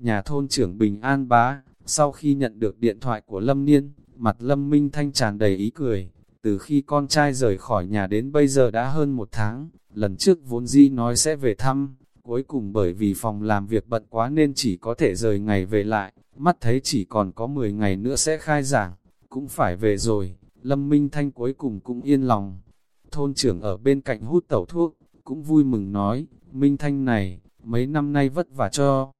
nhà thôn trưởng Bình An Bá, sau khi nhận được điện thoại của Lâm Niên, mặt Lâm Minh Thanh tràn đầy ý cười, từ khi con trai rời khỏi nhà đến bây giờ đã hơn một tháng, lần trước vốn di nói sẽ về thăm, cuối cùng bởi vì phòng làm việc bận quá nên chỉ có thể rời ngày về lại, mắt thấy chỉ còn có 10 ngày nữa sẽ khai giảng, cũng phải về rồi, Lâm Minh Thanh cuối cùng cũng yên lòng. Thôn trưởng ở bên cạnh hút tẩu thuốc, cũng vui mừng nói, Minh Thanh này, mấy năm nay vất vả cho.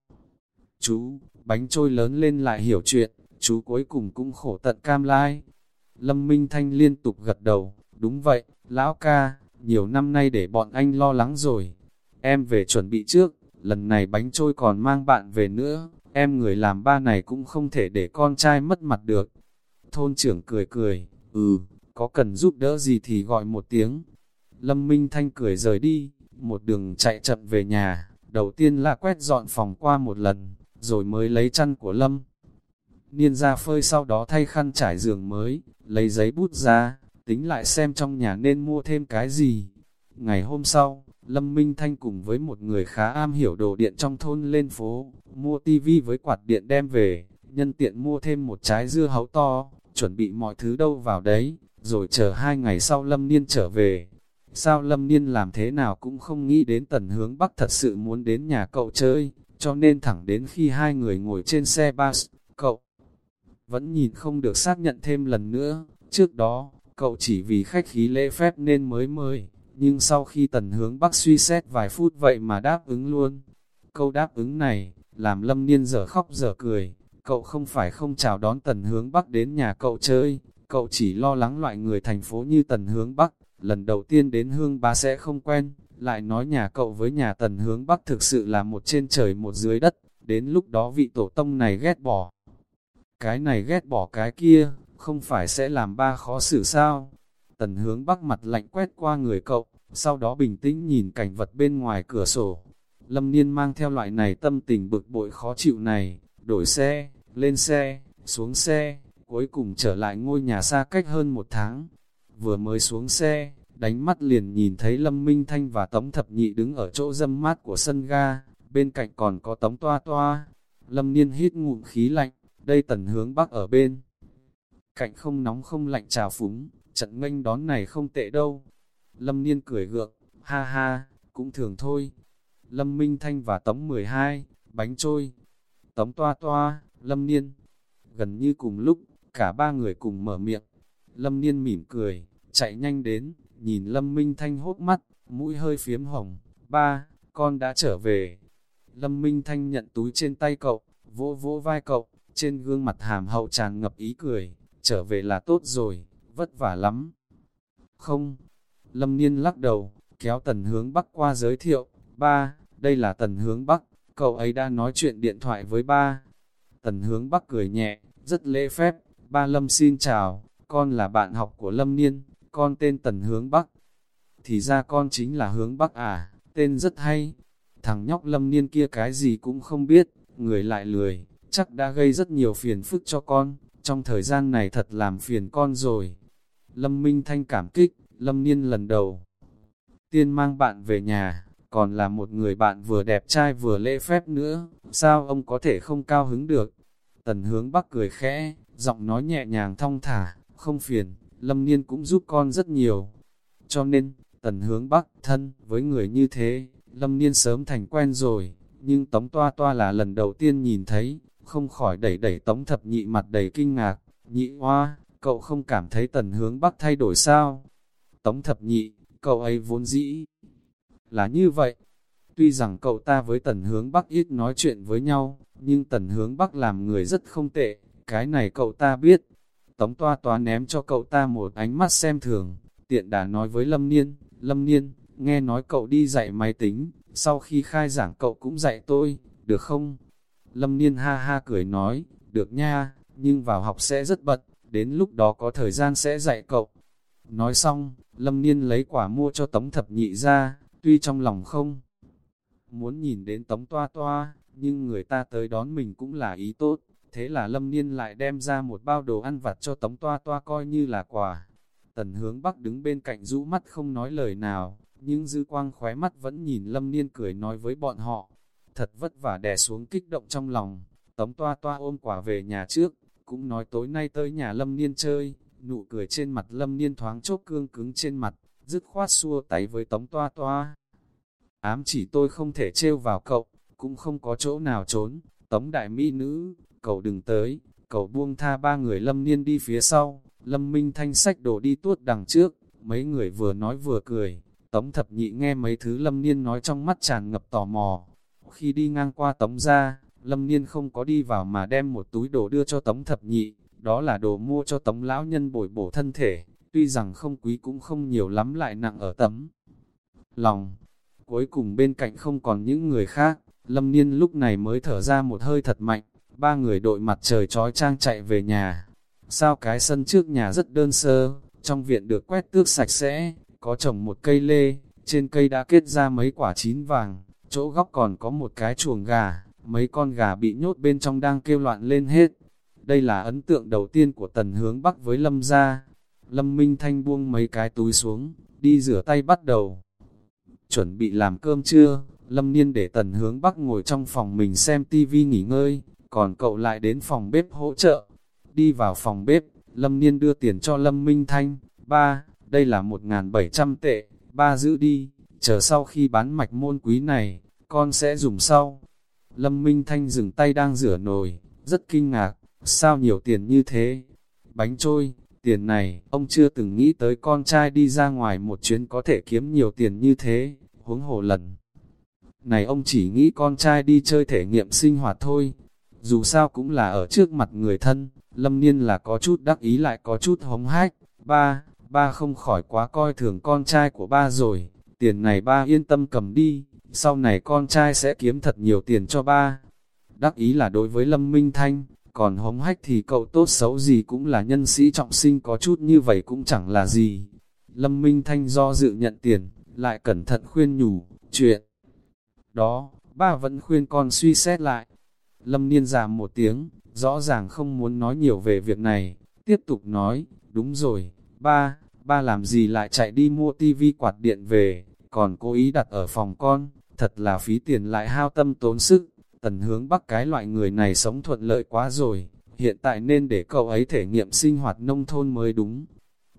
Chú, bánh trôi lớn lên lại hiểu chuyện, chú cuối cùng cũng khổ tận cam lai. Lâm Minh Thanh liên tục gật đầu, đúng vậy, lão ca, nhiều năm nay để bọn anh lo lắng rồi. Em về chuẩn bị trước, lần này bánh trôi còn mang bạn về nữa, em người làm ba này cũng không thể để con trai mất mặt được. Thôn trưởng cười cười, ừ, có cần giúp đỡ gì thì gọi một tiếng. Lâm Minh Thanh cười rời đi, một đường chạy chậm về nhà, đầu tiên là quét dọn phòng qua một lần, rồi mới lấy chăn của Lâm. Niên ra phơi sau đó thay khăn trải giường mới, lấy giấy bút ra, tính lại xem trong nhà nên mua thêm cái gì. Ngày hôm sau, Lâm Minh Thanh cùng với một người khá am hiểu đồ điện trong thôn lên phố, mua tivi với quạt điện đem về, nhân tiện mua thêm một trái dưa hấu to, chuẩn bị mọi thứ đâu vào đấy, rồi chờ hai ngày sau Lâm Niên trở về. Sao Lâm Niên làm thế nào cũng không nghĩ đến tần hướng Bắc thật sự muốn đến nhà cậu chơi, cho nên thẳng đến khi hai người ngồi trên xe bus, cậu vẫn nhìn không được xác nhận thêm lần nữa. Trước đó, cậu chỉ vì khách khí lễ phép nên mới mời, nhưng sau khi tần hướng Bắc suy xét vài phút vậy mà đáp ứng luôn. Câu đáp ứng này, làm lâm niên dở khóc dở cười, cậu không phải không chào đón tần hướng Bắc đến nhà cậu chơi, cậu chỉ lo lắng loại người thành phố như tần hướng Bắc, lần đầu tiên đến hương Ba sẽ không quen, lại nói nhà cậu với nhà tần hướng Bắc thực sự là một trên trời một dưới đất, đến lúc đó vị tổ tông này ghét bỏ. Cái này ghét bỏ cái kia, không phải sẽ làm ba khó xử sao? Tần hướng Bắc mặt lạnh quét qua người cậu, sau đó bình tĩnh nhìn cảnh vật bên ngoài cửa sổ. Lâm Niên mang theo loại này tâm tình bực bội khó chịu này, đổi xe, lên xe, xuống xe, cuối cùng trở lại ngôi nhà xa cách hơn một tháng. Vừa mới xuống xe, đánh mắt liền nhìn thấy Lâm Minh Thanh và Tống Thập Nhị đứng ở chỗ dâm mát của sân ga, bên cạnh còn có Tống Toa Toa. Lâm Niên hít ngụm khí lạnh, đây tần hướng bắc ở bên. Cạnh không nóng không lạnh trào phúng, trận nghênh đón này không tệ đâu. Lâm Niên cười gượng, ha ha, cũng thường thôi. Lâm Minh Thanh và Tống 12, bánh trôi. Tống Toa Toa, Lâm Niên. Gần như cùng lúc, cả ba người cùng mở miệng. Lâm Niên mỉm cười, chạy nhanh đến, nhìn Lâm Minh Thanh hốt mắt, mũi hơi phiếm hồng. Ba, con đã trở về. Lâm Minh Thanh nhận túi trên tay cậu, vỗ vỗ vai cậu, trên gương mặt hàm hậu tràn ngập ý cười, trở về là tốt rồi, vất vả lắm. Không, Lâm Niên lắc đầu, kéo tần hướng Bắc qua giới thiệu, ba, đây là tần hướng Bắc, cậu ấy đã nói chuyện điện thoại với ba. Tần hướng Bắc cười nhẹ, rất lễ phép, ba Lâm xin chào, con là bạn học của Lâm Niên, con tên Tần Hướng Bắc. Thì ra con chính là Hướng Bắc à, tên rất hay. Thằng nhóc Lâm Niên kia cái gì cũng không biết, người lại lười, chắc đã gây rất nhiều phiền phức cho con, trong thời gian này thật làm phiền con rồi. Lâm Minh Thanh cảm kích, Lâm Niên lần đầu. Tiên mang bạn về nhà, còn là một người bạn vừa đẹp trai vừa lễ phép nữa, sao ông có thể không cao hứng được? Tần hướng Bắc cười khẽ, giọng nói nhẹ nhàng thong thả, không phiền, Lâm Niên cũng giúp con rất nhiều. Cho nên, tần hướng Bắc thân với người như thế, Lâm Niên sớm thành quen rồi, nhưng Tống Toa Toa là lần đầu tiên nhìn thấy, không khỏi đẩy đẩy Tống Thập Nhị mặt đầy kinh ngạc, nhị hoa, cậu không cảm thấy tần hướng Bắc thay đổi sao? Tống Thập Nhị, cậu ấy vốn dĩ là như vậy. Tuy rằng cậu ta với tần hướng Bắc ít nói chuyện với nhau, nhưng tần hướng Bắc làm người rất không tệ, cái này cậu ta biết. Tống toa toa ném cho cậu ta một ánh mắt xem thường, tiện đã nói với Lâm Niên, Lâm Niên, nghe nói cậu đi dạy máy tính, sau khi khai giảng cậu cũng dạy tôi, được không? Lâm Niên ha ha cười nói, được nha, nhưng vào học sẽ rất bận, đến lúc đó có thời gian sẽ dạy cậu. Nói xong, Lâm Niên lấy quả mua cho Tống Thập Nhị ra, tuy trong lòng không muốn nhìn đến Tống Toa Toa, nhưng người ta tới đón mình cũng là ý tốt. Thế là Lâm Niên lại đem ra một bao đồ ăn vặt cho Tống Toa Toa coi như là quà. Tần hướng Bắc đứng bên cạnh rũ mắt không nói lời nào, nhưng dư quang khóe mắt vẫn nhìn Lâm Niên cười nói với bọn họ. thật vất vả đè xuống kích động trong lòng, tống toa toa ôm quả về nhà trước, cũng nói tối nay tới nhà lâm niên chơi, nụ cười trên mặt lâm niên thoáng chốt cương cứng trên mặt, dứt khoát xua tay với tống toa toa. Ám chỉ tôi không thể trêu vào cậu, cũng không có chỗ nào trốn, tống đại mỹ nữ, cậu đừng tới, cậu buông tha ba người lâm niên đi phía sau, lâm minh thanh sách đổ đi tuốt đằng trước, mấy người vừa nói vừa cười, tống thập nhị nghe mấy thứ lâm niên nói trong mắt tràn ngập tò mò. Khi đi ngang qua tống ra, lâm niên không có đi vào mà đem một túi đồ đưa cho tống thập nhị, đó là đồ mua cho tống lão nhân bồi bổ thân thể, tuy rằng không quý cũng không nhiều lắm lại nặng ở tấm lòng. Cuối cùng bên cạnh không còn những người khác, lâm niên lúc này mới thở ra một hơi thật mạnh, ba người đội mặt trời trói trang chạy về nhà. Sao cái sân trước nhà rất đơn sơ, trong viện được quét tước sạch sẽ, có trồng một cây lê, trên cây đã kết ra mấy quả chín vàng, chỗ góc còn có một cái chuồng gà, mấy con gà bị nhốt bên trong đang kêu loạn lên hết. Đây là ấn tượng đầu tiên của tần hướng Bắc với Lâm gia. Lâm Minh Thanh buông mấy cái túi xuống, đi rửa tay bắt đầu. Chuẩn bị làm cơm trưa, Lâm Niên để tần hướng Bắc ngồi trong phòng mình xem tivi nghỉ ngơi, còn cậu lại đến phòng bếp hỗ trợ. Đi vào phòng bếp, Lâm Niên đưa tiền cho Lâm Minh Thanh, ba, đây là 1.700 tệ, ba giữ đi, chờ sau khi bán mạch môn quý này, con sẽ dùng sau. Lâm Minh Thanh dừng tay đang rửa nồi, rất kinh ngạc, sao nhiều tiền như thế? Bánh trôi, tiền này, ông chưa từng nghĩ tới con trai đi ra ngoài một chuyến có thể kiếm nhiều tiền như thế, huống hồ lần. Này ông chỉ nghĩ con trai đi chơi thể nghiệm sinh hoạt thôi, dù sao cũng là ở trước mặt người thân, lâm niên là có chút đắc ý lại có chút hống hách, ba, ba không khỏi quá coi thường con trai của ba rồi, tiền này ba yên tâm cầm đi, sau này con trai sẽ kiếm thật nhiều tiền cho ba. Đắc ý là đối với Lâm Minh Thanh, còn hống hách thì cậu tốt xấu gì cũng là nhân sĩ trọng sinh có chút như vậy cũng chẳng là gì. Lâm Minh Thanh do dự nhận tiền, lại cẩn thận khuyên nhủ, chuyện. Đó, ba vẫn khuyên con suy xét lại. Lâm Niên giảm một tiếng, rõ ràng không muốn nói nhiều về việc này, tiếp tục nói, đúng rồi, ba, ba làm gì lại chạy đi mua tivi quạt điện về, còn cố ý đặt ở phòng con, thật là phí tiền lại hao tâm tốn sức, tần hướng bắc cái loại người này sống thuận lợi quá rồi, hiện tại nên để cậu ấy thể nghiệm sinh hoạt nông thôn mới đúng.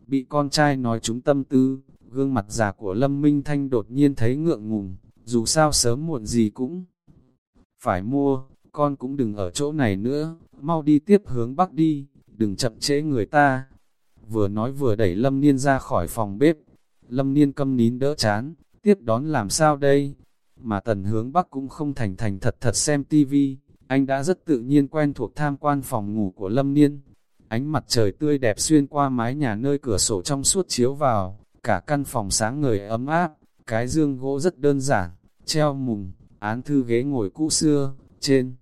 Bị con trai nói chúng tâm tư, gương mặt già của Lâm Minh Thanh đột nhiên thấy ngượng ngùng, dù sao sớm muộn gì cũng phải mua, con cũng đừng ở chỗ này nữa, mau đi tiếp hướng bắc đi, đừng chậm trễ người ta. Vừa nói vừa đẩy Lâm Niên ra khỏi phòng bếp, Lâm Niên câm nín đỡ chán, tiếp đón làm sao đây? Mà tần hướng bắc cũng không thành thành thật thật xem tivi, anh đã rất tự nhiên quen thuộc tham quan phòng ngủ của Lâm Niên. Ánh mặt trời tươi đẹp xuyên qua mái nhà nơi cửa sổ trong suốt chiếu vào, cả căn phòng sáng ngời ấm áp, cái dương gỗ rất đơn giản, treo mùng, án thư ghế ngồi cũ xưa, trên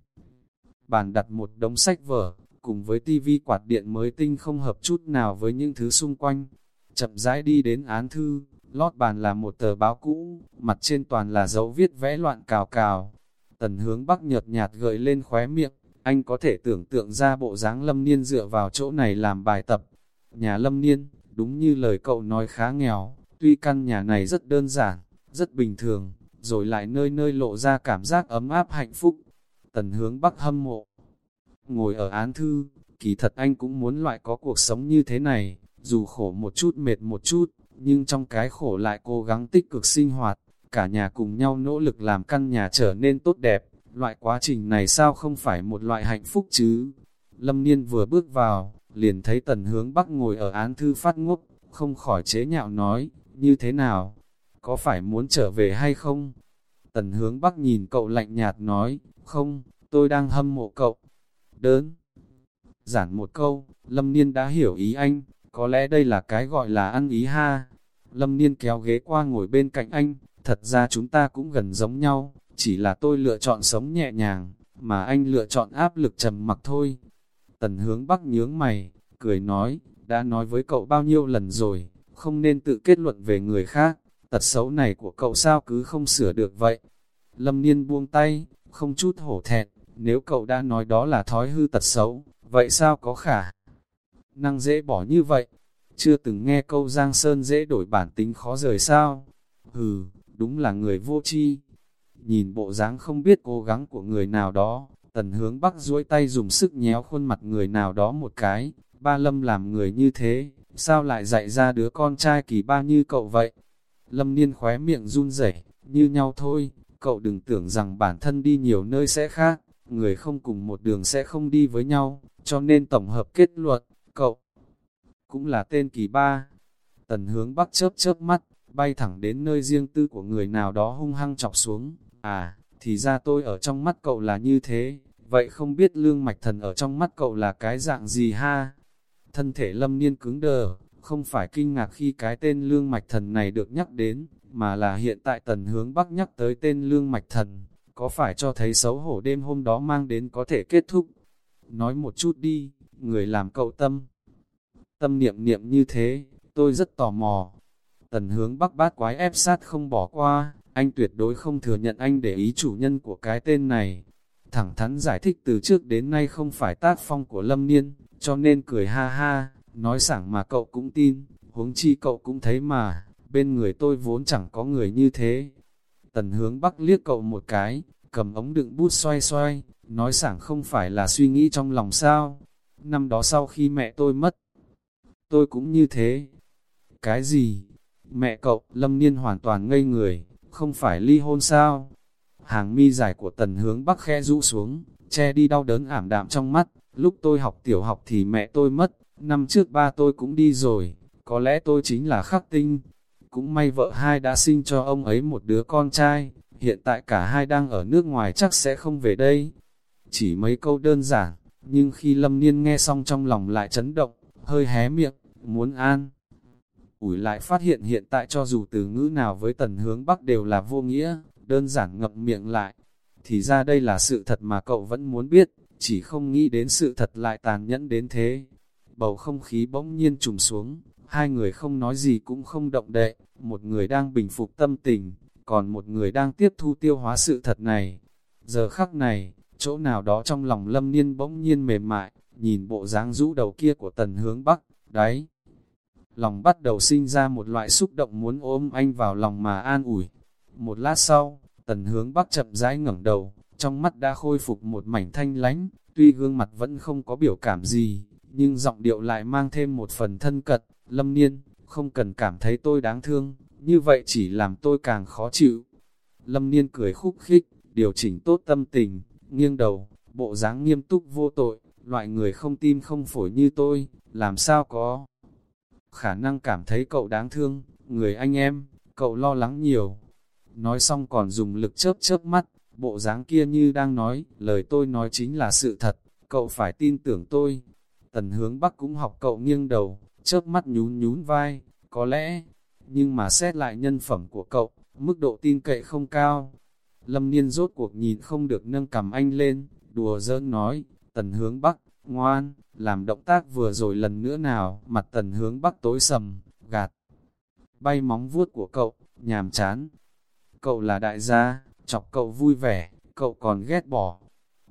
bàn đặt một đống sách vở, cùng với tivi quạt điện mới tinh không hợp chút nào với những thứ xung quanh. Chậm rãi đi đến án thư, lót bàn là một tờ báo cũ, mặt trên toàn là dấu viết vẽ loạn cào cào. Tần hướng bắc nhợt nhạt gợi lên khóe miệng, anh có thể tưởng tượng ra bộ dáng lâm niên dựa vào chỗ này làm bài tập. Nhà lâm niên, đúng như lời cậu nói khá nghèo, tuy căn nhà này rất đơn giản, rất bình thường, rồi lại nơi nơi lộ ra cảm giác ấm áp hạnh phúc. Tần hướng bắc hâm mộ. Ngồi ở án thư, kỳ thật anh cũng muốn loại có cuộc sống như thế này, dù khổ một chút mệt một chút, nhưng trong cái khổ lại cố gắng tích cực sinh hoạt, cả nhà cùng nhau nỗ lực làm căn nhà trở nên tốt đẹp, loại quá trình này sao không phải một loại hạnh phúc chứ? Lâm Niên vừa bước vào, liền thấy tần hướng bắc ngồi ở án thư phát ngốc, không khỏi chế nhạo nói, như thế nào? Có phải muốn trở về hay không? Tần hướng bắc nhìn cậu lạnh nhạt nói, không, tôi đang hâm mộ cậu. Đớn. Giản một câu, Lâm Niên đã hiểu ý anh, có lẽ đây là cái gọi là ăn ý ha. Lâm Niên kéo ghế qua ngồi bên cạnh anh, thật ra chúng ta cũng gần giống nhau, chỉ là tôi lựa chọn sống nhẹ nhàng, mà anh lựa chọn áp lực trầm mặc thôi. Tần hướng bắc nhướng mày, cười nói, đã nói với cậu bao nhiêu lần rồi, không nên tự kết luận về người khác, tật xấu này của cậu sao cứ không sửa được vậy. Lâm Niên buông tay, không chút hổ thẹn, nếu cậu đã nói đó là thói hư tật xấu, vậy sao có khả năng dễ bỏ như vậy? Chưa từng nghe câu Giang Sơn dễ đổi bản tính khó rời sao? Hừ, đúng là người vô tri. nhìn bộ dáng không biết cố gắng của người nào đó, tần hướng bắc duỗi tay dùng sức nhéo khuôn mặt người nào đó một cái, ba lâm làm người như thế, sao lại dạy ra đứa con trai kỳ ba như cậu vậy? Lâm niên khóe miệng run rẩy như nhau thôi, cậu đừng tưởng rằng bản thân đi nhiều nơi sẽ khác, người không cùng một đường sẽ không đi với nhau, cho nên tổng hợp kết luận, cậu cũng là tên kỳ ba. Tần hướng bắc chớp chớp mắt, bay thẳng đến nơi riêng tư của người nào đó hung hăng chọc xuống. À, thì ra tôi ở trong mắt cậu là như thế, vậy không biết lương mạch thần ở trong mắt cậu là cái dạng gì ha? Thân thể lâm niên cứng đờ, không phải kinh ngạc khi cái tên lương mạch thần này được nhắc đến, mà là hiện tại tần hướng bắc nhắc tới tên lương mạch thần, có phải cho thấy xấu hổ đêm hôm đó mang đến có thể kết thúc? Nói một chút đi, người làm cậu tâm. Tâm niệm niệm như thế, tôi rất tò mò. Tần hướng bắc bát quái ép sát không bỏ qua, anh tuyệt đối không thừa nhận anh để ý chủ nhân của cái tên này. Thẳng thắn giải thích từ trước đến nay không phải tác phong của Lâm Niên, cho nên cười ha ha, nói sảng mà cậu cũng tin, huống chi cậu cũng thấy mà, bên người tôi vốn chẳng có người như thế. Tần hướng bắc liếc cậu một cái, cầm ống đựng bút xoay xoay, nói sảng không phải là suy nghĩ trong lòng sao. Năm đó sau khi mẹ tôi mất, tôi cũng như thế. Cái gì? Mẹ cậu, Lâm Niên hoàn toàn ngây người, không phải ly hôn sao? Hàng mi dài của tần hướng bắc khe rũ xuống, che đi đau đớn ảm đạm trong mắt. Lúc tôi học tiểu học thì mẹ tôi mất, năm trước ba tôi cũng đi rồi, có lẽ tôi chính là khắc tinh. Cũng may vợ hai đã sinh cho ông ấy một đứa con trai, hiện tại cả hai đang ở nước ngoài chắc sẽ không về đây. Chỉ mấy câu đơn giản, nhưng khi Lâm Niên nghe xong trong lòng lại chấn động, hơi hé miệng, muốn an. Ủi lại phát hiện hiện tại cho dù từ ngữ nào với tần hướng Bắc đều là vô nghĩa, đơn giản ngậm miệng lại. Thì ra đây là sự thật mà cậu vẫn muốn biết, chỉ không nghĩ đến sự thật lại tàn nhẫn đến thế. Bầu không khí bỗng nhiên trùng xuống, hai người không nói gì cũng không động đậy, một người đang bình phục tâm tình, còn một người đang tiếp thu tiêu hóa sự thật này. Giờ khắc này, chỗ nào đó trong lòng lâm niên bỗng nhiên mềm mại, nhìn bộ dáng rũ đầu kia của tần hướng bắc, đấy. Lòng bắt đầu sinh ra một loại xúc động muốn ôm anh vào lòng mà an ủi. Một lát sau, tần hướng bắc chậm rãi ngẩng đầu, trong mắt đã khôi phục một mảnh thanh lánh, tuy gương mặt vẫn không có biểu cảm gì, nhưng giọng điệu lại mang thêm một phần thân cật, lâm niên, không cần cảm thấy tôi đáng thương, như vậy chỉ làm tôi càng khó chịu. Lâm niên cười khúc khích, điều chỉnh tốt tâm tình, nghiêng đầu, bộ dáng nghiêm túc vô tội, loại người không tim không phổi như tôi, làm sao có khả năng cảm thấy cậu đáng thương, người anh em, cậu lo lắng nhiều. Nói xong còn dùng lực chớp chớp mắt, bộ dáng kia như đang nói, lời tôi nói chính là sự thật, cậu phải tin tưởng tôi. Tần hướng Bắc cũng học cậu nghiêng đầu, chớp mắt nhún nhún vai, có lẽ, nhưng mà xét lại nhân phẩm của cậu, mức độ tin cậy không cao. Lâm Niên rốt cuộc nhìn không được nâng cầm anh lên, đùa giỡn nói, tần hướng Bắc, ngoan, làm động tác vừa rồi lần nữa nào, mặt tần hướng Bắc tối sầm, gạt. Bay móng vuốt của cậu, nhàm chán. Cậu là đại gia, chọc cậu vui vẻ, cậu còn ghét bỏ.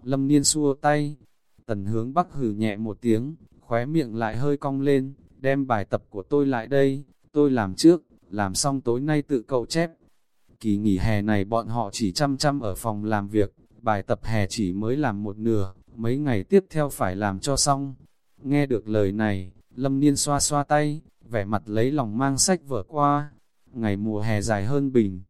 Lâm Niên xua tay, tần hướng Bắc hử nhẹ một tiếng, khóe miệng lại hơi cong lên, đem bài tập của tôi lại đây, tôi làm trước, làm xong tối nay tự cậu chép. Kỳ nghỉ hè này bọn họ chỉ chăm chăm ở phòng làm việc, bài tập hè chỉ mới làm một nửa, mấy ngày tiếp theo phải làm cho xong. Nghe được lời này, Lâm Niên xoa xoa tay, vẻ mặt lấy lòng mang sách vở qua. Ngày mùa hè dài hơn bình.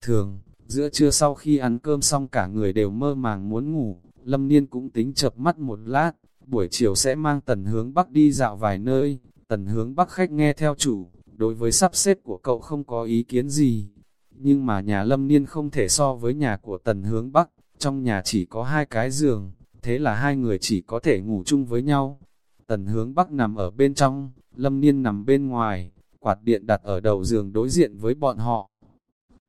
Thường, giữa trưa sau khi ăn cơm xong cả người đều mơ màng muốn ngủ, Lâm Niên cũng tính chập mắt một lát, buổi chiều sẽ mang tần hướng Bắc đi dạo vài nơi, tần hướng Bắc khách nghe theo chủ, đối với sắp xếp của cậu không có ý kiến gì. Nhưng mà nhà Lâm Niên không thể so với nhà của tần hướng Bắc, trong nhà chỉ có hai cái giường, thế là hai người chỉ có thể ngủ chung với nhau. Tần hướng Bắc nằm ở bên trong, Lâm Niên nằm bên ngoài, quạt điện đặt ở đầu giường đối diện với bọn họ.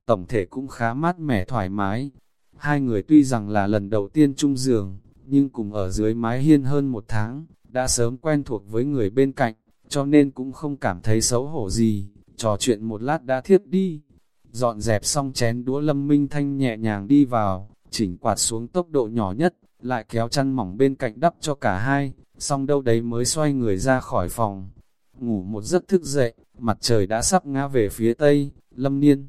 Tổng thể cũng khá mát mẻ thoải mái. Hai người tuy rằng là lần đầu tiên chung giường, nhưng cùng ở dưới mái hiên hơn một tháng, đã sớm quen thuộc với người bên cạnh, cho nên cũng không cảm thấy xấu hổ gì, trò chuyện một lát đã thiếp đi. Dọn dẹp xong chén đũa lâm minh thanh nhẹ nhàng đi vào, chỉnh quạt xuống tốc độ nhỏ nhất, lại kéo chăn mỏng bên cạnh đắp cho cả hai, xong đâu đấy mới xoay người ra khỏi phòng. Ngủ một giấc thức dậy, mặt trời đã sắp ngã về phía tây, lâm niên.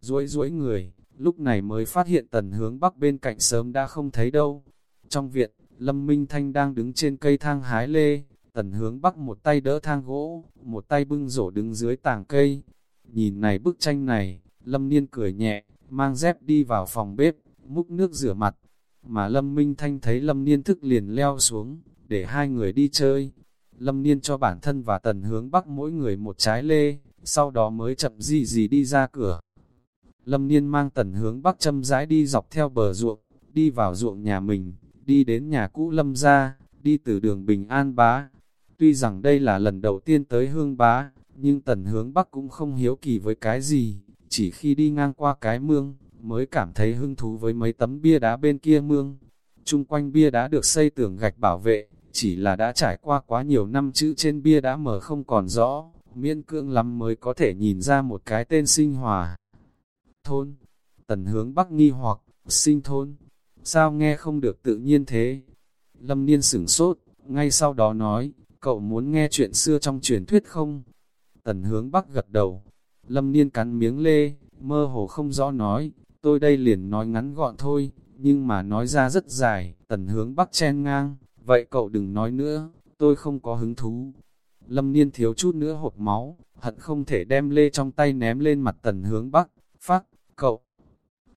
duỗi duỗi người, lúc này mới phát hiện tần hướng bắc bên cạnh sớm đã không thấy đâu. Trong viện, Lâm Minh Thanh đang đứng trên cây thang hái lê, tần hướng bắc một tay đỡ thang gỗ, một tay bưng rổ đứng dưới tảng cây. Nhìn này bức tranh này, Lâm Niên cười nhẹ, mang dép đi vào phòng bếp, múc nước rửa mặt. Mà Lâm Minh Thanh thấy Lâm Niên thức liền leo xuống, để hai người đi chơi. Lâm Niên cho bản thân và tần hướng bắc mỗi người một trái lê, sau đó mới chậm gì gì đi ra cửa. Lâm Niên mang tần hướng bắc châm rãi đi dọc theo bờ ruộng, đi vào ruộng nhà mình, đi đến nhà cũ Lâm ra, đi từ đường Bình An bá. Tuy rằng đây là lần đầu tiên tới hương bá, nhưng tần hướng bắc cũng không hiếu kỳ với cái gì, chỉ khi đi ngang qua cái mương, mới cảm thấy hứng thú với mấy tấm bia đá bên kia mương. Trung quanh bia đá được xây tường gạch bảo vệ, chỉ là đã trải qua quá nhiều năm chữ trên bia đá mở không còn rõ, miễn cưỡng lắm mới có thể nhìn ra một cái tên sinh hòa. Thôn, tần hướng bắc nghi hoặc, sinh thôn, sao nghe không được tự nhiên thế? Lâm Niên sửng sốt, ngay sau đó nói, cậu muốn nghe chuyện xưa trong truyền thuyết không? Tần hướng bắc gật đầu, Lâm Niên cắn miếng lê, mơ hồ không rõ nói, tôi đây liền nói ngắn gọn thôi, nhưng mà nói ra rất dài, tần hướng bắc chen ngang, vậy cậu đừng nói nữa, tôi không có hứng thú. Lâm Niên thiếu chút nữa hộp máu, hận không thể đem lê trong tay ném lên mặt tần hướng bắc, phát, cậu.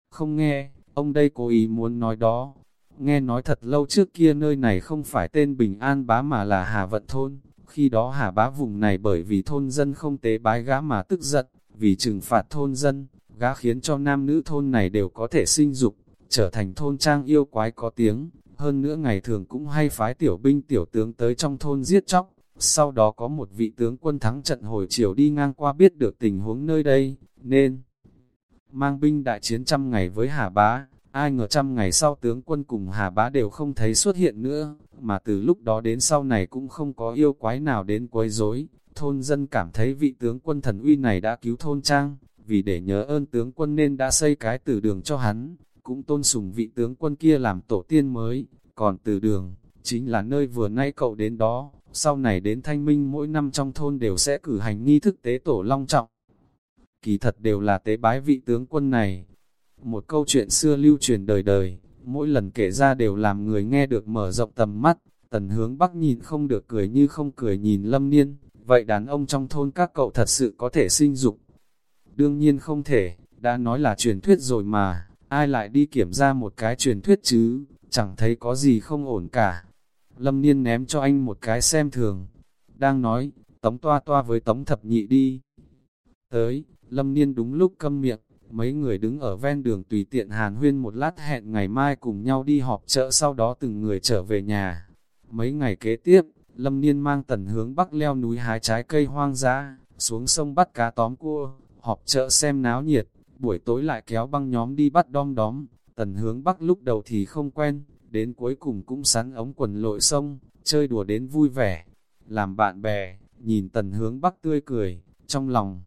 Không nghe, ông đây cố ý muốn nói đó. Nghe nói thật lâu trước kia nơi này không phải tên Bình An bá mà là Hà Vận Thôn. Khi đó Hà bá vùng này bởi vì thôn dân không tế bái gã mà tức giận, vì trừng phạt thôn dân, gã khiến cho nam nữ thôn này đều có thể sinh dục, trở thành thôn trang yêu quái có tiếng. Hơn nữa ngày thường cũng hay phái tiểu binh tiểu tướng tới trong thôn giết chóc. Sau đó có một vị tướng quân thắng trận hồi chiều đi ngang qua biết được tình huống nơi đây, nên mang binh đại chiến trăm ngày với Hà Bá, ai ngờ trăm ngày sau tướng quân cùng Hà Bá đều không thấy xuất hiện nữa, mà từ lúc đó đến sau này cũng không có yêu quái nào đến quấy rối. Thôn dân cảm thấy vị tướng quân thần uy này đã cứu thôn trang, vì để nhớ ơn tướng quân nên đã xây cái tử đường cho hắn, cũng tôn sùng vị tướng quân kia làm tổ tiên mới, còn tử đường, chính là nơi vừa nay cậu đến đó, sau này đến thanh minh mỗi năm trong thôn đều sẽ cử hành nghi thức tế tổ long trọng kỳ thật đều là tế bái vị tướng quân này. Một câu chuyện xưa lưu truyền đời đời, mỗi lần kể ra đều làm người nghe được mở rộng tầm mắt, tần hướng bắc nhìn không được cười như không cười nhìn lâm niên, vậy đàn ông trong thôn các cậu thật sự có thể sinh dục. Đương nhiên không thể, đã nói là truyền thuyết rồi mà, ai lại đi kiểm ra một cái truyền thuyết chứ, chẳng thấy có gì không ổn cả. Lâm niên ném cho anh một cái xem thường, đang nói, tống toa toa với tống thập nhị đi. Tới, Lâm Niên đúng lúc câm miệng, mấy người đứng ở ven đường tùy tiện hàn huyên một lát hẹn ngày mai cùng nhau đi họp chợ sau đó từng người trở về nhà. Mấy ngày kế tiếp, Lâm Niên mang tần hướng bắc leo núi hái trái cây hoang dã, xuống sông bắt cá tóm cua, họp chợ xem náo nhiệt, buổi tối lại kéo băng nhóm đi bắt đom đóm. Tần hướng bắc lúc đầu thì không quen, đến cuối cùng cũng sắn ống quần lội sông, chơi đùa đến vui vẻ. Làm bạn bè, nhìn tần hướng bắc tươi cười, trong lòng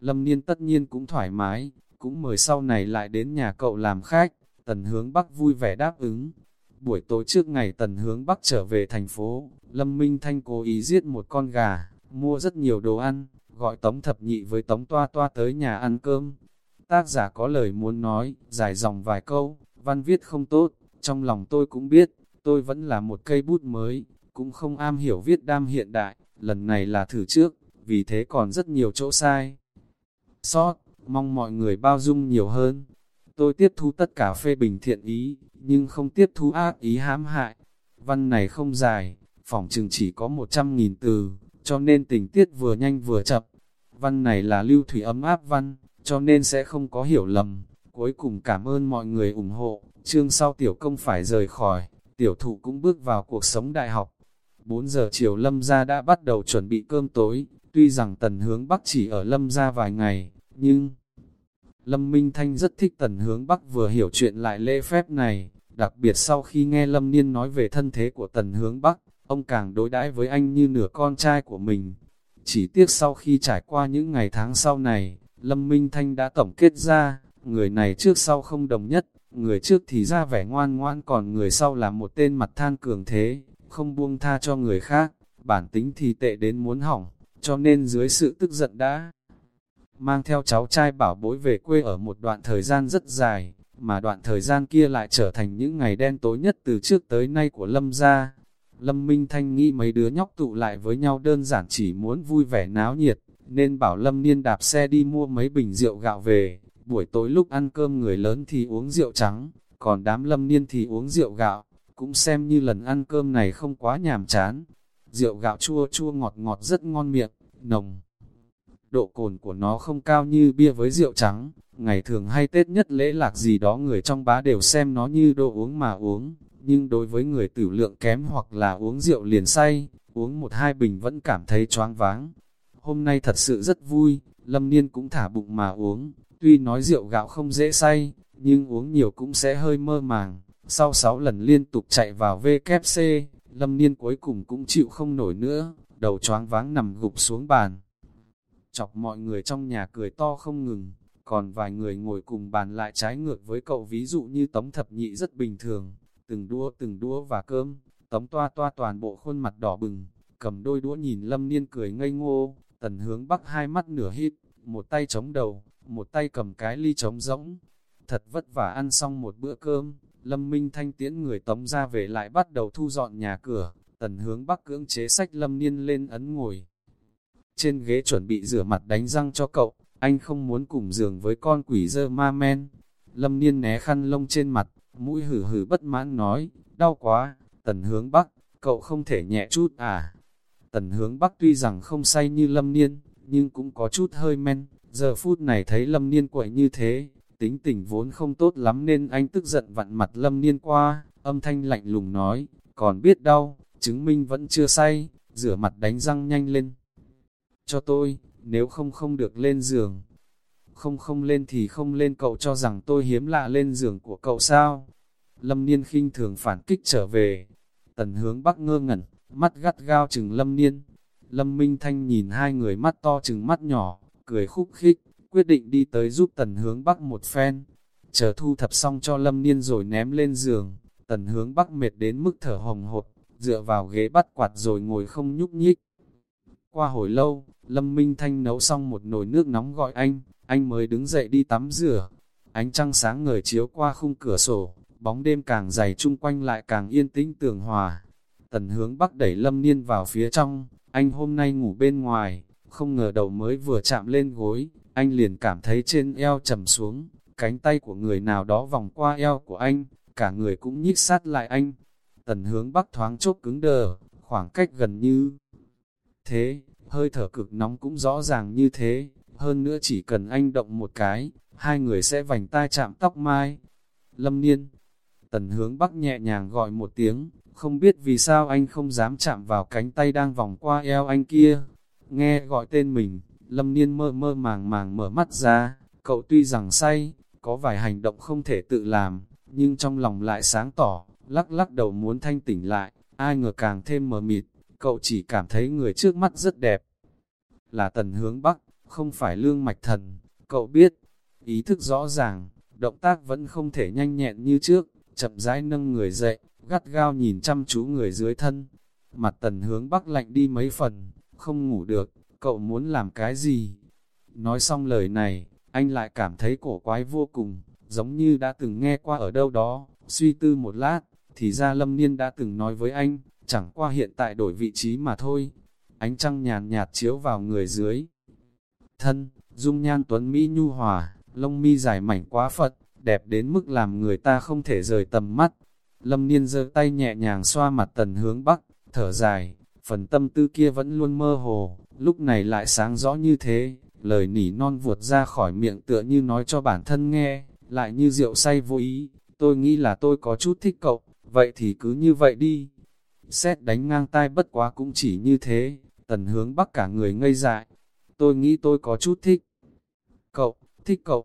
Lâm Niên tất nhiên cũng thoải mái, cũng mời sau này lại đến nhà cậu làm khách, Tần Hướng Bắc vui vẻ đáp ứng. Buổi tối trước ngày Tần Hướng Bắc trở về thành phố, Lâm Minh Thanh cố ý giết một con gà, mua rất nhiều đồ ăn, gọi Tống Thập Nhị với Tống Toa Toa tới nhà ăn cơm. Tác giả có lời muốn nói, dài dòng vài câu, văn viết không tốt, trong lòng tôi cũng biết, tôi vẫn là một cây bút mới, cũng không am hiểu viết đam hiện đại, lần này là thử trước, vì thế còn rất nhiều chỗ sai sót, mong mọi người bao dung nhiều hơn. Tôi tiếp thu tất cả phê bình thiện ý, nhưng không tiếp thu ác ý hãm hại. Văn này không dài, phỏng chừng chỉ có 100.000 từ, cho nên tình tiết vừa nhanh vừa chậm. Văn này là lưu thủy ấm áp văn, cho nên sẽ không có hiểu lầm. Cuối cùng cảm ơn mọi người ủng hộ, chương sau tiểu công phải rời khỏi, tiểu thụ cũng bước vào cuộc sống đại học. 4 giờ chiều lâm gia đã bắt đầu chuẩn bị cơm tối, Tuy rằng tần hướng Bắc chỉ ở Lâm ra vài ngày, nhưng Lâm Minh Thanh rất thích tần hướng Bắc vừa hiểu chuyện lại lễ phép này, đặc biệt sau khi nghe Lâm Niên nói về thân thế của tần hướng Bắc, ông càng đối đãi với anh như nửa con trai của mình. Chỉ tiếc sau khi trải qua những ngày tháng sau này, Lâm Minh Thanh đã tổng kết ra, người này trước sau không đồng nhất, người trước thì ra vẻ ngoan ngoan còn người sau là một tên mặt than cường thế, không buông tha cho người khác, bản tính thì tệ đến muốn hỏng cho nên dưới sự tức giận đã mang theo cháu trai bảo bối về quê ở một đoạn thời gian rất dài, mà đoạn thời gian kia lại trở thành những ngày đen tối nhất từ trước tới nay của Lâm gia. Lâm Minh Thanh nghĩ mấy đứa nhóc tụ lại với nhau đơn giản chỉ muốn vui vẻ náo nhiệt, nên bảo Lâm Niên đạp xe đi mua mấy bình rượu gạo về, buổi tối lúc ăn cơm người lớn thì uống rượu trắng, còn đám Lâm Niên thì uống rượu gạo, cũng xem như lần ăn cơm này không quá nhàm chán. Rượu gạo chua chua ngọt ngọt rất ngon miệng, nồng. Độ cồn của nó không cao như bia với rượu trắng, ngày thường hay Tết nhất lễ lạc gì đó người trong bá đều xem nó như đồ uống mà uống, nhưng đối với người tử lượng kém hoặc là uống rượu liền say, uống một hai bình vẫn cảm thấy choáng váng. Hôm nay thật sự rất vui, Lâm Niên cũng thả bụng mà uống, tuy nói rượu gạo không dễ say, nhưng uống nhiều cũng sẽ hơi mơ màng. Sau 6 lần liên tục chạy vào VKC, Lâm Niên cuối cùng cũng chịu không nổi nữa, đầu choáng váng nằm gục xuống bàn. Chọc mọi người trong nhà cười to không ngừng, còn vài người ngồi cùng bàn lại trái ngược với cậu ví dụ như tống thập nhị rất bình thường, từng đũa từng đũa và cơm, tống toa toa toàn bộ khuôn mặt đỏ bừng, cầm đôi đũa nhìn lâm niên cười ngây ngô, tần hướng bắc hai mắt nửa hít, một tay chống đầu, một tay cầm cái ly trống rỗng. Thật vất vả ăn xong một bữa cơm, lâm minh thanh tiễn người tống ra về lại bắt đầu thu dọn nhà cửa, tần hướng bắc cưỡng chế sách lâm niên lên ấn ngồi. Trên ghế chuẩn bị rửa mặt đánh răng cho cậu, anh không muốn cùng giường với con quỷ dơ ma men. Lâm niên né khăn lông trên mặt, mũi hử hử bất mãn nói, đau quá, tần hướng bắc, cậu không thể nhẹ chút à. Tần hướng bắc tuy rằng không say như lâm niên, nhưng cũng có chút hơi men, giờ phút này thấy lâm niên quậy như thế, tính tình vốn không tốt lắm nên anh tức giận vặn mặt lâm niên qua, âm thanh lạnh lùng nói, còn biết đau, chứng minh vẫn chưa say, rửa mặt đánh răng nhanh lên. Cho tôi, nếu không không được lên giường. Không không lên thì không lên cậu cho rằng tôi hiếm lạ lên giường của cậu sao? Lâm Niên khinh thường phản kích trở về. Tần hướng bắc ngơ ngẩn, mắt gắt gao chừng Lâm Niên. Lâm Minh Thanh nhìn hai người mắt to chừng mắt nhỏ, cười khúc khích, quyết định đi tới giúp tần hướng bắc một phen. Chờ thu thập xong cho Lâm Niên rồi ném lên giường, tần hướng bắc mệt đến mức thở hồng hột, dựa vào ghế bắt quạt rồi ngồi không nhúc nhích. Qua hồi lâu, Lâm Minh Thanh nấu xong một nồi nước nóng gọi anh, anh mới đứng dậy đi tắm rửa. Ánh trăng sáng ngời chiếu qua khung cửa sổ, bóng đêm càng dày chung quanh lại càng yên tĩnh tường hòa. Tần hướng bắc đẩy Lâm Niên vào phía trong, anh hôm nay ngủ bên ngoài, không ngờ đầu mới vừa chạm lên gối, anh liền cảm thấy trên eo trầm xuống, cánh tay của người nào đó vòng qua eo của anh, cả người cũng nhích sát lại anh. Tần hướng bắc thoáng chốc cứng đờ, khoảng cách gần như thế, hơi thở cực nóng cũng rõ ràng như thế, hơn nữa chỉ cần anh động một cái, hai người sẽ vành tai chạm tóc mai. Lâm Niên, tần hướng bắc nhẹ nhàng gọi một tiếng, không biết vì sao anh không dám chạm vào cánh tay đang vòng qua eo anh kia. Nghe gọi tên mình, Lâm Niên mơ mơ màng màng mở mắt ra, cậu tuy rằng say, có vài hành động không thể tự làm, nhưng trong lòng lại sáng tỏ, lắc lắc đầu muốn thanh tỉnh lại, ai ngờ càng thêm mờ mịt, cậu chỉ cảm thấy người trước mắt rất đẹp. Là tần hướng bắc, không phải lương mạch thần, cậu biết, ý thức rõ ràng, động tác vẫn không thể nhanh nhẹn như trước, chậm rãi nâng người dậy, gắt gao nhìn chăm chú người dưới thân. Mặt tần hướng bắc lạnh đi mấy phần, không ngủ được, cậu muốn làm cái gì? Nói xong lời này, anh lại cảm thấy cổ quái vô cùng, giống như đã từng nghe qua ở đâu đó, suy tư một lát, thì ra lâm niên đã từng nói với anh, chẳng qua hiện tại đổi vị trí mà thôi. Ánh trăng nhàn nhạt chiếu vào người dưới. Thân, dung nhan tuấn Mỹ nhu hòa, lông mi dài mảnh quá phật, đẹp đến mức làm người ta không thể rời tầm mắt. Lâm niên giơ tay nhẹ nhàng xoa mặt tần hướng bắc, thở dài, phần tâm tư kia vẫn luôn mơ hồ, lúc này lại sáng rõ như thế, lời nỉ non vuột ra khỏi miệng tựa như nói cho bản thân nghe, lại như rượu say vô ý, tôi nghĩ là tôi có chút thích cậu, vậy thì cứ như vậy đi. Xét đánh ngang tai bất quá cũng chỉ như thế, tần hướng bắc cả người ngây dại. Tôi nghĩ tôi có chút thích. Cậu, thích cậu,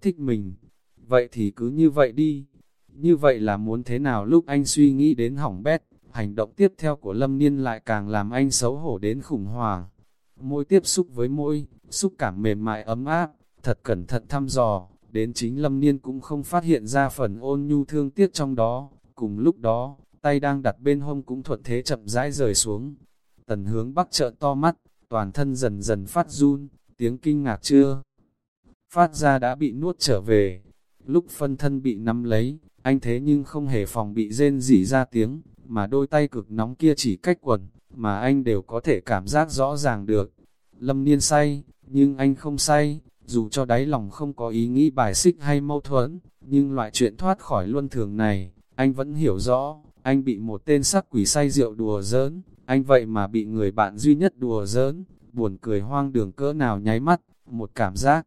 thích mình. Vậy thì cứ như vậy đi. Như vậy là muốn thế nào lúc anh suy nghĩ đến hỏng bét, hành động tiếp theo của Lâm Niên lại càng làm anh xấu hổ đến khủng hoảng. Môi tiếp xúc với môi, xúc cảm mềm mại ấm áp, thật cẩn thận thăm dò, đến chính Lâm Niên cũng không phát hiện ra phần ôn nhu thương tiếc trong đó. Cùng lúc đó, tay đang đặt bên hông cũng thuận thế chậm rãi rời xuống. Tần hướng bắc trợn to mắt, toàn thân dần dần phát run, tiếng kinh ngạc chưa, phát ra đã bị nuốt trở về. Lúc phân thân bị nắm lấy, anh thế nhưng không hề phòng bị rên rỉ ra tiếng, mà đôi tay cực nóng kia chỉ cách quần, mà anh đều có thể cảm giác rõ ràng được. Lâm Niên say, nhưng anh không say, dù cho đáy lòng không có ý nghĩ bài xích hay mâu thuẫn, nhưng loại chuyện thoát khỏi luân thường này, anh vẫn hiểu rõ, anh bị một tên sắc quỷ say rượu đùa giỡn, anh vậy mà bị người bạn duy nhất đùa giỡn, buồn cười hoang đường cỡ nào nháy mắt, một cảm giác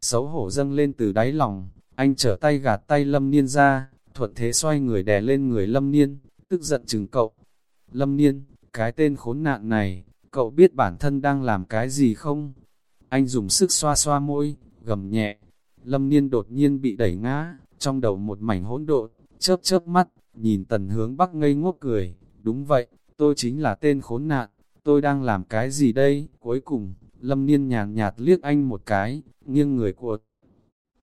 xấu hổ dâng lên từ đáy lòng, anh trở tay gạt tay Lâm Niên ra, thuận thế xoay người đè lên người Lâm Niên, tức giận chừng cậu. Lâm Niên, cái tên khốn nạn này, cậu biết bản thân đang làm cái gì không? Anh dùng sức xoa xoa môi, gầm nhẹ. Lâm Niên đột nhiên bị đẩy ngã, trong đầu một mảnh hỗn độn, chớp chớp mắt, nhìn tần hướng bắc ngây ngốc cười. Đúng vậy, tôi chính là tên khốn nạn, tôi đang làm cái gì đây? Cuối cùng, Lâm Niên nhàn nhạt liếc anh một cái, nghiêng người cuột.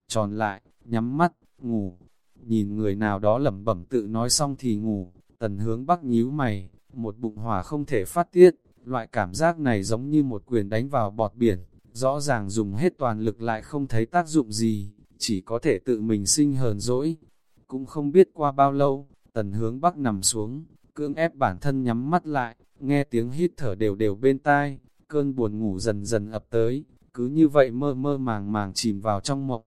Tròn lại, nhắm mắt, ngủ. Nhìn người nào đó lẩm bẩm tự nói xong thì ngủ, tần hướng bắc nhíu mày, một bụng hỏa không thể phát tiết, loại cảm giác này giống như một quyền đánh vào bọt biển, rõ ràng dùng hết toàn lực lại không thấy tác dụng gì, chỉ có thể tự mình sinh hờn dỗi. Cũng không biết qua bao lâu, tần hướng bắc nằm xuống, cưỡng ép bản thân nhắm mắt lại, nghe tiếng hít thở đều đều bên tai, cơn buồn ngủ dần dần ập tới, cứ như vậy mơ mơ màng màng chìm vào trong mộng.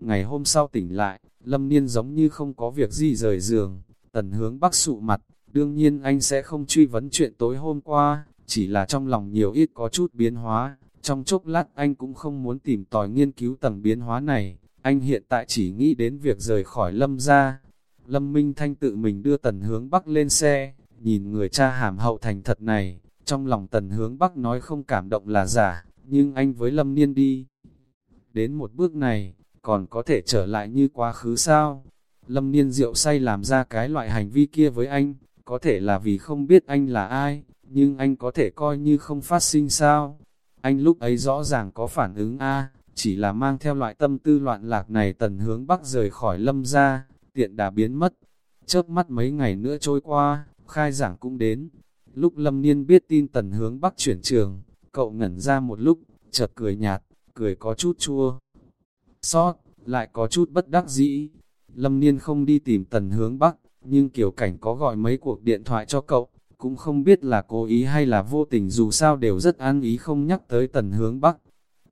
Ngày hôm sau tỉnh lại, Lâm Niên giống như không có việc gì rời giường, tần hướng bắc sụ mặt, đương nhiên anh sẽ không truy vấn chuyện tối hôm qua, chỉ là trong lòng nhiều ít có chút biến hóa, trong chốc lát anh cũng không muốn tìm tòi nghiên cứu tầng biến hóa này, anh hiện tại chỉ nghĩ đến việc rời khỏi Lâm ra. Lâm Minh Thanh tự mình đưa tần hướng bắc lên xe, nhìn người cha hàm hậu thành thật này, trong lòng tần hướng bắc nói không cảm động là giả, nhưng anh với Lâm Niên đi. Đến một bước này, còn có thể trở lại như quá khứ sao? Lâm Niên rượu say làm ra cái loại hành vi kia với anh, có thể là vì không biết anh là ai, nhưng anh có thể coi như không phát sinh sao? Anh lúc ấy rõ ràng có phản ứng A, chỉ là mang theo loại tâm tư loạn lạc này tần hướng bắc rời khỏi lâm ra, tiện đã biến mất. Chớp mắt mấy ngày nữa trôi qua, khai giảng cũng đến. Lúc lâm niên biết tin tần hướng bắc chuyển trường, cậu ngẩn ra một lúc, chợt cười nhạt, cười có chút chua. Xót, lại có chút bất đắc dĩ. Lâm niên không đi tìm tần hướng bắc, nhưng kiểu cảnh có gọi mấy cuộc điện thoại cho cậu, cũng không biết là cố ý hay là vô tình dù sao đều rất an ý không nhắc tới tần hướng bắc.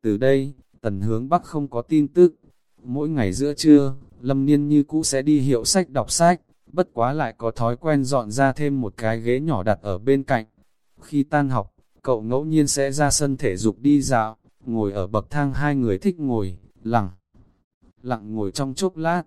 Từ đây, tần hướng bắc không có tin tức. Mỗi ngày giữa trưa, Lâm Niên như cũ sẽ đi hiệu sách đọc sách, bất quá lại có thói quen dọn ra thêm một cái ghế nhỏ đặt ở bên cạnh. Khi tan học, cậu ngẫu nhiên sẽ ra sân thể dục đi dạo, ngồi ở bậc thang hai người thích ngồi, lặng, lặng ngồi trong chốc lát.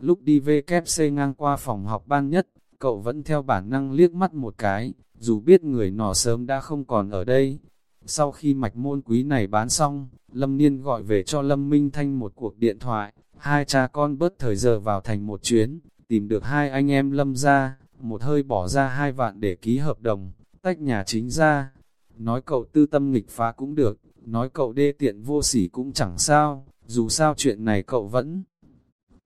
Lúc đi VKC ngang qua phòng học ban nhất, cậu vẫn theo bản năng liếc mắt một cái, dù biết người nọ sớm đã không còn ở đây. Sau khi mạch môn quý này bán xong, Lâm Niên gọi về cho Lâm Minh Thanh một cuộc điện thoại, hai cha con bớt thời giờ vào thành một chuyến, tìm được hai anh em Lâm ra, một hơi bỏ ra hai vạn để ký hợp đồng, tách nhà chính ra. Nói cậu tư tâm nghịch phá cũng được, nói cậu đê tiện vô sỉ cũng chẳng sao, dù sao chuyện này cậu vẫn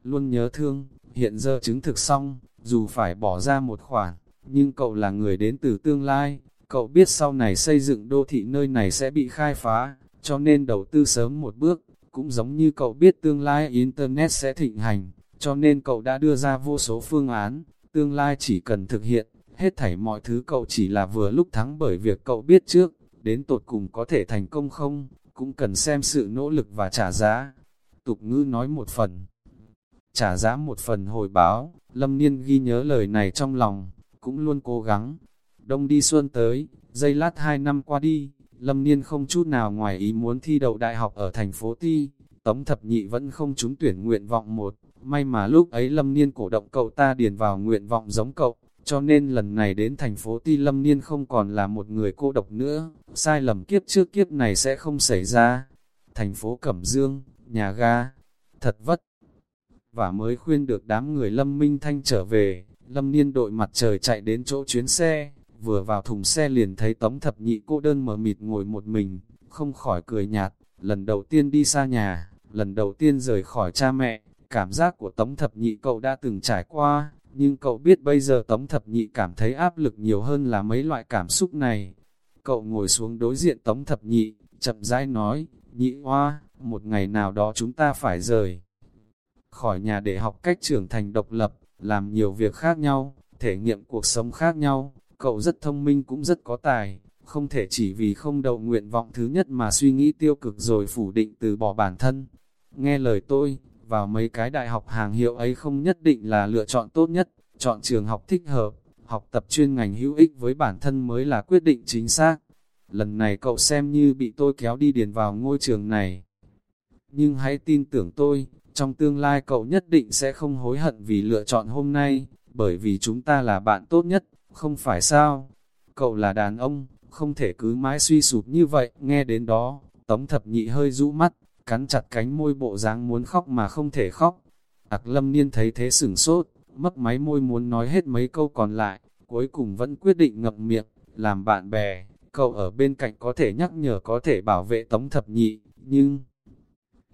luôn nhớ thương, hiện giờ chứng thực xong, dù phải bỏ ra một khoản, nhưng cậu là người đến từ tương lai, cậu biết sau này xây dựng đô thị nơi này sẽ bị khai phá, cho nên đầu tư sớm một bước, cũng giống như cậu biết tương lai Internet sẽ thịnh hành, cho nên cậu đã đưa ra vô số phương án, tương lai chỉ cần thực hiện, hết thảy mọi thứ cậu chỉ là vừa lúc thắng bởi việc cậu biết trước, đến tột cùng có thể thành công không, cũng cần xem sự nỗ lực và trả giá. Tục ngữ nói một phần, trả giá một phần hồi báo, Lâm Niên ghi nhớ lời này trong lòng, cũng luôn cố gắng. Đông đi xuân tới, dây lát hai năm qua đi, Lâm Niên không chút nào ngoài ý muốn thi đậu đại học ở thành phố Ti. Tống thập nhị vẫn không trúng tuyển nguyện vọng một, may mà lúc ấy Lâm Niên cổ động cậu ta điền vào nguyện vọng giống cậu, cho nên lần này đến thành phố Ti Lâm Niên không còn là một người cô độc nữa, sai lầm kiếp trước kiếp này sẽ không xảy ra. Thành phố Cẩm Dương, nhà ga, thật vất và mới khuyên được đám người Lâm Minh Thanh trở về, Lâm Niên đội mặt trời chạy đến chỗ chuyến xe, vừa vào thùng xe liền thấy tống thập nhị cô đơn mờ mịt ngồi một mình, không khỏi cười nhạt, lần đầu tiên đi xa nhà, lần đầu tiên rời khỏi cha mẹ, cảm giác của tống thập nhị cậu đã từng trải qua, nhưng cậu biết bây giờ tống thập nhị cảm thấy áp lực nhiều hơn là mấy loại cảm xúc này. Cậu ngồi xuống đối diện tống thập nhị, chậm rãi nói, nhị hoa, một ngày nào đó chúng ta phải rời khỏi nhà để học cách trưởng thành độc lập, làm nhiều việc khác nhau, thể nghiệm cuộc sống khác nhau. Cậu rất thông minh cũng rất có tài, không thể chỉ vì không đậu nguyện vọng thứ nhất mà suy nghĩ tiêu cực rồi phủ định từ bỏ bản thân. Nghe lời tôi, vào mấy cái đại học hàng hiệu ấy không nhất định là lựa chọn tốt nhất, chọn trường học thích hợp, học tập chuyên ngành hữu ích với bản thân mới là quyết định chính xác. Lần này cậu xem như bị tôi kéo đi điền vào ngôi trường này. Nhưng hãy tin tưởng tôi, trong tương lai cậu nhất định sẽ không hối hận vì lựa chọn hôm nay, bởi vì chúng ta là bạn tốt nhất, không phải sao? Cậu là đàn ông, không thể cứ mãi suy sụp như vậy, nghe đến đó, tống thập nhị hơi rũ mắt, cắn chặt cánh môi bộ dáng muốn khóc mà không thể khóc. Ặc lâm niên thấy thế sửng sốt, mấp máy môi muốn nói hết mấy câu còn lại, cuối cùng vẫn quyết định ngậm miệng, làm bạn bè, cậu ở bên cạnh có thể nhắc nhở có thể bảo vệ tống thập nhị, nhưng...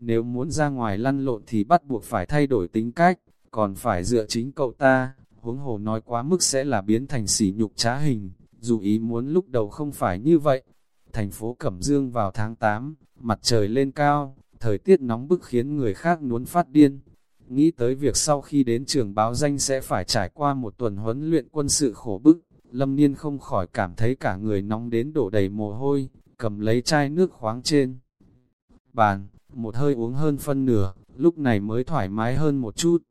Nếu muốn ra ngoài lăn lộn thì bắt buộc phải thay đổi tính cách, còn phải dựa chính cậu ta, huống hồ nói quá mức sẽ là biến thành sỉ nhục trá hình, dù ý muốn lúc đầu không phải như vậy. Thành phố Cẩm Dương vào tháng 8, mặt trời lên cao, thời tiết nóng bức khiến người khác nuốn phát điên. Nghĩ tới việc sau khi đến trường báo danh sẽ phải trải qua một tuần huấn luyện quân sự khổ bức, Lâm Niên không khỏi cảm thấy cả người nóng đến đổ đầy mồ hôi, cầm lấy chai nước khoáng trên. Bàn, một hơi uống hơn phân nửa, lúc này mới thoải mái hơn một chút.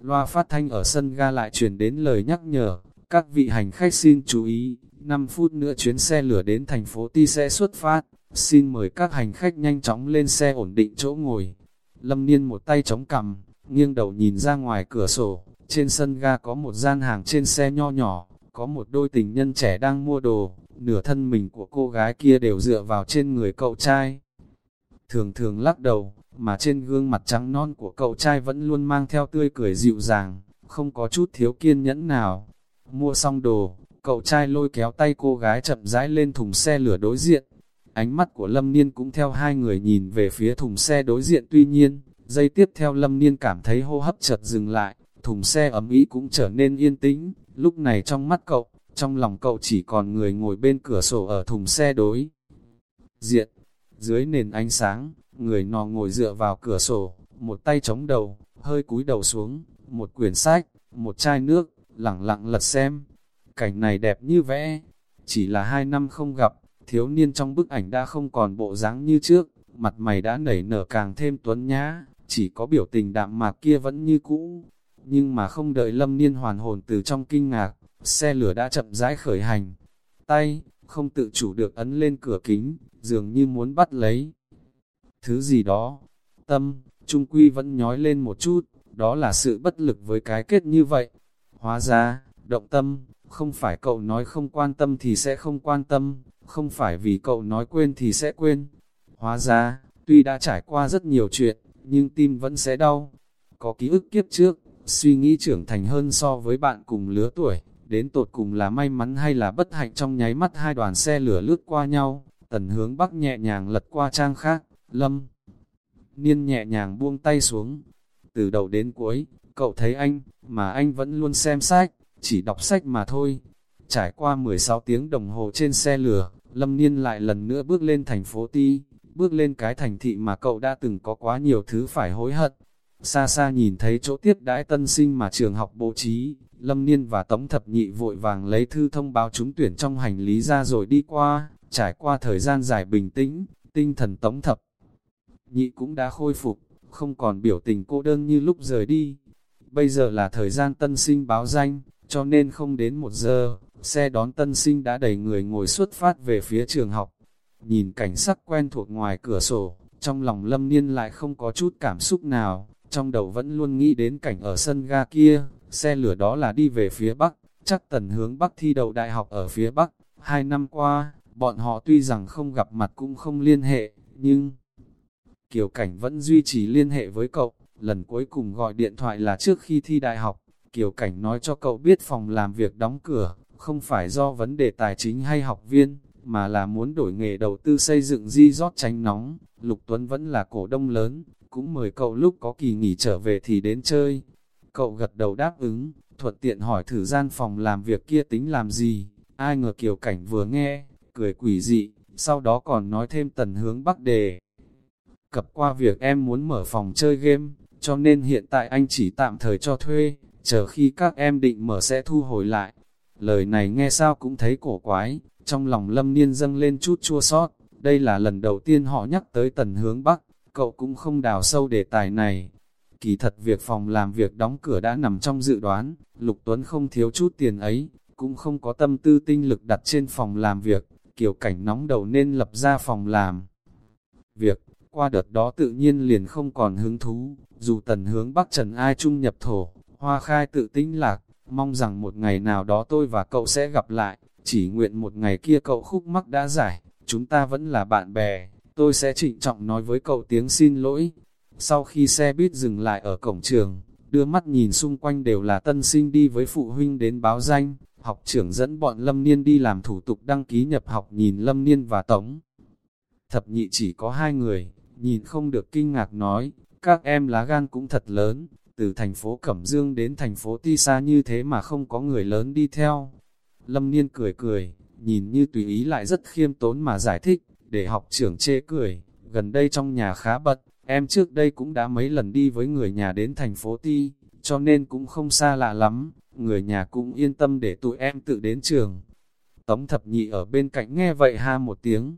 Loa phát thanh ở sân ga lại truyền đến lời nhắc nhở, các vị hành khách xin chú ý, 5 phút nữa chuyến xe lửa đến thành phố Ti sẽ xuất phát, xin mời các hành khách nhanh chóng lên xe ổn định chỗ ngồi. Lâm Niên một tay chống cằm, nghiêng đầu nhìn ra ngoài cửa sổ, trên sân ga có một gian hàng trên xe nho nhỏ, có một đôi tình nhân trẻ đang mua đồ, nửa thân mình của cô gái kia đều dựa vào trên người cậu trai thường thường lắc đầu, mà trên gương mặt trắng non của cậu trai vẫn luôn mang theo tươi cười dịu dàng, không có chút thiếu kiên nhẫn nào. Mua xong đồ, cậu trai lôi kéo tay cô gái chậm rãi lên thùng xe lửa đối diện. Ánh mắt của Lâm Niên cũng theo hai người nhìn về phía thùng xe đối diện tuy nhiên, giây tiếp theo Lâm Niên cảm thấy hô hấp chợt dừng lại, thùng xe ấm ý cũng trở nên yên tĩnh, lúc này trong mắt cậu, trong lòng cậu chỉ còn người ngồi bên cửa sổ ở thùng xe đối diện. Dưới nền ánh sáng, người nọ ngồi dựa vào cửa sổ, một tay chống đầu, hơi cúi đầu xuống, một quyển sách, một chai nước, lẳng lặng lật xem. Cảnh này đẹp như vẽ, chỉ là hai năm không gặp, thiếu niên trong bức ảnh đã không còn bộ dáng như trước, mặt mày đã nảy nở càng thêm tuấn nhã, chỉ có biểu tình đạm mạc kia vẫn như cũ. Nhưng mà không đợi lâm niên hoàn hồn từ trong kinh ngạc, xe lửa đã chậm rãi khởi hành. Tay, không tự chủ được ấn lên cửa kính, dường như muốn bắt lấy. Thứ gì đó, tâm, trung quy vẫn nhói lên một chút, đó là sự bất lực với cái kết như vậy. Hóa ra, động tâm, không phải cậu nói không quan tâm thì sẽ không quan tâm, không phải vì cậu nói quên thì sẽ quên. Hóa ra, tuy đã trải qua rất nhiều chuyện, nhưng tim vẫn sẽ đau. Có ký ức kiếp trước, suy nghĩ trưởng thành hơn so với bạn cùng lứa tuổi, đến tột cùng là may mắn hay là bất hạnh trong nháy mắt hai đoàn xe lửa lướt qua nhau, tần hướng bắc nhẹ nhàng lật qua trang khác, lâm. Niên nhẹ nhàng buông tay xuống, từ đầu đến cuối, cậu thấy anh, mà anh vẫn luôn xem sách, chỉ đọc sách mà thôi. Trải qua 16 tiếng đồng hồ trên xe lửa, Lâm Niên lại lần nữa bước lên thành phố Ti, bước lên cái thành thị mà cậu đã từng có quá nhiều thứ phải hối hận. Xa xa nhìn thấy chỗ tiếp đãi tân sinh mà trường học bố trí, Lâm Niên và Tống Thập Nhị vội vàng lấy thư thông báo trúng tuyển trong hành lý ra rồi đi qua, trải qua thời gian dài bình tĩnh, tinh thần Tống Thập Nhị cũng đã khôi phục, không còn biểu tình cô đơn như lúc rời đi. Bây giờ là thời gian tân sinh báo danh, cho nên không đến một giờ, xe đón tân sinh đã đầy người ngồi xuất phát về phía trường học. Nhìn cảnh sắc quen thuộc ngoài cửa sổ, trong lòng lâm niên lại không có chút cảm xúc nào, trong đầu vẫn luôn nghĩ đến cảnh ở sân ga kia, xe lửa đó là đi về phía Bắc, chắc tần hướng Bắc thi đậu đại học ở phía Bắc. Hai năm qua, bọn họ tuy rằng không gặp mặt cũng không liên hệ, nhưng... Kiều Cảnh vẫn duy trì liên hệ với cậu, lần cuối cùng gọi điện thoại là trước khi thi đại học. Kiều Cảnh nói cho cậu biết phòng làm việc đóng cửa, không phải do vấn đề tài chính hay học viên, mà là muốn đổi nghề đầu tư xây dựng di rót tránh nóng. Lục Tuấn vẫn là cổ đông lớn, cũng mời cậu lúc có kỳ nghỉ trở về thì đến chơi. Cậu gật đầu đáp ứng, thuận tiện hỏi thử gian phòng làm việc kia tính làm gì, ai ngờ Kiều Cảnh vừa nghe, cười quỷ dị, sau đó còn nói thêm tần hướng bắc đề. cập qua việc em muốn mở phòng chơi game, cho nên hiện tại anh chỉ tạm thời cho thuê, chờ khi các em định mở sẽ thu hồi lại. Lời này nghe sao cũng thấy cổ quái, trong lòng lâm niên dâng lên chút chua sót, đây là lần đầu tiên họ nhắc tới tần hướng Bắc, cậu cũng không đào sâu đề tài này. Kỳ thật việc phòng làm việc đóng cửa đã nằm trong dự đoán, Lục Tuấn không thiếu chút tiền ấy, cũng không có tâm tư tinh lực đặt trên phòng làm việc, kiểu cảnh nóng đầu nên lập ra phòng làm. Việc, qua đợt đó tự nhiên liền không còn hứng thú, dù tần hướng Bắc Trần ai chung nhập thổ, hoa khai tự tinh lạc, mong rằng một ngày nào đó tôi và cậu sẽ gặp lại, chỉ nguyện một ngày kia cậu khúc mắc đã giải, chúng ta vẫn là bạn bè, tôi sẽ trịnh trọng nói với cậu tiếng xin lỗi. Sau khi xe buýt dừng lại ở cổng trường, đưa mắt nhìn xung quanh đều là tân sinh đi với phụ huynh đến báo danh, học trưởng dẫn bọn Lâm Niên đi làm thủ tục đăng ký nhập học nhìn Lâm Niên và Tống. Thập nhị chỉ có hai người, nhìn không được kinh ngạc nói, các em lá gan cũng thật lớn, từ thành phố Cẩm Dương đến thành phố Ti Sa như thế mà không có người lớn đi theo. Lâm Niên cười cười, nhìn như tùy ý lại rất khiêm tốn mà giải thích, để học trưởng chê cười, gần đây trong nhà khá bật, em trước đây cũng đã mấy lần đi với người nhà đến thành phố Ti, cho nên cũng không xa lạ lắm, người nhà cũng yên tâm để tụi em tự đến trường. Tống thập nhị ở bên cạnh nghe vậy ha một tiếng,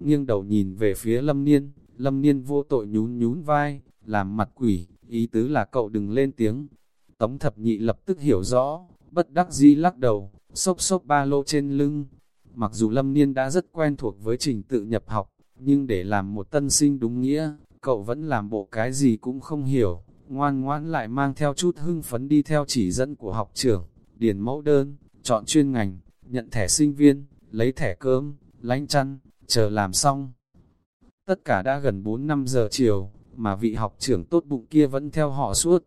nghiêng đầu nhìn về phía lâm niên, lâm niên vô tội nhún nhún vai, làm mặt quỷ, ý tứ là cậu đừng lên tiếng. Tống thập nhị lập tức hiểu rõ, bất đắc dĩ lắc đầu, xốc xốc ba lô trên lưng. Mặc dù lâm niên đã rất quen thuộc với trình tự nhập học, nhưng để làm một tân sinh đúng nghĩa, cậu vẫn làm bộ cái gì cũng không hiểu, ngoan ngoãn lại mang theo chút hưng phấn đi theo chỉ dẫn của học trưởng, điền mẫu đơn, chọn chuyên ngành, nhận thẻ sinh viên, lấy thẻ cơm, lánh chăn, chờ làm xong. Tất cả đã gần 4-5 giờ chiều, mà vị học trưởng tốt bụng kia vẫn theo họ suốt.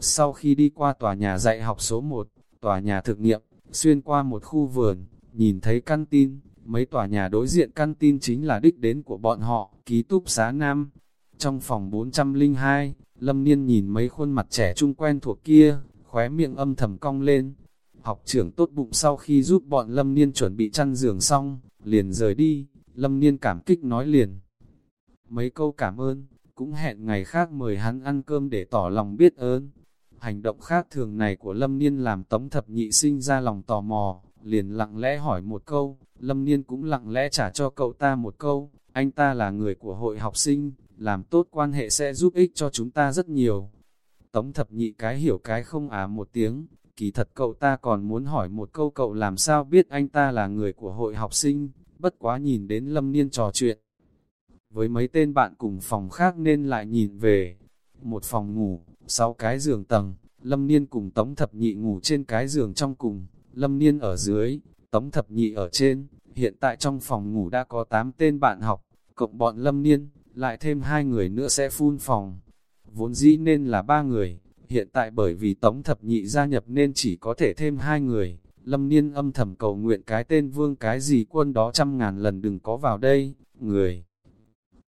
Sau khi đi qua tòa nhà dạy học số 1, tòa nhà thực nghiệm, xuyên qua một khu vườn, nhìn thấy căn tin, mấy tòa nhà đối diện căn tin chính là đích đến của bọn họ, ký túc xá Nam. Trong phòng 402, Lâm Niên nhìn mấy khuôn mặt trẻ trung quen thuộc kia, khóe miệng âm thầm cong lên. Học trưởng tốt bụng sau khi giúp bọn Lâm Niên chuẩn bị chăn giường xong, liền rời đi, Lâm Niên cảm kích nói liền. Mấy câu cảm ơn, cũng hẹn ngày khác mời hắn ăn cơm để tỏ lòng biết ơn. Hành động khác thường này của Lâm Niên làm Tống Thập Nhị sinh ra lòng tò mò, liền lặng lẽ hỏi một câu, Lâm Niên cũng lặng lẽ trả cho cậu ta một câu, anh ta là người của hội học sinh, làm tốt quan hệ sẽ giúp ích cho chúng ta rất nhiều. Tống Thập Nhị cái hiểu cái không á một tiếng, kỳ thật cậu ta còn muốn hỏi một câu cậu làm sao biết anh ta là người của hội học sinh, bất quá nhìn đến Lâm Niên trò chuyện. Với mấy tên bạn cùng phòng khác nên lại nhìn về, một phòng ngủ, sáu cái giường tầng, Lâm Niên cùng Tống Thập Nhị ngủ trên cái giường trong cùng, Lâm Niên ở dưới, Tống Thập Nhị ở trên, hiện tại trong phòng ngủ đã có 8 tên bạn học, cộng bọn Lâm Niên, lại thêm hai người nữa sẽ phun phòng. Vốn dĩ nên là ba người, hiện tại bởi vì Tống Thập Nhị gia nhập nên chỉ có thể thêm hai người. Lâm Niên âm thầm cầu nguyện cái tên vương cái gì quân đó trăm ngàn lần đừng có vào đây, người.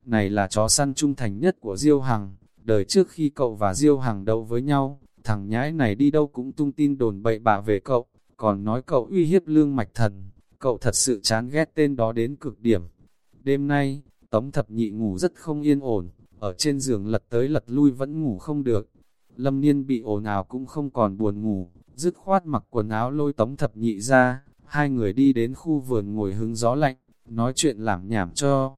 Này là chó săn trung thành nhất của Diêu Hằng, đời trước khi cậu và Diêu Hằng đấu với nhau, thằng nhãi này đi đâu cũng tung tin đồn bậy bạ về cậu, còn nói cậu uy hiếp lương mạch thần, cậu thật sự chán ghét tên đó đến cực điểm. Đêm nay, Tống thập nhị ngủ rất không yên ổn, ở trên giường lật tới lật lui vẫn ngủ không được. Lâm niên bị ồn ào cũng không còn buồn ngủ, dứt khoát mặc quần áo lôi tống thập nhị ra, hai người đi đến khu vườn ngồi hứng gió lạnh, nói chuyện làm nhảm cho.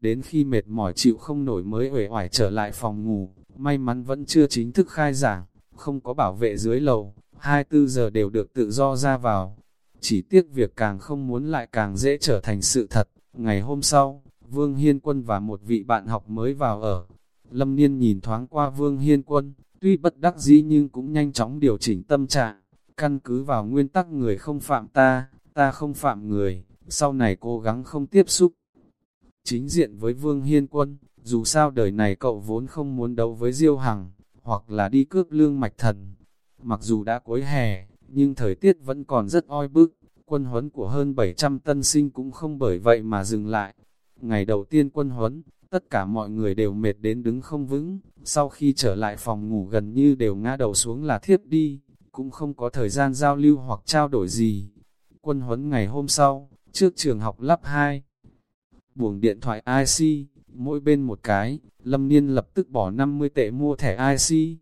Đến khi mệt mỏi chịu không nổi mới uể oải trở lại phòng ngủ, may mắn vẫn chưa chính thức khai giảng, không có bảo vệ dưới lầu, 24 giờ đều được tự do ra vào. Chỉ tiếc việc càng không muốn lại càng dễ trở thành sự thật. Ngày hôm sau, Vương Hiên Quân và một vị bạn học mới vào ở. Lâm Niên nhìn thoáng qua Vương Hiên Quân, tuy bất đắc dĩ nhưng cũng nhanh chóng điều chỉnh tâm trạng, căn cứ vào nguyên tắc người không phạm ta, ta không phạm người, sau này cố gắng không tiếp xúc. Chính diện với Vương Hiên Quân, dù sao đời này cậu vốn không muốn đấu với Diêu Hằng, hoặc là đi cướp lương mạch thần. Mặc dù đã cuối hè, nhưng thời tiết vẫn còn rất oi bức, quân huấn của hơn 700 tân sinh cũng không bởi vậy mà dừng lại. Ngày đầu tiên quân huấn, tất cả mọi người đều mệt đến đứng không vững, sau khi trở lại phòng ngủ gần như đều ngã đầu xuống là thiếp đi, cũng không có thời gian giao lưu hoặc trao đổi gì. Quân huấn ngày hôm sau, trước trường học lắp 2, buồng điện thoại IC, mỗi bên một cái, Lâm Niên lập tức bỏ 50 tệ mua thẻ IC.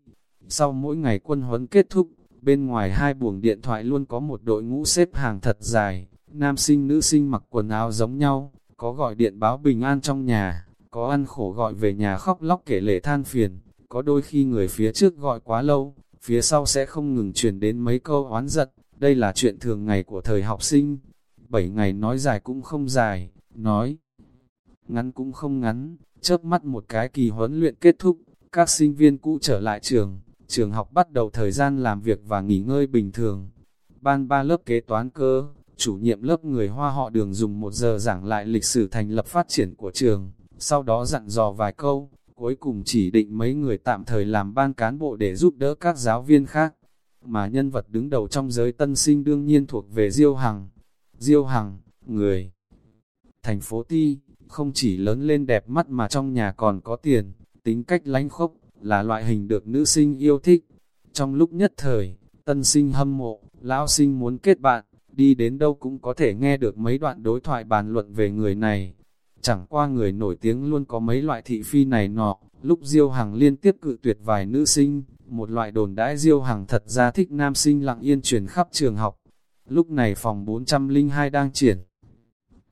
Sau mỗi ngày quân huấn kết thúc, bên ngoài hai buồng điện thoại luôn có một đội ngũ xếp hàng thật dài, nam sinh nữ sinh mặc quần áo giống nhau, có gọi điện báo bình an trong nhà, có ăn khổ gọi về nhà khóc lóc kể lệ than phiền, có đôi khi người phía trước gọi quá lâu, phía sau sẽ không ngừng truyền đến mấy câu oán giận, đây là chuyện thường ngày của thời học sinh. Bảy ngày nói dài cũng không dài, nói ngắn cũng không ngắn, chớp mắt một cái kỳ huấn luyện kết thúc, các sinh viên cũ trở lại trường, trường học bắt đầu thời gian làm việc và nghỉ ngơi bình thường. Ban ba lớp kế toán cơ, chủ nhiệm lớp người Hoa họ đường dùng một giờ giảng lại lịch sử thành lập phát triển của trường, sau đó dặn dò vài câu, cuối cùng chỉ định mấy người tạm thời làm ban cán bộ để giúp đỡ các giáo viên khác. Mà nhân vật đứng đầu trong giới tân sinh đương nhiên thuộc về Diêu Hằng. Diêu Hằng, người thành phố Ti, không chỉ lớn lên đẹp mắt mà trong nhà còn có tiền, tính cách lánh khốc, là loại hình được nữ sinh yêu thích. Trong lúc nhất thời, tân sinh hâm mộ, lão sinh muốn kết bạn, đi đến đâu cũng có thể nghe được mấy đoạn đối thoại bàn luận về người này. Chẳng qua người nổi tiếng luôn có mấy loại thị phi này nọ, lúc Diêu Hằng liên tiếp cự tuyệt vài nữ sinh, một loại đồn đãi Diêu Hằng thật ra thích nam sinh lặng yên truyền khắp trường học. Lúc này phòng 402 đang triển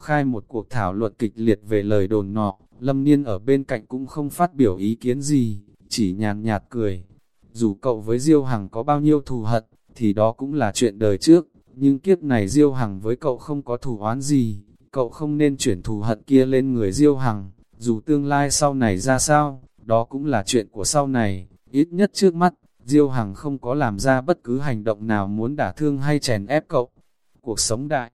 khai một cuộc thảo luận kịch liệt về lời đồn nọ, Lâm Niên ở bên cạnh cũng không phát biểu ý kiến gì, chỉ nhàn nhạt cười. Dù cậu với Diêu Hằng có bao nhiêu thù hận, thì đó cũng là chuyện đời trước, nhưng kiếp này Diêu Hằng với cậu không có thù oán gì, cậu không nên chuyển thù hận kia lên người Diêu Hằng, dù tương lai sau này ra sao, đó cũng là chuyện của sau này, ít nhất trước mắt, Diêu Hằng không có làm ra bất cứ hành động nào muốn đả thương hay chèn ép cậu. Cuộc sống đại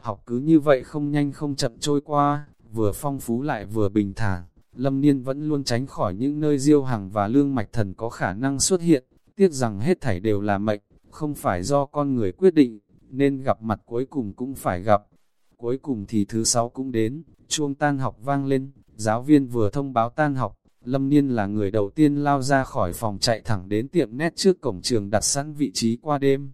học cứ như vậy không nhanh không chậm trôi qua, vừa phong phú lại vừa bình thản. Lâm Niên vẫn luôn tránh khỏi những nơi Diêu Hằng và Lương Mạch Thần có khả năng xuất hiện, tiếc rằng hết thảy đều là mệnh, không phải do con người quyết định, nên gặp mặt cuối cùng cũng phải gặp. Cuối cùng thì thứ sáu cũng đến, chuông tan học vang lên, giáo viên vừa thông báo tan học, Lâm Niên là người đầu tiên lao ra khỏi phòng chạy thẳng đến tiệm nét trước cổng trường đặt sẵn vị trí qua đêm.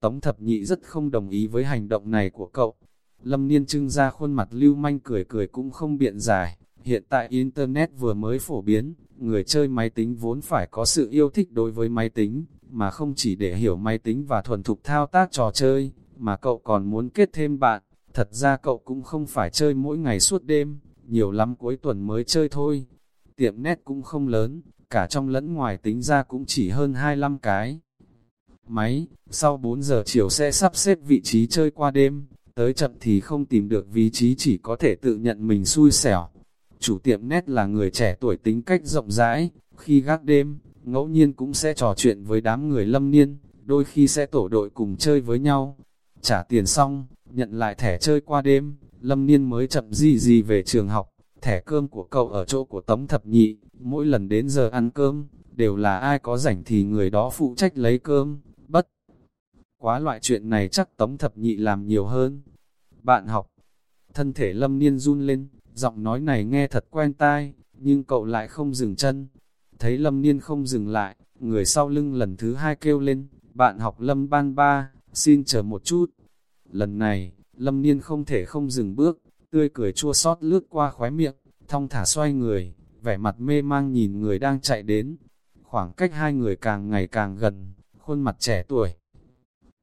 Tống thập nhị rất không đồng ý với hành động này của cậu. Lâm Niên trưng ra khuôn mặt lưu manh cười cười cũng không biện giải. Hiện tại Internet vừa mới phổ biến, người chơi máy tính vốn phải có sự yêu thích đối với máy tính, mà không chỉ để hiểu máy tính và thuần thục thao tác trò chơi, mà cậu còn muốn kết thêm bạn. Thật ra cậu cũng không phải chơi mỗi ngày suốt đêm, nhiều lắm cuối tuần mới chơi thôi. Tiệm nét cũng không lớn, cả trong lẫn ngoài tính ra cũng chỉ hơn 25 cái. Máy, sau 4 giờ chiều sẽ sắp xếp vị trí chơi qua đêm, tới chậm thì không tìm được vị trí chỉ có thể tự nhận mình xui xẻo. Chủ tiệm nét là người trẻ tuổi tính cách rộng rãi, khi gác đêm, ngẫu nhiên cũng sẽ trò chuyện với đám người lâm niên, đôi khi sẽ tổ đội cùng chơi với nhau. Trả tiền xong, nhận lại thẻ chơi qua đêm, lâm niên mới chậm gì gì về trường học, thẻ cơm của cậu ở chỗ của Tống Thập Nhị, mỗi lần đến giờ ăn cơm, đều là ai có rảnh thì người đó phụ trách lấy cơm, bất. Quá loại chuyện này chắc Tống Thập Nhị làm nhiều hơn. Bạn học, thân thể lâm niên run lên, giọng nói này nghe thật quen tai, nhưng cậu lại không dừng chân. Thấy lâm niên không dừng lại, người sau lưng lần thứ hai kêu lên, bạn học lâm ban ba, xin chờ một chút. Lần này, lâm niên không thể không dừng bước, tươi cười chua xót lướt qua khóe miệng, thong thả xoay người, vẻ mặt mê mang nhìn người đang chạy đến. Khoảng cách hai người càng ngày càng gần, khuôn mặt trẻ tuổi.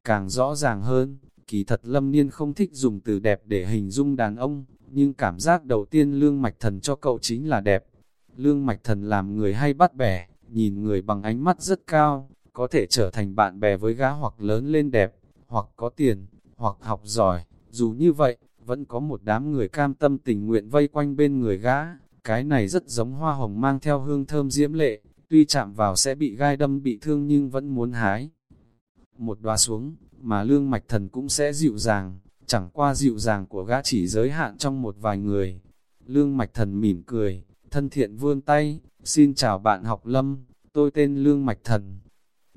Càng rõ ràng hơn, kỳ thật lâm niên không thích dùng từ đẹp để hình dung đàn ông, nhưng cảm giác đầu tiên lương mạch thần cho cậu chính là đẹp. Lương mạch thần làm người hay bắt bẻ, nhìn người bằng ánh mắt rất cao, có thể trở thành bạn bè với gã hoặc lớn lên đẹp, hoặc có tiền, hoặc học giỏi. Dù như vậy, vẫn có một đám người cam tâm tình nguyện vây quanh bên người gã. Cái này rất giống hoa hồng mang theo hương thơm diễm lệ, tuy chạm vào sẽ bị gai đâm bị thương nhưng vẫn muốn hái. Một đoá xuống, mà lương mạch thần cũng sẽ dịu dàng, chẳng qua dịu dàng của gã chỉ giới hạn trong một vài người. Lương mạch thần mỉm cười, thân thiện vươn tay, xin chào bạn học Lâm, tôi tên Lương Mạch Thần.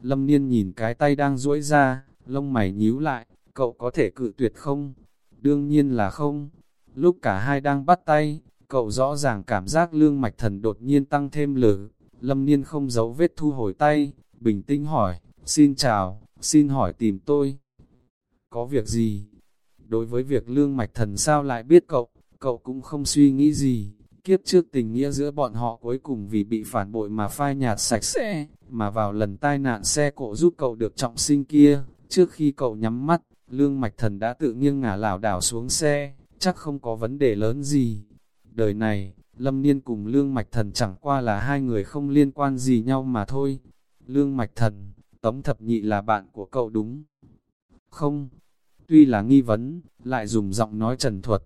Lâm Niên nhìn cái tay đang duỗi ra, lông mày nhíu lại, cậu có thể cự tuyệt không? Đương nhiên là không. Lúc cả hai đang bắt tay, cậu rõ ràng cảm giác Lương Mạch Thần đột nhiên tăng thêm lử. Lâm Niên không giấu vết thu hồi tay, bình tĩnh hỏi, xin chào, xin hỏi tìm tôi. Có việc gì? Đối với việc Lương Mạch Thần sao lại biết cậu, cậu cũng không suy nghĩ gì, Kiếp trước tình nghĩa giữa bọn họ cuối cùng vì bị phản bội mà phai nhạt sạch sẽ, mà vào lần tai nạn xe cộ giúp cậu được trọng sinh kia, trước khi cậu nhắm mắt, lương mạch thần đã tự nghiêng ngả lảo đảo xuống xe, chắc không có vấn đề lớn gì. Đời này, Lâm Niên cùng Lương Mạch Thần chẳng qua là hai người không liên quan gì nhau mà thôi. Lương Mạch Thần, Tống Thập Nhị là bạn của cậu đúng không? Tuy là nghi vấn, lại dùng giọng nói trần thuật.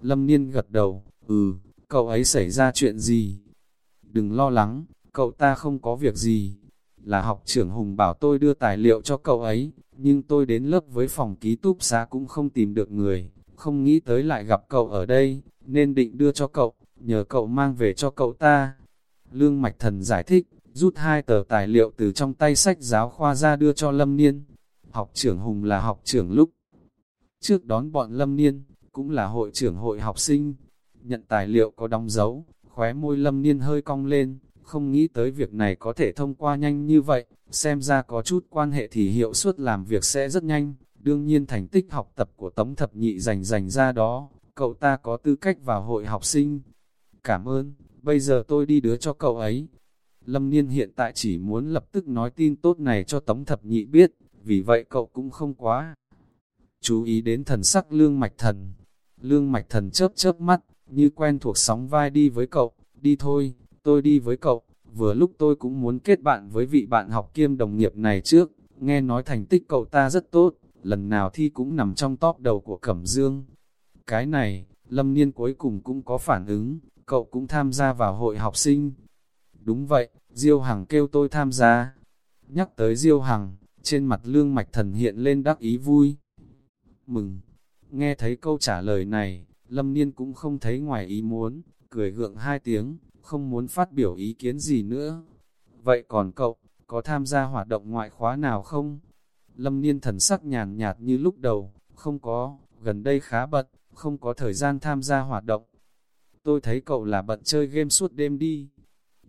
Lâm Niên gật đầu, ừ, cậu ấy xảy ra chuyện gì? Đừng lo lắng, cậu ta không có việc gì. Là học trưởng Hùng bảo tôi đưa tài liệu cho cậu ấy, nhưng tôi đến lớp với phòng ký túp xá cũng không tìm được người, không nghĩ tới lại gặp cậu ở đây, nên định đưa cho cậu, nhờ cậu mang về cho cậu ta. Lương Mạch Thần giải thích, rút hai tờ tài liệu từ trong tay sách giáo khoa ra đưa cho Lâm Niên. Học trưởng Hùng là học trưởng lúc trước đón bọn Lâm Niên, cũng là hội trưởng hội học sinh. Nhận tài liệu có đóng dấu, khóe môi Lâm Niên hơi cong lên, không nghĩ tới việc này có thể thông qua nhanh như vậy, xem ra có chút quan hệ thì hiệu suất làm việc sẽ rất nhanh. Đương nhiên thành tích học tập của Tống Thập Nhị dành dành ra đó, cậu ta có tư cách vào hội học sinh. Cảm ơn, bây giờ tôi đi đứa cho cậu ấy. Lâm Niên hiện tại chỉ muốn lập tức nói tin tốt này cho Tống Thập Nhị biết, vì vậy cậu cũng không quá. Chú ý đến thần sắc lương mạch thần. Lương mạch thần chớp chớp mắt, như quen thuộc sóng vai đi với cậu, đi thôi, tôi đi với cậu. Vừa lúc tôi cũng muốn kết bạn với vị bạn học kiêm đồng nghiệp này trước, nghe nói thành tích cậu ta rất tốt, lần nào thi cũng nằm trong top đầu của Cẩm Dương. Cái này, Lâm Niên cuối cùng cũng có phản ứng, cậu cũng tham gia vào hội học sinh. Đúng vậy, Diêu Hằng kêu tôi tham gia. Nhắc tới Diêu Hằng, trên mặt lương mạch thần hiện lên đắc ý vui. Mừng! Nghe thấy câu trả lời này, Lâm Niên cũng không thấy ngoài ý muốn, cười gượng hai tiếng, không muốn phát biểu ý kiến gì nữa. Vậy còn cậu, có tham gia hoạt động ngoại khóa nào không? Lâm Niên thần sắc nhàn nhạt như lúc đầu, không có, gần đây khá bận, không có thời gian tham gia hoạt động. Tôi thấy cậu là bận chơi game suốt đêm đi.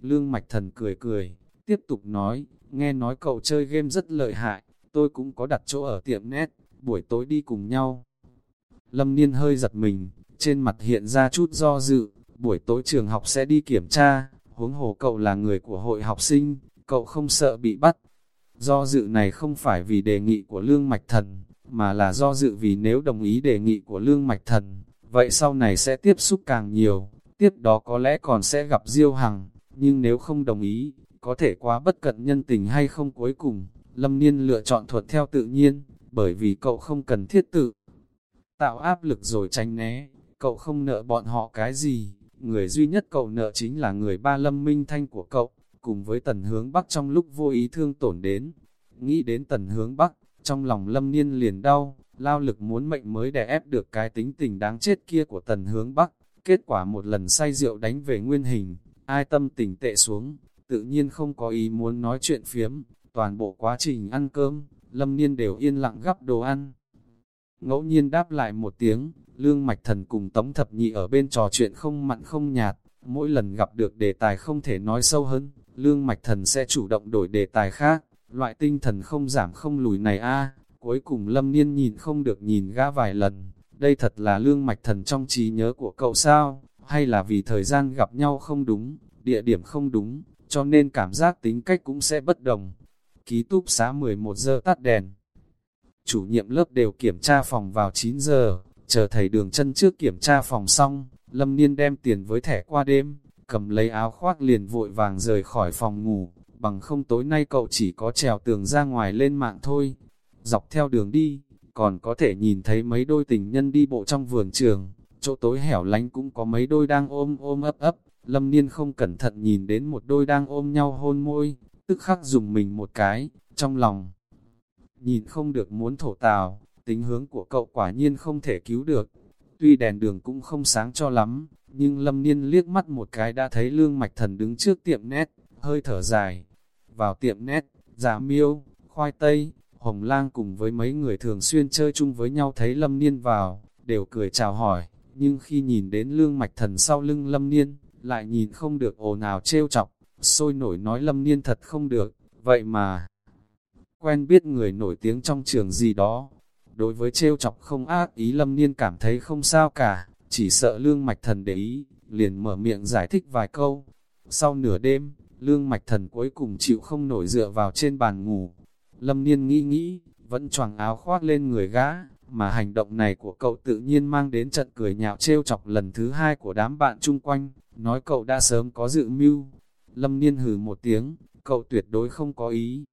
Lương Mạch Thần cười cười, tiếp tục nói, nghe nói cậu chơi game rất lợi hại, tôi cũng có đặt chỗ ở tiệm net, buổi tối đi cùng nhau. Lâm Niên hơi giật mình, trên mặt hiện ra chút do dự, buổi tối trường học sẽ đi kiểm tra, huống hồ cậu là người của hội học sinh, cậu không sợ bị bắt. Do dự này không phải vì đề nghị của Lương Mạch Thần, mà là do dự vì nếu đồng ý đề nghị của Lương Mạch Thần, vậy sau này sẽ tiếp xúc càng nhiều, tiếp đó có lẽ còn sẽ gặp Diêu Hằng, nhưng nếu không đồng ý, có thể quá bất cận nhân tình hay không cuối cùng, Lâm Niên lựa chọn thuật theo tự nhiên, bởi vì cậu không cần thiết tự tạo áp lực rồi tránh né, cậu không nợ bọn họ cái gì, người duy nhất cậu nợ chính là người ba Lâm Minh Thanh của cậu, cùng với tần hướng Bắc trong lúc vô ý thương tổn đến. Nghĩ đến tần hướng Bắc, trong lòng Lâm Niên liền đau, lao lực muốn mệnh mới đè ép được cái tính tình đáng chết kia của tần hướng Bắc, kết quả một lần say rượu đánh về nguyên hình, ai tâm tình tệ xuống, tự nhiên không có ý muốn nói chuyện phiếm, toàn bộ quá trình ăn cơm, Lâm Niên đều yên lặng gắp đồ ăn. Ngẫu nhiên đáp lại một tiếng, Lương Mạch Thần cùng Tống Thập Nhị ở bên trò chuyện không mặn không nhạt, mỗi lần gặp được đề tài không thể nói sâu hơn, Lương Mạch Thần sẽ chủ động đổi đề tài khác, loại tinh thần không giảm không lùi này a cuối cùng Lâm Niên nhìn không được nhìn gã vài lần, đây thật là Lương Mạch Thần trong trí nhớ của cậu sao, hay là vì thời gian gặp nhau không đúng, địa điểm không đúng, cho nên cảm giác tính cách cũng sẽ bất đồng. Ký túc xá 11 giờ tắt đèn. Chủ nhiệm lớp đều kiểm tra phòng vào 9 giờ, chờ thầy đường chân trước kiểm tra phòng xong, Lâm Niên đem tiền với thẻ qua đêm, cầm lấy áo khoác liền vội vàng rời khỏi phòng ngủ, bằng không tối nay cậu chỉ có trèo tường ra ngoài lên mạng thôi. Dọc theo đường đi, còn có thể nhìn thấy mấy đôi tình nhân đi bộ trong vườn trường, chỗ tối hẻo lánh cũng có mấy đôi đang ôm ôm ấp ấp, Lâm Niên không cẩn thận nhìn đến một đôi đang ôm nhau hôn môi, tức khắc dùng mình một cái, trong lòng. Nhìn không được muốn thổ tào, tính hướng của cậu quả nhiên không thể cứu được. Tuy đèn đường cũng không sáng cho lắm, nhưng Lâm Niên liếc mắt một cái đã thấy Lương Mạch Thần đứng trước tiệm nét, hơi thở dài. Vào tiệm nét, giả miêu, khoai tây, hồng lang cùng với mấy người thường xuyên chơi chung với nhau thấy Lâm Niên vào, đều cười chào hỏi, nhưng khi nhìn đến Lương Mạch Thần sau lưng Lâm Niên, lại nhìn không được ồn ào trêu chọc, sôi nổi nói lâm niên thật không được, vậy mà, quen biết người nổi tiếng trong trường gì đó, đối với trêu chọc không ác ý lâm niên cảm thấy không sao cả, chỉ sợ lương mạch thần để ý, liền mở miệng giải thích vài câu. Sau nửa đêm, lương mạch thần cuối cùng chịu không nổi dựa vào trên bàn ngủ. Lâm Niên nghĩ nghĩ, vẫn choàng áo khoác lên người gã, mà hành động này của cậu tự nhiên mang đến trận cười nhạo trêu chọc lần thứ hai của đám bạn chung quanh, nói cậu đã sớm có dự mưu. Lâm Niên hừ một tiếng, cậu tuyệt đối không có ý.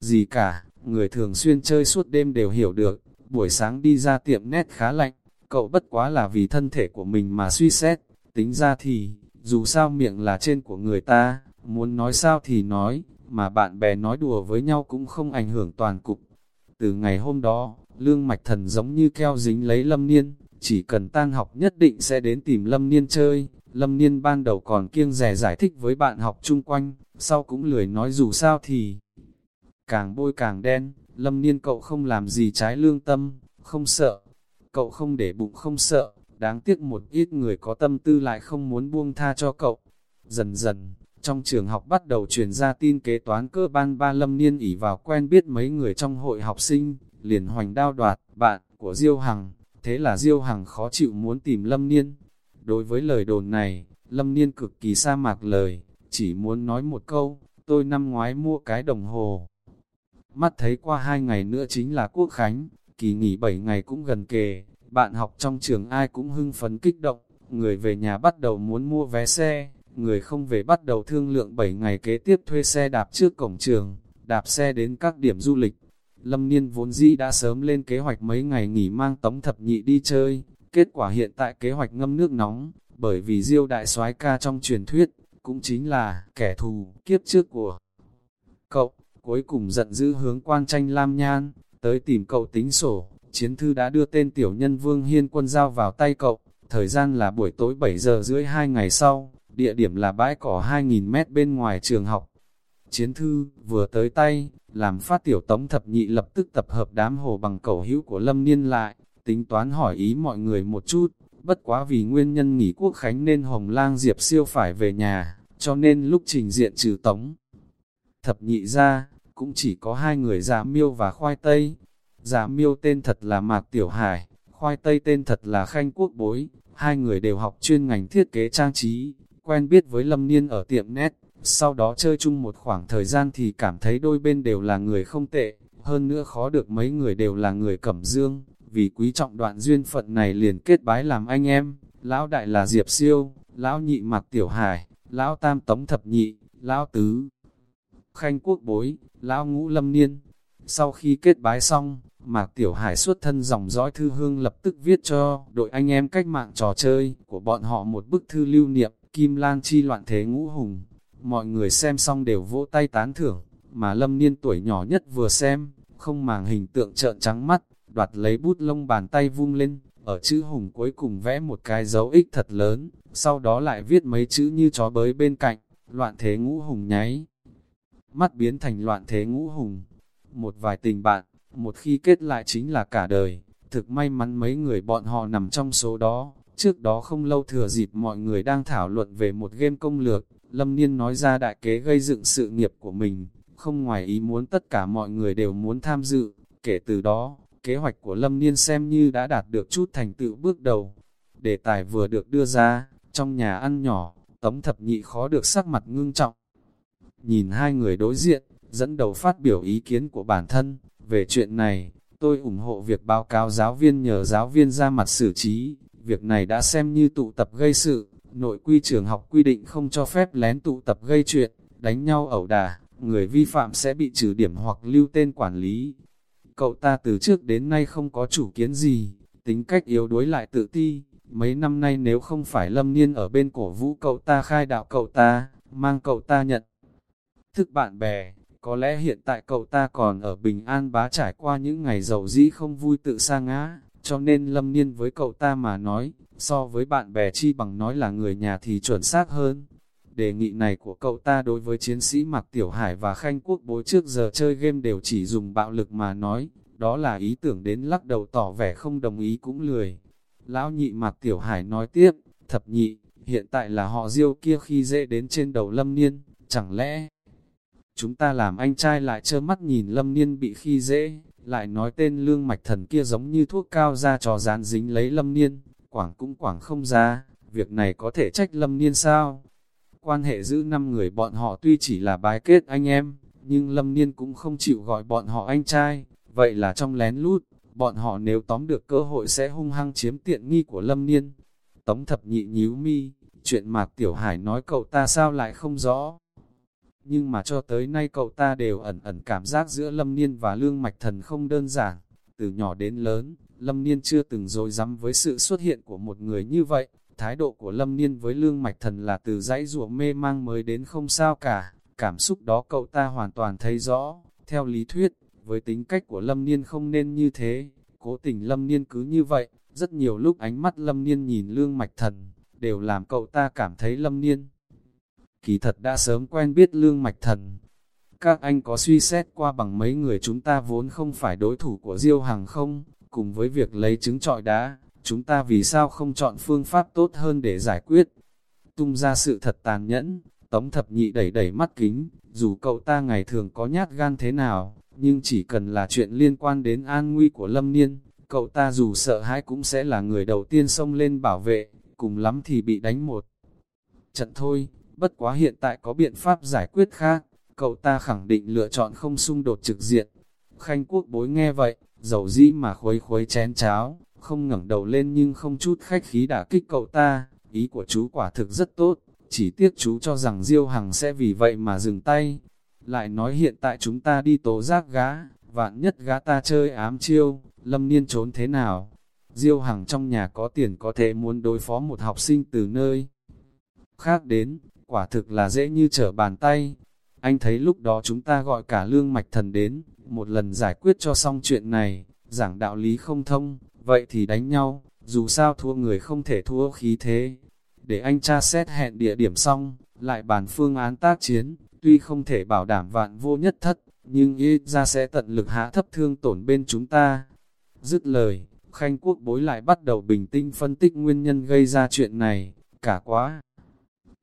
Gì cả, người thường xuyên chơi suốt đêm đều hiểu được, buổi sáng đi ra tiệm nét khá lạnh, cậu bất quá là vì thân thể của mình mà suy xét, tính ra thì, dù sao miệng là trên của người ta, muốn nói sao thì nói, mà bạn bè nói đùa với nhau cũng không ảnh hưởng toàn cục. Từ ngày hôm đó, lương mạch thần giống như keo dính lấy lâm niên, chỉ cần tan học nhất định sẽ đến tìm lâm niên chơi. Lâm niên ban đầu còn kiêng rè giải thích với bạn học chung quanh, sau cũng lười nói dù sao thì càng bôi càng đen, lâm niên cậu không làm gì trái lương tâm, không sợ, cậu không để bụng không sợ, đáng tiếc một ít người có tâm tư lại không muốn buông tha cho cậu. Dần dần, trong trường học bắt đầu truyền ra tin kế toán cơ ban ba lâm niên ỉ vào quen biết mấy người trong hội học sinh, liền hoành đao đoạt, bạn của Diêu Hằng, thế là Diêu Hằng khó chịu muốn tìm lâm niên. Đối với lời đồn này, lâm niên cực kỳ sa mạc lời, chỉ muốn nói một câu, tôi năm ngoái mua cái đồng hồ. Mắt thấy qua hai ngày nữa chính là quốc khánh, kỳ nghỉ bảy ngày cũng gần kề, bạn học trong trường ai cũng hưng phấn kích động, người về nhà bắt đầu muốn mua vé xe, người không về bắt đầu thương lượng 7 ngày kế tiếp thuê xe đạp trước cổng trường, đạp xe đến các điểm du lịch. Lâm Niên vốn dĩ đã sớm lên kế hoạch mấy ngày nghỉ mang tống thập nhị đi chơi, kết quả hiện tại kế hoạch ngâm nước nóng, bởi vì diêu đại soái ca trong truyền thuyết, cũng chính là kẻ thù kiếp trước của cuối cùng giận dữ hướng quan tranh Lam Nhan, tới tìm cậu tính sổ, chiến thư đã đưa tên tiểu nhân Vương Hiên quân giao vào tay cậu, thời gian là buổi tối 7 giờ rưỡi hai ngày sau, địa điểm là bãi cỏ 2.000 mét bên ngoài trường học. Chiến thư, vừa tới tay, làm phát tiểu tống thập nhị lập tức tập hợp đám hồ bằng cầu hữu của Lâm Niên lại, tính toán hỏi ý mọi người một chút, bất quá vì nguyên nhân nghỉ quốc khánh nên Hồng Lang Diệp siêu phải về nhà, cho nên lúc trình diện trừ tống. Thập nhị ra, cũng chỉ có hai người giả miêu và khoai tây. Giả miêu tên thật là Mạc Tiểu Hải, khoai tây tên thật là Khanh Quốc Bối, hai người đều học chuyên ngành thiết kế trang trí, quen biết với Lâm Niên ở tiệm nét, sau đó chơi chung một khoảng thời gian thì cảm thấy đôi bên đều là người không tệ, hơn nữa khó được mấy người đều là người cẩm dương, vì quý trọng đoạn duyên phận này liền kết bái làm anh em, lão đại là Diệp Siêu, lão nhị mặc Tiểu Hải, lão tam Tống Thập Nhị, lão tứ. Khanh Quốc Bối, lão ngũ Lâm Niên. Sau khi kết bái xong, Mạc Tiểu Hải xuất thân dòng dõi thư hương lập tức viết cho đội anh em cách mạng trò chơi của bọn họ một bức thư lưu niệm, Kim Lan chi loạn thế ngũ hùng. Mọi người xem xong đều vỗ tay tán thưởng, mà Lâm Niên tuổi nhỏ nhất vừa xem, không màng hình tượng trợn trắng mắt, đoạt lấy bút lông bàn tay vung lên, ở chữ hùng cuối cùng vẽ một cái dấu ích thật lớn, sau đó lại viết mấy chữ như chó bới bên cạnh, loạn thế ngũ hùng nháy. Mắt biến thành loạn thế ngũ hùng. Một vài tình bạn, một khi kết lại chính là cả đời, thực may mắn mấy người bọn họ nằm trong số đó. Trước đó không lâu thừa dịp mọi người đang thảo luận về một game công lược, Lâm Niên nói ra đại kế gây dựng sự nghiệp của mình, không ngoài ý muốn tất cả mọi người đều muốn tham dự, kể từ đó, kế hoạch của Lâm Niên xem như đã đạt được chút thành tựu bước đầu. Đề tài vừa được đưa ra, trong nhà ăn nhỏ, tống thập nhị khó được sắc mặt ngưng trọng. Nhìn hai người đối diện, dẫn đầu phát biểu ý kiến của bản thân, về chuyện này, tôi ủng hộ việc báo cáo giáo viên nhờ giáo viên ra mặt xử trí, việc này đã xem như tụ tập gây sự, nội quy trường học quy định không cho phép lén tụ tập gây chuyện, đánh nhau ẩu đả, người vi phạm sẽ bị trừ điểm hoặc lưu tên quản lý. Cậu ta từ trước đến nay không có chủ kiến gì, tính cách yếu đuối lại tự ti, mấy năm nay nếu không phải lâm niên ở bên cổ vũ cậu ta khai đạo cậu ta, mang cậu ta nhận thức bạn bè, có lẽ hiện tại cậu ta còn ở Bình An bá trải qua những ngày giàu dĩ không vui tự sa ngã, cho nên lâm niên với cậu ta mà nói, so với bạn bè chi bằng nói là người nhà thì chuẩn xác hơn. Đề nghị này của cậu ta đối với chiến sĩ Mạc Tiểu Hải và Khanh Quốc bối trước giờ chơi game đều chỉ dùng bạo lực mà nói, đó là ý tưởng đến lắc đầu tỏ vẻ không đồng ý cũng lười. Lão nhị Mạc Tiểu Hải nói tiếp, thập nhị, hiện tại là họ diêu kia khi dễ đến trên đầu lâm niên, chẳng lẽ chúng ta làm anh trai lại trơ mắt nhìn lâm niên bị khi dễ, lại nói tên lương mạch thần kia giống như thuốc cao ra trò dán dính lấy lâm niên, quảng cũng quảng không ra, việc này có thể trách Lâm Niên sao? Quan hệ giữ năm người bọn họ tuy chỉ là bái kết anh em, nhưng Lâm Niên cũng không chịu gọi bọn họ anh trai, vậy là trong lén lút, bọn họ nếu tóm được cơ hội sẽ hung hăng chiếm tiện nghi của Lâm Niên. Tống thập nhị nhíu mi, chuyện Mạc Tiểu Hải nói cậu ta sao lại không rõ. Nhưng mà cho tới nay cậu ta đều ẩn ẩn cảm giác giữa Lâm Niên và Lương Mạch Thần không đơn giản. Từ nhỏ đến lớn, Lâm Niên chưa từng dối rắm với sự xuất hiện của một người như vậy. Thái độ của Lâm Niên với Lương Mạch Thần là từ dãy rùa mê mang mới đến không sao cả. Cảm xúc đó cậu ta hoàn toàn thấy rõ. Theo lý thuyết, với tính cách của Lâm Niên không nên như thế. Cố tình Lâm Niên cứ như vậy, rất nhiều lúc ánh mắt Lâm Niên nhìn Lương Mạch Thần, đều làm cậu ta cảm thấy Lâm Niên. Kỳ thật đã sớm quen biết Lương Mạch Thần. Các anh có suy xét qua bằng mấy người chúng ta vốn không phải đối thủ của Diêu Hằng không? Cùng với việc lấy trứng trọi đá, chúng ta vì sao không chọn phương pháp tốt hơn để giải quyết? Tung ra sự thật tàn nhẫn, Tống thập nhị đẩy đẩy mắt kính, dù cậu ta ngày thường có nhát gan thế nào, nhưng chỉ cần là chuyện liên quan đến an nguy của Lâm Niên, cậu ta dù sợ hãi cũng sẽ là người đầu tiên xông lên bảo vệ, cùng lắm thì bị đánh một trận thôi, bất quá hiện tại có biện pháp giải quyết khác, cậu ta khẳng định lựa chọn không xung đột trực diện. Khanh quốc bối nghe vậy, dầu dĩ mà khuấy khuấy chén cháo, không ngẩng đầu lên nhưng không chút khách khí đả kích cậu ta, ý của chú quả thực rất tốt, chỉ tiếc chú cho rằng Diêu Hằng sẽ vì vậy mà dừng tay. Lại nói hiện tại chúng ta đi tố giác gá, vạn nhất gá ta chơi ám chiêu, lâm niên trốn thế nào? Diêu Hằng trong nhà có tiền có thể muốn đối phó một học sinh từ nơi khác đến, quả thực là dễ như trở bàn tay. Anh thấy lúc đó chúng ta gọi cả lương mạch thần đến, một lần giải quyết cho xong chuyện này, giảng đạo lý không thông, vậy thì đánh nhau, dù sao thua người không thể thua khí thế. Để anh tra xét hẹn địa điểm xong, lại bàn phương án tác chiến, tuy không thể bảo đảm vạn vô nhất thất, nhưng ít ra sẽ tận lực hạ thấp thương tổn bên chúng ta. Dứt lời, Khanh Quốc bối lại bắt đầu bình tĩnh phân tích nguyên nhân gây ra chuyện này, cả quá.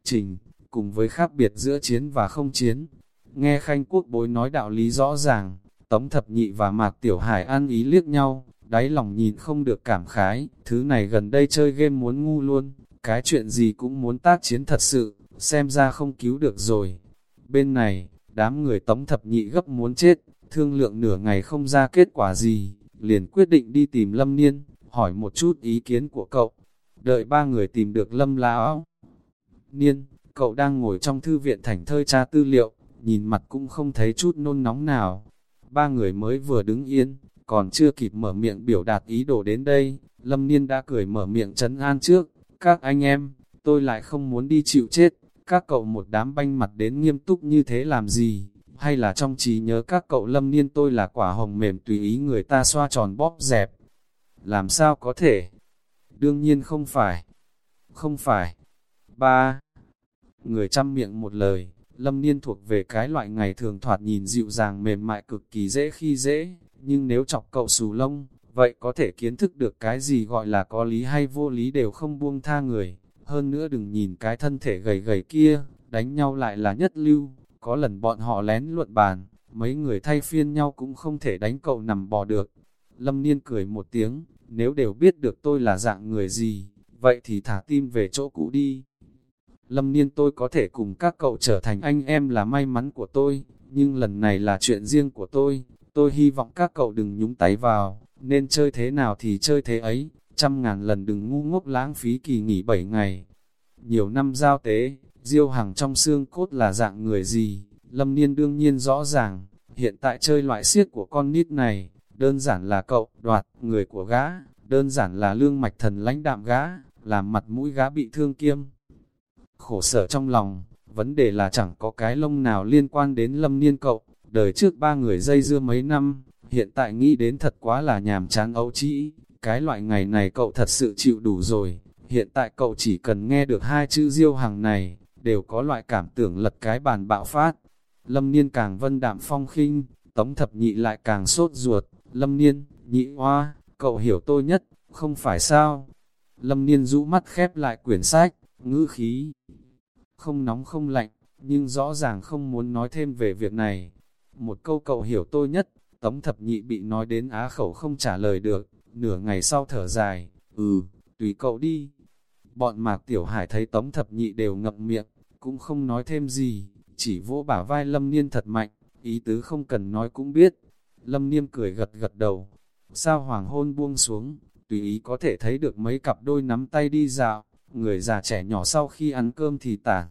Trình, cùng với khác biệt giữa chiến và không chiến. Nghe Khanh Quốc bối nói đạo lý rõ ràng, Tống Thập Nhị và Mạc Tiểu Hải ăn ý liếc nhau, đáy lòng nhìn không được cảm khái, thứ này gần đây chơi game muốn ngu luôn, cái chuyện gì cũng muốn tác chiến thật sự, xem ra không cứu được rồi. Bên này, đám người Tống Thập Nhị gấp muốn chết, thương lượng nửa ngày không ra kết quả gì, liền quyết định đi tìm Lâm Niên, hỏi một chút ý kiến của cậu. Đợi ba người tìm được Lâm Lão Niên, cậu đang ngồi trong thư viện thành thơi tra tư liệu, nhìn mặt cũng không thấy chút nôn nóng nào. Ba người mới vừa đứng yên, còn chưa kịp mở miệng biểu đạt ý đồ đến đây, Lâm Niên đã cười mở miệng trấn an trước. Các anh em, tôi lại không muốn đi chịu chết, các cậu một đám banh mặt đến nghiêm túc như thế làm gì? Hay là trong trí nhớ các cậu Lâm Niên tôi là quả hồng mềm tùy ý người ta xoa tròn bóp dẹp? Làm sao có thể? Đương nhiên không phải. Không phải. Ba, người chăm miệng một lời, lâm niên thuộc về cái loại ngày thường thoạt nhìn dịu dàng mềm mại cực kỳ dễ khi dễ, nhưng nếu chọc cậu xù lông, vậy có thể kiến thức được cái gì gọi là có lý hay vô lý đều không buông tha người, hơn nữa đừng nhìn cái thân thể gầy gầy kia, đánh nhau lại là nhất lưu, có lần bọn họ lén luận bàn, mấy người thay phiên nhau cũng không thể đánh cậu nằm bò được. Lâm Niên cười một tiếng, nếu đều biết được tôi là dạng người gì, vậy thì thả tim về chỗ cũ đi. Lâm niên tôi có thể cùng các cậu trở thành anh em là may mắn của tôi, nhưng lần này là chuyện riêng của tôi, tôi hy vọng các cậu đừng nhúng tay vào, nên chơi thế nào thì chơi thế ấy, trăm ngàn lần đừng ngu ngốc lãng phí kỳ nghỉ bảy ngày. Nhiều năm giao tế, diêu hàng trong xương cốt là dạng người gì, Lâm Niên đương nhiên rõ ràng, hiện tại chơi loại siết của con nít này, đơn giản là cậu, đoạt, người của gã, đơn giản là lương mạch thần lãnh đạm gã, làm mặt mũi gã bị thương kiêm khổ sở trong lòng, vấn đề là chẳng có cái lông nào liên quan đến lâm niên cậu, đời trước ba người dây dưa mấy năm, hiện tại nghĩ đến thật quá là nhàm chán ấu trĩ, cái loại ngày này cậu thật sự chịu đủ rồi, hiện tại cậu chỉ cần nghe được hai chữ diêu hàng này, đều có loại cảm tưởng lật cái bàn bạo phát. Lâm niên càng vân đạm phong khinh, tống thập nhị lại càng sốt ruột, lâm niên, nhị hoa, cậu hiểu tôi nhất, không phải sao? Lâm niên rũ mắt khép lại quyển sách, ngữ khí không nóng không lạnh, nhưng rõ ràng không muốn nói thêm về việc này. Một câu cậu hiểu tôi nhất, tống thập nhị bị nói đến á khẩu không trả lời được, nửa ngày sau thở dài, ừ, tùy cậu đi. Bọn mạc tiểu hải thấy tống thập nhị đều ngậm miệng, cũng không nói thêm gì, chỉ vỗ bả vai lâm niên thật mạnh, ý tứ không cần nói cũng biết. Lâm niên cười gật gật đầu, sao hoàng hôn buông xuống, tùy ý có thể thấy được mấy cặp đôi nắm tay đi dạo, người già trẻ nhỏ sau khi ăn cơm thì tản.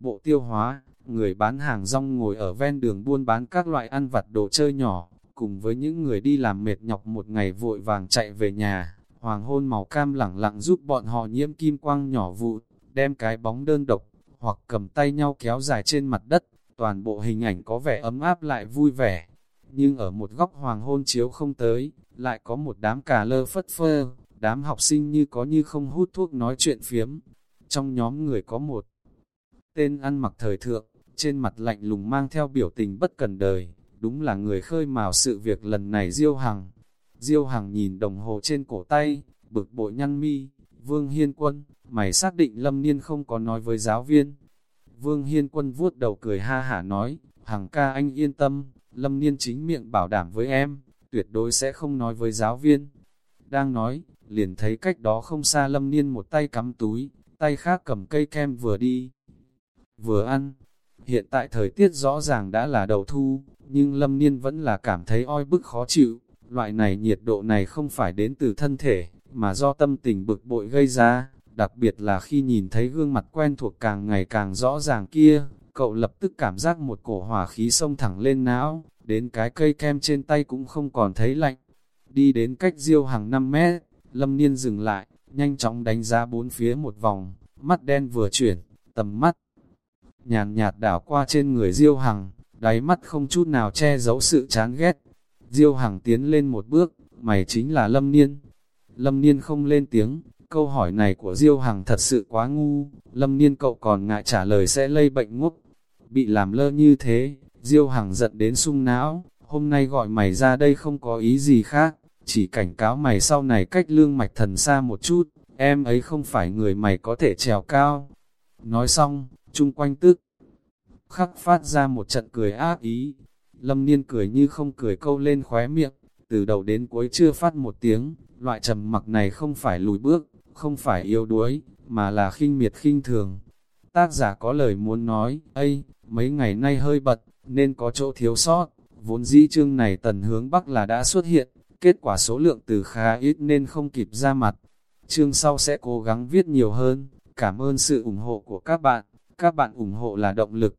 Bộ tiêu hóa, người bán hàng rong ngồi ở ven đường buôn bán các loại ăn vặt đồ chơi nhỏ, cùng với những người đi làm mệt nhọc một ngày vội vàng chạy về nhà, hoàng hôn màu cam lẳng lặng giúp bọn họ nhiễm kim quang nhỏ vụn, đem cái bóng đơn độc, hoặc cầm tay nhau kéo dài trên mặt đất, toàn bộ hình ảnh có vẻ ấm áp lại vui vẻ. Nhưng ở một góc hoàng hôn chiếu không tới, lại có một đám cà lơ phất phơ, đám học sinh như có như không hút thuốc nói chuyện phiếm. Trong nhóm người có một tên ăn mặc thời thượng, trên mặt lạnh lùng mang theo biểu tình bất cần đời, đúng là người khơi mào sự việc lần này Diêu Hằng. Diêu Hằng nhìn đồng hồ trên cổ tay, bực bội nhăn mi, Vương Hiên Quân, mày xác định Lâm Niên không có nói với giáo viên. Vương Hiên Quân vuốt đầu cười ha hả nói, Hằng ca anh yên tâm, Lâm Niên chính miệng bảo đảm với em, tuyệt đối sẽ không nói với giáo viên. Đang nói, liền thấy cách đó không xa Lâm Niên một tay cắm túi, tay khác cầm cây kem vừa đi, vừa ăn. Hiện tại thời tiết rõ ràng đã là đầu thu, nhưng Lâm Niên vẫn là cảm thấy oi bức khó chịu. Loại này nhiệt độ này không phải đến từ thân thể, mà do tâm tình bực bội gây ra, đặc biệt là khi nhìn thấy gương mặt quen thuộc càng ngày càng rõ ràng kia, cậu lập tức cảm giác một cổ hỏa khí xông thẳng lên não, đến cái cây kem trên tay cũng không còn thấy lạnh. Đi đến cách diêu hàng 5 mét, Lâm Niên dừng lại, nhanh chóng đánh giá bốn phía một vòng, mắt đen vừa chuyển, tầm mắt nhàn nhạt đảo qua trên người Diêu Hằng, đáy mắt không chút nào che giấu sự chán ghét. Diêu Hằng tiến lên một bước, mày chính là Lâm Niên. Lâm Niên không lên tiếng, câu hỏi này của Diêu Hằng thật sự quá ngu, Lâm Niên cậu còn ngại trả lời sẽ lây bệnh ngốc. Bị làm lơ như thế, Diêu Hằng giận đến sung não, hôm nay gọi mày ra đây không có ý gì khác, chỉ cảnh cáo mày sau này cách lương mạch thần xa một chút, em ấy không phải người mày có thể trèo cao. Nói xong, chung quanh tức, khắc phát ra một trận cười ác ý. Lâm Niên cười như không cười câu lên khóe miệng, từ đầu đến cuối chưa phát một tiếng, loại trầm mặc này không phải lùi bước, không phải yếu đuối, mà là khinh miệt khinh thường. Tác giả có lời muốn nói, Ây, mấy ngày nay hơi bật, nên có chỗ thiếu sót, vốn dĩ chương này tần hướng Bắc là đã xuất hiện, kết quả số lượng từ khá ít nên không kịp ra mặt. Chương sau sẽ cố gắng viết nhiều hơn, cảm ơn sự ủng hộ của các bạn, các bạn ủng hộ là động lực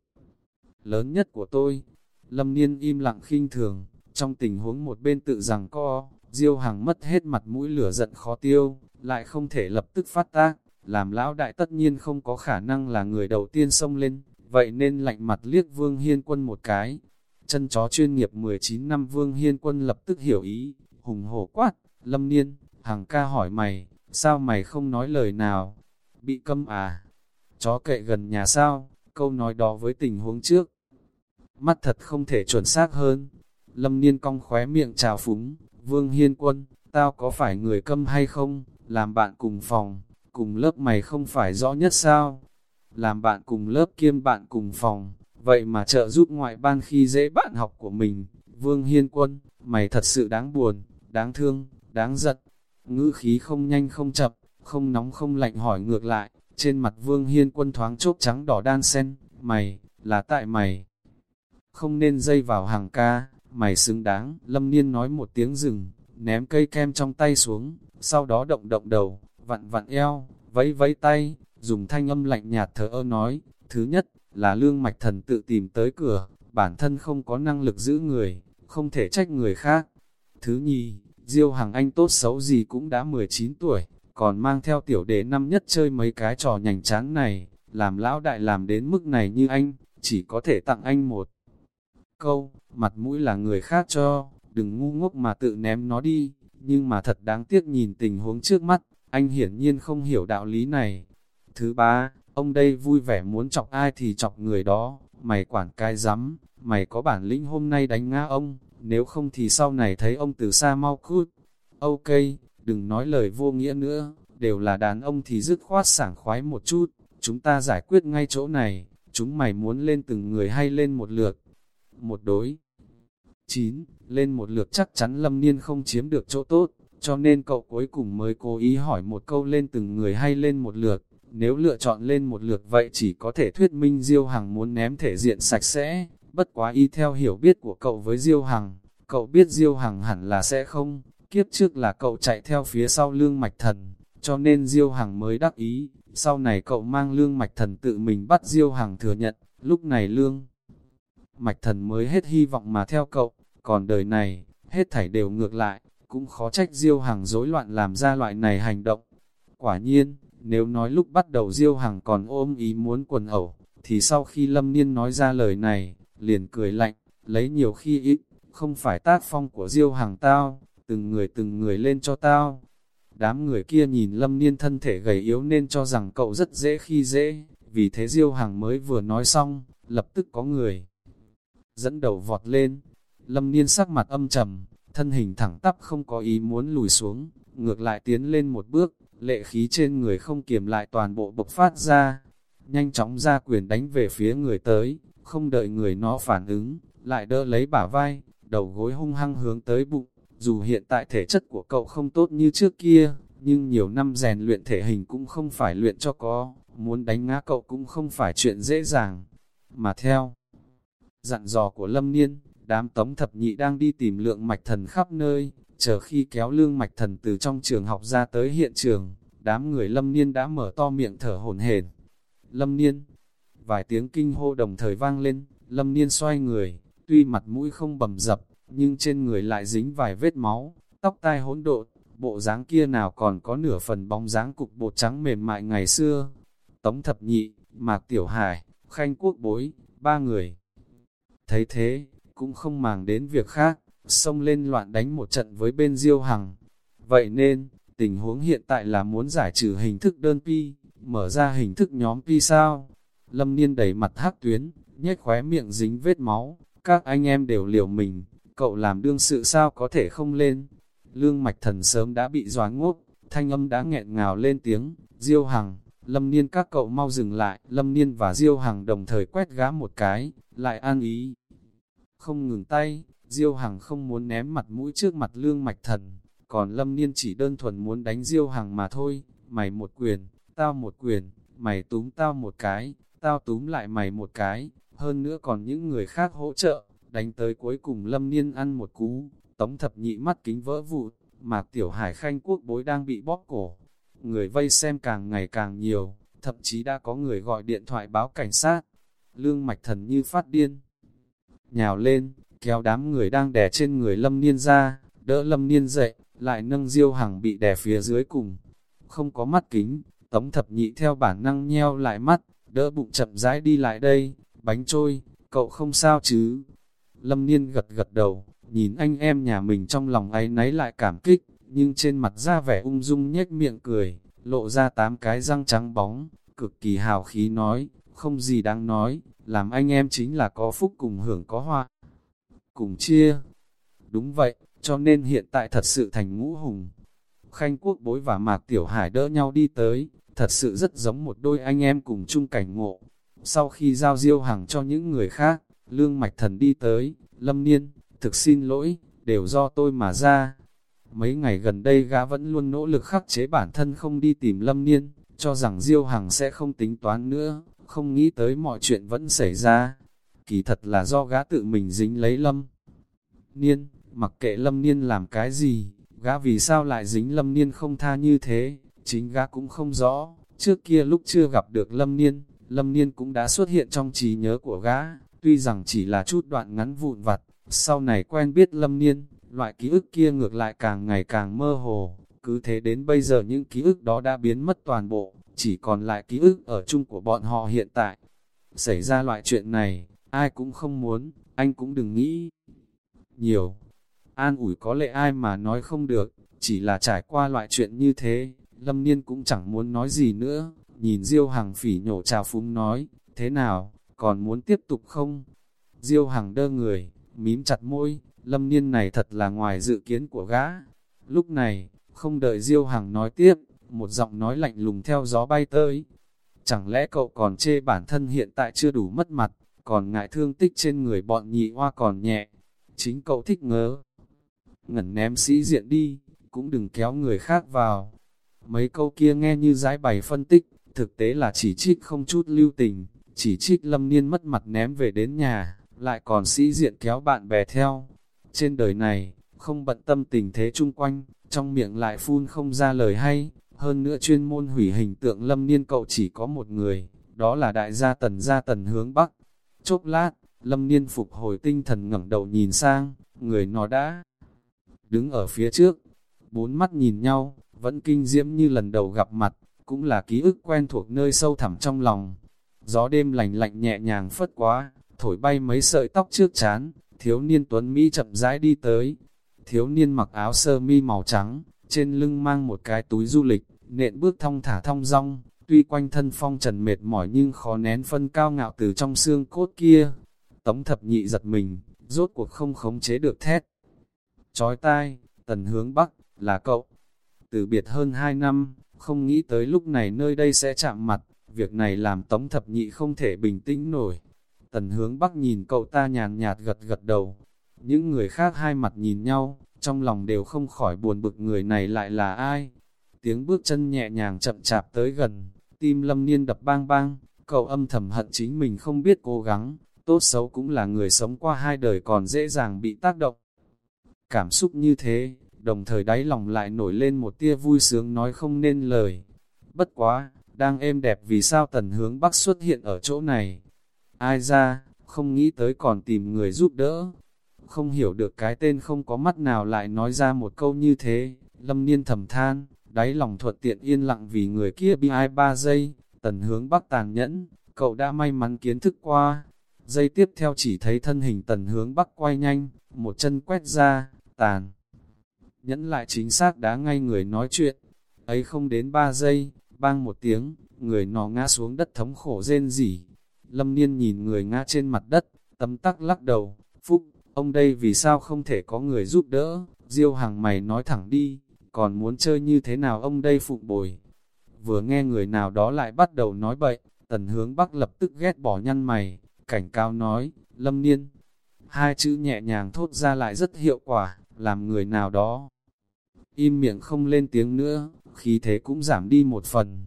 lớn nhất của tôi. Lâm Niên im lặng khinh thường, trong tình huống một bên tự rằng co, Diêu Hằng mất hết mặt mũi lửa giận khó tiêu, lại không thể lập tức phát tác, làm lão đại tất nhiên không có khả năng là người đầu tiên xông lên, vậy nên lạnh mặt liếc Vương Hiên Quân một cái. Chân chó chuyên nghiệp 19 năm Vương Hiên Quân lập tức hiểu ý, hùng hổ quát, Lâm Niên, hàng ca hỏi mày, sao mày không nói lời nào? Bị câm à? Chó kệ gần nhà sao? Câu nói đó với tình huống trước. Mắt thật không thể chuẩn xác hơn. Lâm Niên cong khóe miệng chào phúng, Vương Hiên Quân, tao có phải người câm hay không? Làm bạn cùng phòng, cùng lớp mày không phải rõ nhất sao? Làm bạn cùng lớp kiêm bạn cùng phòng, vậy mà trợ giúp ngoại ban khi dễ bạn học của mình. Vương Hiên Quân, mày thật sự đáng buồn, đáng thương, đáng giận. Ngữ khí không nhanh không chậm, không nóng không lạnh hỏi ngược lại, trên mặt Vương Hiên Quân thoáng chốt trắng đỏ đan sen, mày, là tại mày. Không nên dây vào hàng ca, mày xứng đáng. Lâm Niên nói một tiếng rừng, ném cây kem trong tay xuống, sau đó động động đầu, vặn vặn eo, vẫy vẫy tay, dùng thanh âm lạnh nhạt thở ơ nói, thứ nhất, là lương mạch thần tự tìm tới cửa, bản thân không có năng lực giữ người, không thể trách người khác. Thứ nhì, Diêu Hằng Anh tốt xấu gì cũng đã 19 tuổi, còn mang theo tiểu đệ năm nhất chơi mấy cái trò nhành chán này, làm lão đại làm đến mức này như anh, chỉ có thể tặng anh một câu, mặt mũi là người khác cho, đừng ngu ngốc mà tự ném nó đi, nhưng mà thật đáng tiếc nhìn tình huống trước mắt, anh hiển nhiên không hiểu đạo lý này. Thứ ba, ông đây vui vẻ muốn chọc ai thì chọc người đó, mày quản cái rắm, mày có bản lĩnh hôm nay đánh ngã ông, nếu không thì sau này thấy ông từ xa mau cút. Ok, đừng nói lời vô nghĩa nữa, đều là đàn ông thì dứt khoát sảng khoái một chút, chúng ta giải quyết ngay chỗ này, chúng mày muốn lên từng người hay lên một lượt. Một đối. 9. Lên một lượt chắc chắn lâm niên không chiếm được chỗ tốt, cho nên cậu cuối cùng mới cố ý hỏi một câu lên từng người hay lên một lượt. Nếu lựa chọn lên một lượt vậy chỉ có thể thuyết minh Diêu Hằng muốn ném thể diện sạch sẽ, bất quá y theo hiểu biết của cậu với Diêu Hằng, cậu biết Diêu Hằng hẳn là sẽ không, kiếp trước là cậu chạy theo phía sau lương mạch thần, cho nên Diêu Hằng mới đắc ý, sau này cậu mang lương mạch thần tự mình bắt Diêu Hằng thừa nhận, lúc này lương mạch thần mới hết hy vọng mà theo cậu, còn đời này, hết thảy đều ngược lại, cũng khó trách Diêu Hằng rối loạn làm ra loại này hành động. Quả nhiên, nếu nói lúc bắt đầu Diêu Hằng còn ôm ý muốn quần ẩu, thì sau khi Lâm Niên nói ra lời này, liền cười lạnh, lấy nhiều khi ít, không phải tác phong của Diêu Hàng tao, từng người từng người lên cho tao. Đám người kia nhìn Lâm Niên thân thể gầy yếu nên cho rằng cậu rất dễ khi dễ, vì thế Diêu Hàng mới vừa nói xong, lập tức có người dẫn đầu vọt lên. Lâm Niên sắc mặt âm trầm, thân hình thẳng tắp không có ý muốn lùi xuống, ngược lại tiến lên một bước, lệ khí trên người không kiềm lại toàn bộ bộc phát ra, nhanh chóng ra quyền đánh về phía người tới, không đợi người nó phản ứng, lại đỡ lấy bả vai, đầu gối hung hăng hướng tới bụng, dù hiện tại thể chất của cậu không tốt như trước kia, nhưng nhiều năm rèn luyện thể hình cũng không phải luyện cho có, muốn đánh ngã cậu cũng không phải chuyện dễ dàng, mà theo dặn dò của Lâm Niên, đám tống thập nhị đang đi tìm lượng mạch thần khắp nơi, chờ khi kéo lương mạch thần từ trong trường học ra tới hiện trường, đám người Lâm Niên đã mở to miệng thở hổn hển. Lâm Niên, vài tiếng kinh hô đồng thời vang lên, Lâm Niên xoay người, tuy mặt mũi không bầm dập, nhưng trên người lại dính vài vết máu, tóc tai hỗn độn, bộ dáng kia nào còn có nửa phần bóng dáng cục bột trắng mềm mại ngày xưa. Tống thập nhị, Mạc Tiểu Hải, Khanh Quốc Bối, ba người. Thấy thế, cũng không màng đến việc khác, xông lên loạn đánh một trận với bên Diêu Hằng. Vậy nên, tình huống hiện tại là muốn giải trừ hình thức đơn pi, mở ra hình thức nhóm pi sao? Lâm Niên đầy mặt hắc tuyến, nhếch khóe miệng dính vết máu, các anh em đều liều mình, cậu làm đương sự sao có thể không lên. Lương mạch thần sớm đã bị doán ngốc, thanh âm đã nghẹn ngào lên tiếng, Diêu Hằng, Lâm Niên các cậu mau dừng lại, Lâm Niên và Diêu Hằng đồng thời quét gá một cái, lại an ý. Không ngừng tay, Diêu Hằng không muốn ném mặt mũi trước mặt lương mạch thần, còn Lâm Niên chỉ đơn thuần muốn đánh Diêu Hằng mà thôi, mày một quyền, tao một quyền, mày túm tao một cái, tao túm lại mày một cái, hơn nữa còn những người khác hỗ trợ, đánh tới cuối cùng Lâm Niên ăn một cú, tống thập nhị mắt kính vỡ vụt, Mạc Tiểu Hải khanh quốc bối đang bị bóp cổ. Người vây xem càng ngày càng nhiều, thậm chí đã có người gọi điện thoại báo cảnh sát. Lương mạch thần như phát điên. Nhào lên, kéo đám người đang đè trên người Lâm Niên ra, đỡ Lâm Niên dậy, lại nâng Diêu Hằng bị đè phía dưới cùng. Không có mắt kính, Tống thập nhị theo bản năng nheo lại mắt, đỡ bụng chậm rãi đi lại đây, bánh trôi, cậu không sao chứ. Lâm Niên gật gật đầu, nhìn anh em nhà mình trong lòng ấy náy lại cảm kích, nhưng trên mặt ra vẻ ung dung nhếch miệng cười, lộ ra tám cái răng trắng bóng, cực kỳ hào khí nói, không gì đáng nói, làm anh em chính là có phúc cùng hưởng có hoa, cùng chia. Đúng vậy, cho nên hiện tại thật sự thành ngũ hùng. Khanh quốc bối và Mạc Tiểu Hải đỡ nhau đi tới, thật sự rất giống một đôi anh em cùng chung cảnh ngộ. Sau khi giao diêu hàng cho những người khác, Lương Mạch Thần đi tới, Lâm Niên, thực xin lỗi, đều do tôi mà ra. Mấy ngày gần đây gã vẫn luôn nỗ lực khắc chế bản thân không đi tìm Lâm Niên, cho rằng Diêu hàng sẽ không tính toán nữa, không nghĩ tới mọi chuyện vẫn xảy ra. Kỳ thật là do gã tự mình dính lấy Lâm Niên, mặc kệ Lâm Niên làm cái gì, gã vì sao lại dính Lâm Niên không tha như thế, chính gã cũng không rõ. Trước kia lúc chưa gặp được Lâm Niên, Lâm Niên cũng đã xuất hiện trong trí nhớ của gã, tuy rằng chỉ là chút đoạn ngắn vụn vặt, sau này quen biết Lâm Niên, loại ký ức kia ngược lại càng ngày càng mơ hồ, cứ thế đến bây giờ những ký ức đó đã biến mất toàn bộ, chỉ còn lại ký ức ở chung của bọn họ hiện tại. Xảy ra loại chuyện này, ai cũng không muốn, anh cũng đừng nghĩ nhiều. An ủi có lẽ ai mà nói không được, chỉ là trải qua loại chuyện như thế, Lâm Niên cũng chẳng muốn nói gì nữa, nhìn Diêu Hằng phỉ nhổ trào phúng nói, thế nào, còn muốn tiếp tục không? Diêu Hằng đơ người, mím chặt môi, Lâm Niên này thật là ngoài dự kiến của gã. Lúc này, không đợi Diêu Hằng nói tiếp, một giọng nói lạnh lùng theo gió bay tới. Chẳng lẽ cậu còn chê bản thân hiện tại chưa đủ mất mặt, còn ngại thương tích trên người bọn nhị hoa còn nhẹ. Chính cậu thích ngớ. Ngẩn ném sĩ diện đi, cũng đừng kéo người khác vào. Mấy câu kia nghe như giải bày phân tích, thực tế là chỉ trích không chút lưu tình, chỉ trích lâm niên mất mặt ném về đến nhà, lại còn sĩ diện kéo bạn bè theo. Trên đời này, không bận tâm tình thế chung quanh, trong miệng lại phun không ra lời hay, hơn nữa chuyên môn hủy hình tượng lâm niên cậu chỉ có một người, đó là đại gia tần gia tần hướng bắc. Chốc lát, lâm niên phục hồi tinh thần ngẩng đầu nhìn sang, người nó đã đứng ở phía trước, bốn mắt nhìn nhau, vẫn kinh diễm như lần đầu gặp mặt, cũng là ký ức quen thuộc nơi sâu thẳm trong lòng. Gió đêm lạnh lạnh nhẹ nhàng phất quá, thổi bay mấy sợi tóc trước chán, thiếu niên tuấn Mỹ chậm rãi đi tới. Thiếu niên mặc áo sơ mi màu trắng, trên lưng mang một cái túi du lịch, nện bước thong thả thong rong, tuy quanh thân phong trần mệt mỏi nhưng khó nén phân cao ngạo từ trong xương cốt kia. Tống thập nhị giật mình, rốt cuộc không khống chế được thét. Chói tai, tần hướng bắc, là cậu. Từ biệt hơn hai năm, không nghĩ tới lúc này nơi đây sẽ chạm mặt, việc này làm tống thập nhị không thể bình tĩnh nổi. Tần hướng bắc nhìn cậu ta nhàn nhạt gật gật đầu. Những người khác hai mặt nhìn nhau, trong lòng đều không khỏi buồn bực người này lại là ai. Tiếng bước chân nhẹ nhàng chậm chạp tới gần, tim lâm niên đập bang bang, cậu âm thầm hận chính mình không biết cố gắng, tốt xấu cũng là người sống qua hai đời còn dễ dàng bị tác động. Cảm xúc như thế, đồng thời đáy lòng lại nổi lên một tia vui sướng nói không nên lời. Bất quá, đang êm đẹp vì sao tần hướng bắc xuất hiện ở chỗ này. Ai ra, không nghĩ tới còn tìm người giúp đỡ. Không hiểu được cái tên không có mắt nào lại nói ra một câu như thế, lâm niên thầm than, đáy lòng thuận tiện yên lặng vì người kia bị ai ba giây, tần hướng bắc tàn nhẫn, cậu đã may mắn kiến thức qua. Giây tiếp theo chỉ thấy thân hình tần hướng bắc quay nhanh, một chân quét ra, tàn. Nhẫn lại chính xác đá ngay người nói chuyện, ấy không đến ba giây, bang một tiếng, người nọ ngã xuống đất thống khổ rên rỉ. Lâm Niên nhìn người ngã trên mặt đất, tấm tắc lắc đầu, Phúc, ông đây vì sao không thể có người giúp đỡ, Diêu hàng mày nói thẳng đi, còn muốn chơi như thế nào ông đây phụng bồi. Vừa nghe người nào đó lại bắt đầu nói bậy, tần hướng bắc lập tức ghét bỏ nhăn mày, cảnh cao nói, Lâm Niên. Hai chữ nhẹ nhàng thốt ra lại rất hiệu quả, làm người nào đó. Im miệng không lên tiếng nữa, khí thế cũng giảm đi một phần.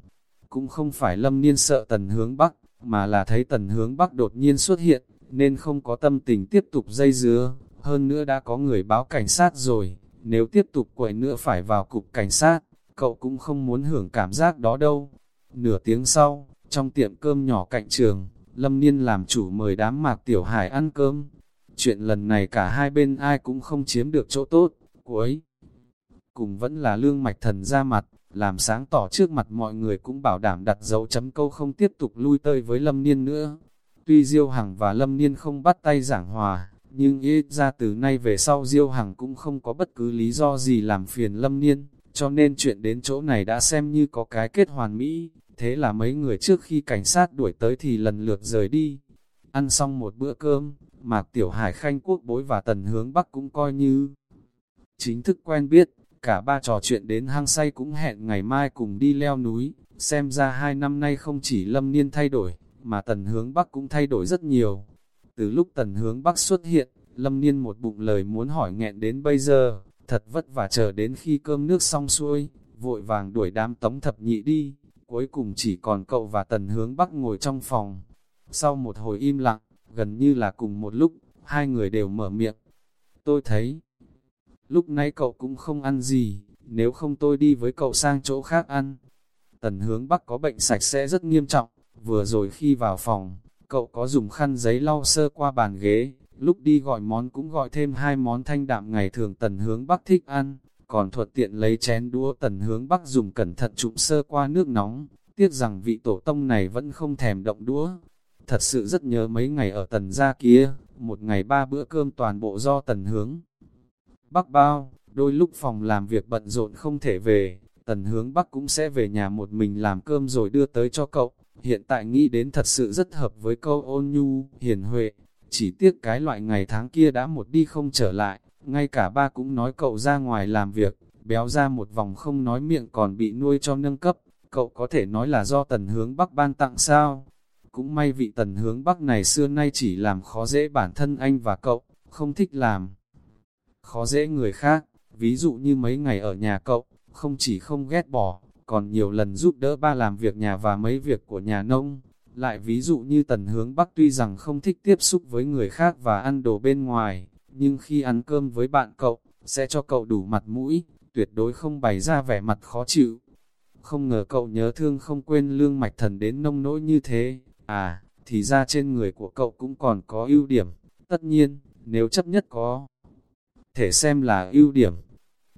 Cũng không phải lâm niên sợ tần hướng bắc, mà là thấy tần hướng bắc đột nhiên xuất hiện, nên không có tâm tình tiếp tục dây dứa. Hơn nữa đã có người báo cảnh sát rồi, nếu tiếp tục quậy nữa phải vào cục cảnh sát, cậu cũng không muốn hưởng cảm giác đó đâu. Nửa tiếng sau, trong tiệm cơm nhỏ cạnh trường, Lâm Niên làm chủ mời đám mạc tiểu hải ăn cơm. Chuyện lần này cả hai bên ai cũng không chiếm được chỗ tốt, cuối. Cùng vẫn là lương mạch thần ra mặt, làm sáng tỏ trước mặt mọi người cũng bảo đảm đặt dấu chấm câu không tiếp tục lui tơi với Lâm Niên nữa. Tuy Diêu Hằng và Lâm Niên không bắt tay giảng hòa, nhưng ít ra từ nay về sau Diêu Hằng cũng không có bất cứ lý do gì làm phiền Lâm Niên, cho nên chuyện đến chỗ này đã xem như có cái kết hoàn mỹ, thế là mấy người trước khi cảnh sát đuổi tới thì lần lượt rời đi. Ăn xong một bữa cơm, Mạc Tiểu Hải Khanh Quốc Bối và Tần Hướng Bắc cũng coi như chính thức quen biết, cả ba trò chuyện đến hang say cũng hẹn ngày mai cùng đi leo núi, xem ra hai năm nay không chỉ Lâm Niên thay đổi, mà Tần Hướng Bắc cũng thay đổi rất nhiều. Từ lúc Tần Hướng Bắc xuất hiện, Lâm Niên một bụng lời muốn hỏi nghẹn đến bây giờ, thật vất vả chờ đến khi cơm nước xong xuôi, vội vàng đuổi đám tống thập nhị đi, cuối cùng chỉ còn cậu và Tần Hướng Bắc ngồi trong phòng. Sau một hồi im lặng, gần như là cùng một lúc, hai người đều mở miệng. Tôi thấy, lúc nãy cậu cũng không ăn gì, nếu không tôi đi với cậu sang chỗ khác ăn. Tần hướng Bắc có bệnh sạch sẽ rất nghiêm trọng, vừa rồi khi vào phòng, cậu có dùng khăn giấy lau sơ qua bàn ghế, lúc đi gọi món cũng gọi thêm hai món thanh đạm ngày thường tần hướng Bắc thích ăn, còn thuận tiện lấy chén đũa tần hướng Bắc dùng cẩn thận trụng sơ qua nước nóng, tiếc rằng vị tổ tông này vẫn không thèm động đũa. Thật sự rất nhớ mấy ngày ở tần gia kia, một ngày ba bữa cơm toàn bộ do tần hướng. Bắc bao, đôi lúc phòng làm việc bận rộn không thể về, tần hướng Bắc cũng sẽ về nhà một mình làm cơm rồi đưa tới cho cậu. Hiện tại nghĩ đến thật sự rất hợp với câu ôn nhu, hiền huệ, chỉ tiếc cái loại ngày tháng kia đã một đi không trở lại, ngay cả ba cũng nói cậu ra ngoài làm việc, béo ra một vòng không nói miệng còn bị nuôi cho nâng cấp, cậu có thể nói là do tần hướng Bắc ban tặng sao? Cũng may vị tần hướng Bắc này xưa nay chỉ làm khó dễ bản thân anh và cậu, không thích làm khó dễ người khác, ví dụ như mấy ngày ở nhà cậu, không chỉ không ghét bỏ, còn nhiều lần giúp đỡ ba làm việc nhà và mấy việc của nhà nông. Lại ví dụ như tần hướng Bắc tuy rằng không thích tiếp xúc với người khác và ăn đồ bên ngoài, nhưng khi ăn cơm với bạn cậu, sẽ cho cậu đủ mặt mũi, tuyệt đối không bày ra vẻ mặt khó chịu. Không ngờ cậu nhớ thương không quên lương mạch thần đến nông nỗi như thế, à, thì ra trên người của cậu cũng còn có ưu điểm, tất nhiên, nếu chấp nhất có thể xem là ưu điểm.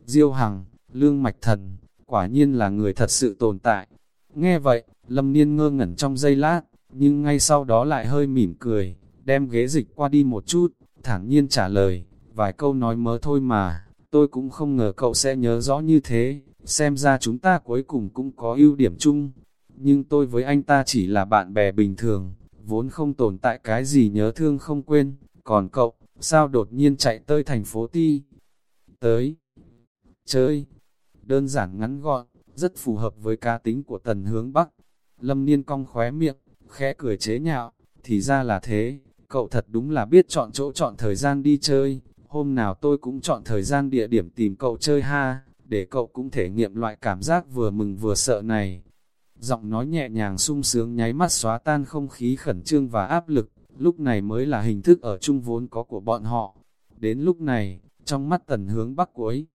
Diêu Hằng, lương mạch thần, quả nhiên là người thật sự tồn tại. Nghe vậy, Lâm Niên ngơ ngẩn trong giây lát, nhưng ngay sau đó lại hơi mỉm cười, đem ghế dịch qua đi một chút, thản nhiên trả lời, vài câu nói mớ thôi mà, tôi cũng không ngờ cậu sẽ nhớ rõ như thế, xem ra chúng ta cuối cùng cũng có ưu điểm chung, nhưng tôi với anh ta chỉ là bạn bè bình thường, vốn không tồn tại cái gì nhớ thương không quên, còn cậu, sao đột nhiên chạy tới thành phố Ti? Tới, chơi, đơn giản ngắn gọn, rất phù hợp với cá tính của tần hướng Bắc. Lâm Niên cong khóe miệng, khẽ cười chế nhạo, thì ra là thế, cậu thật đúng là biết chọn chỗ chọn thời gian đi chơi, hôm nào tôi cũng chọn thời gian địa điểm tìm cậu chơi ha, để cậu cũng thể nghiệm loại cảm giác vừa mừng vừa sợ này. Giọng nói nhẹ nhàng sung sướng nháy mắt xóa tan không khí khẩn trương và áp lực, lúc này mới là hình thức ở chung vốn có của bọn họ. Đến lúc này, trong mắt tần hướng bắc cuối,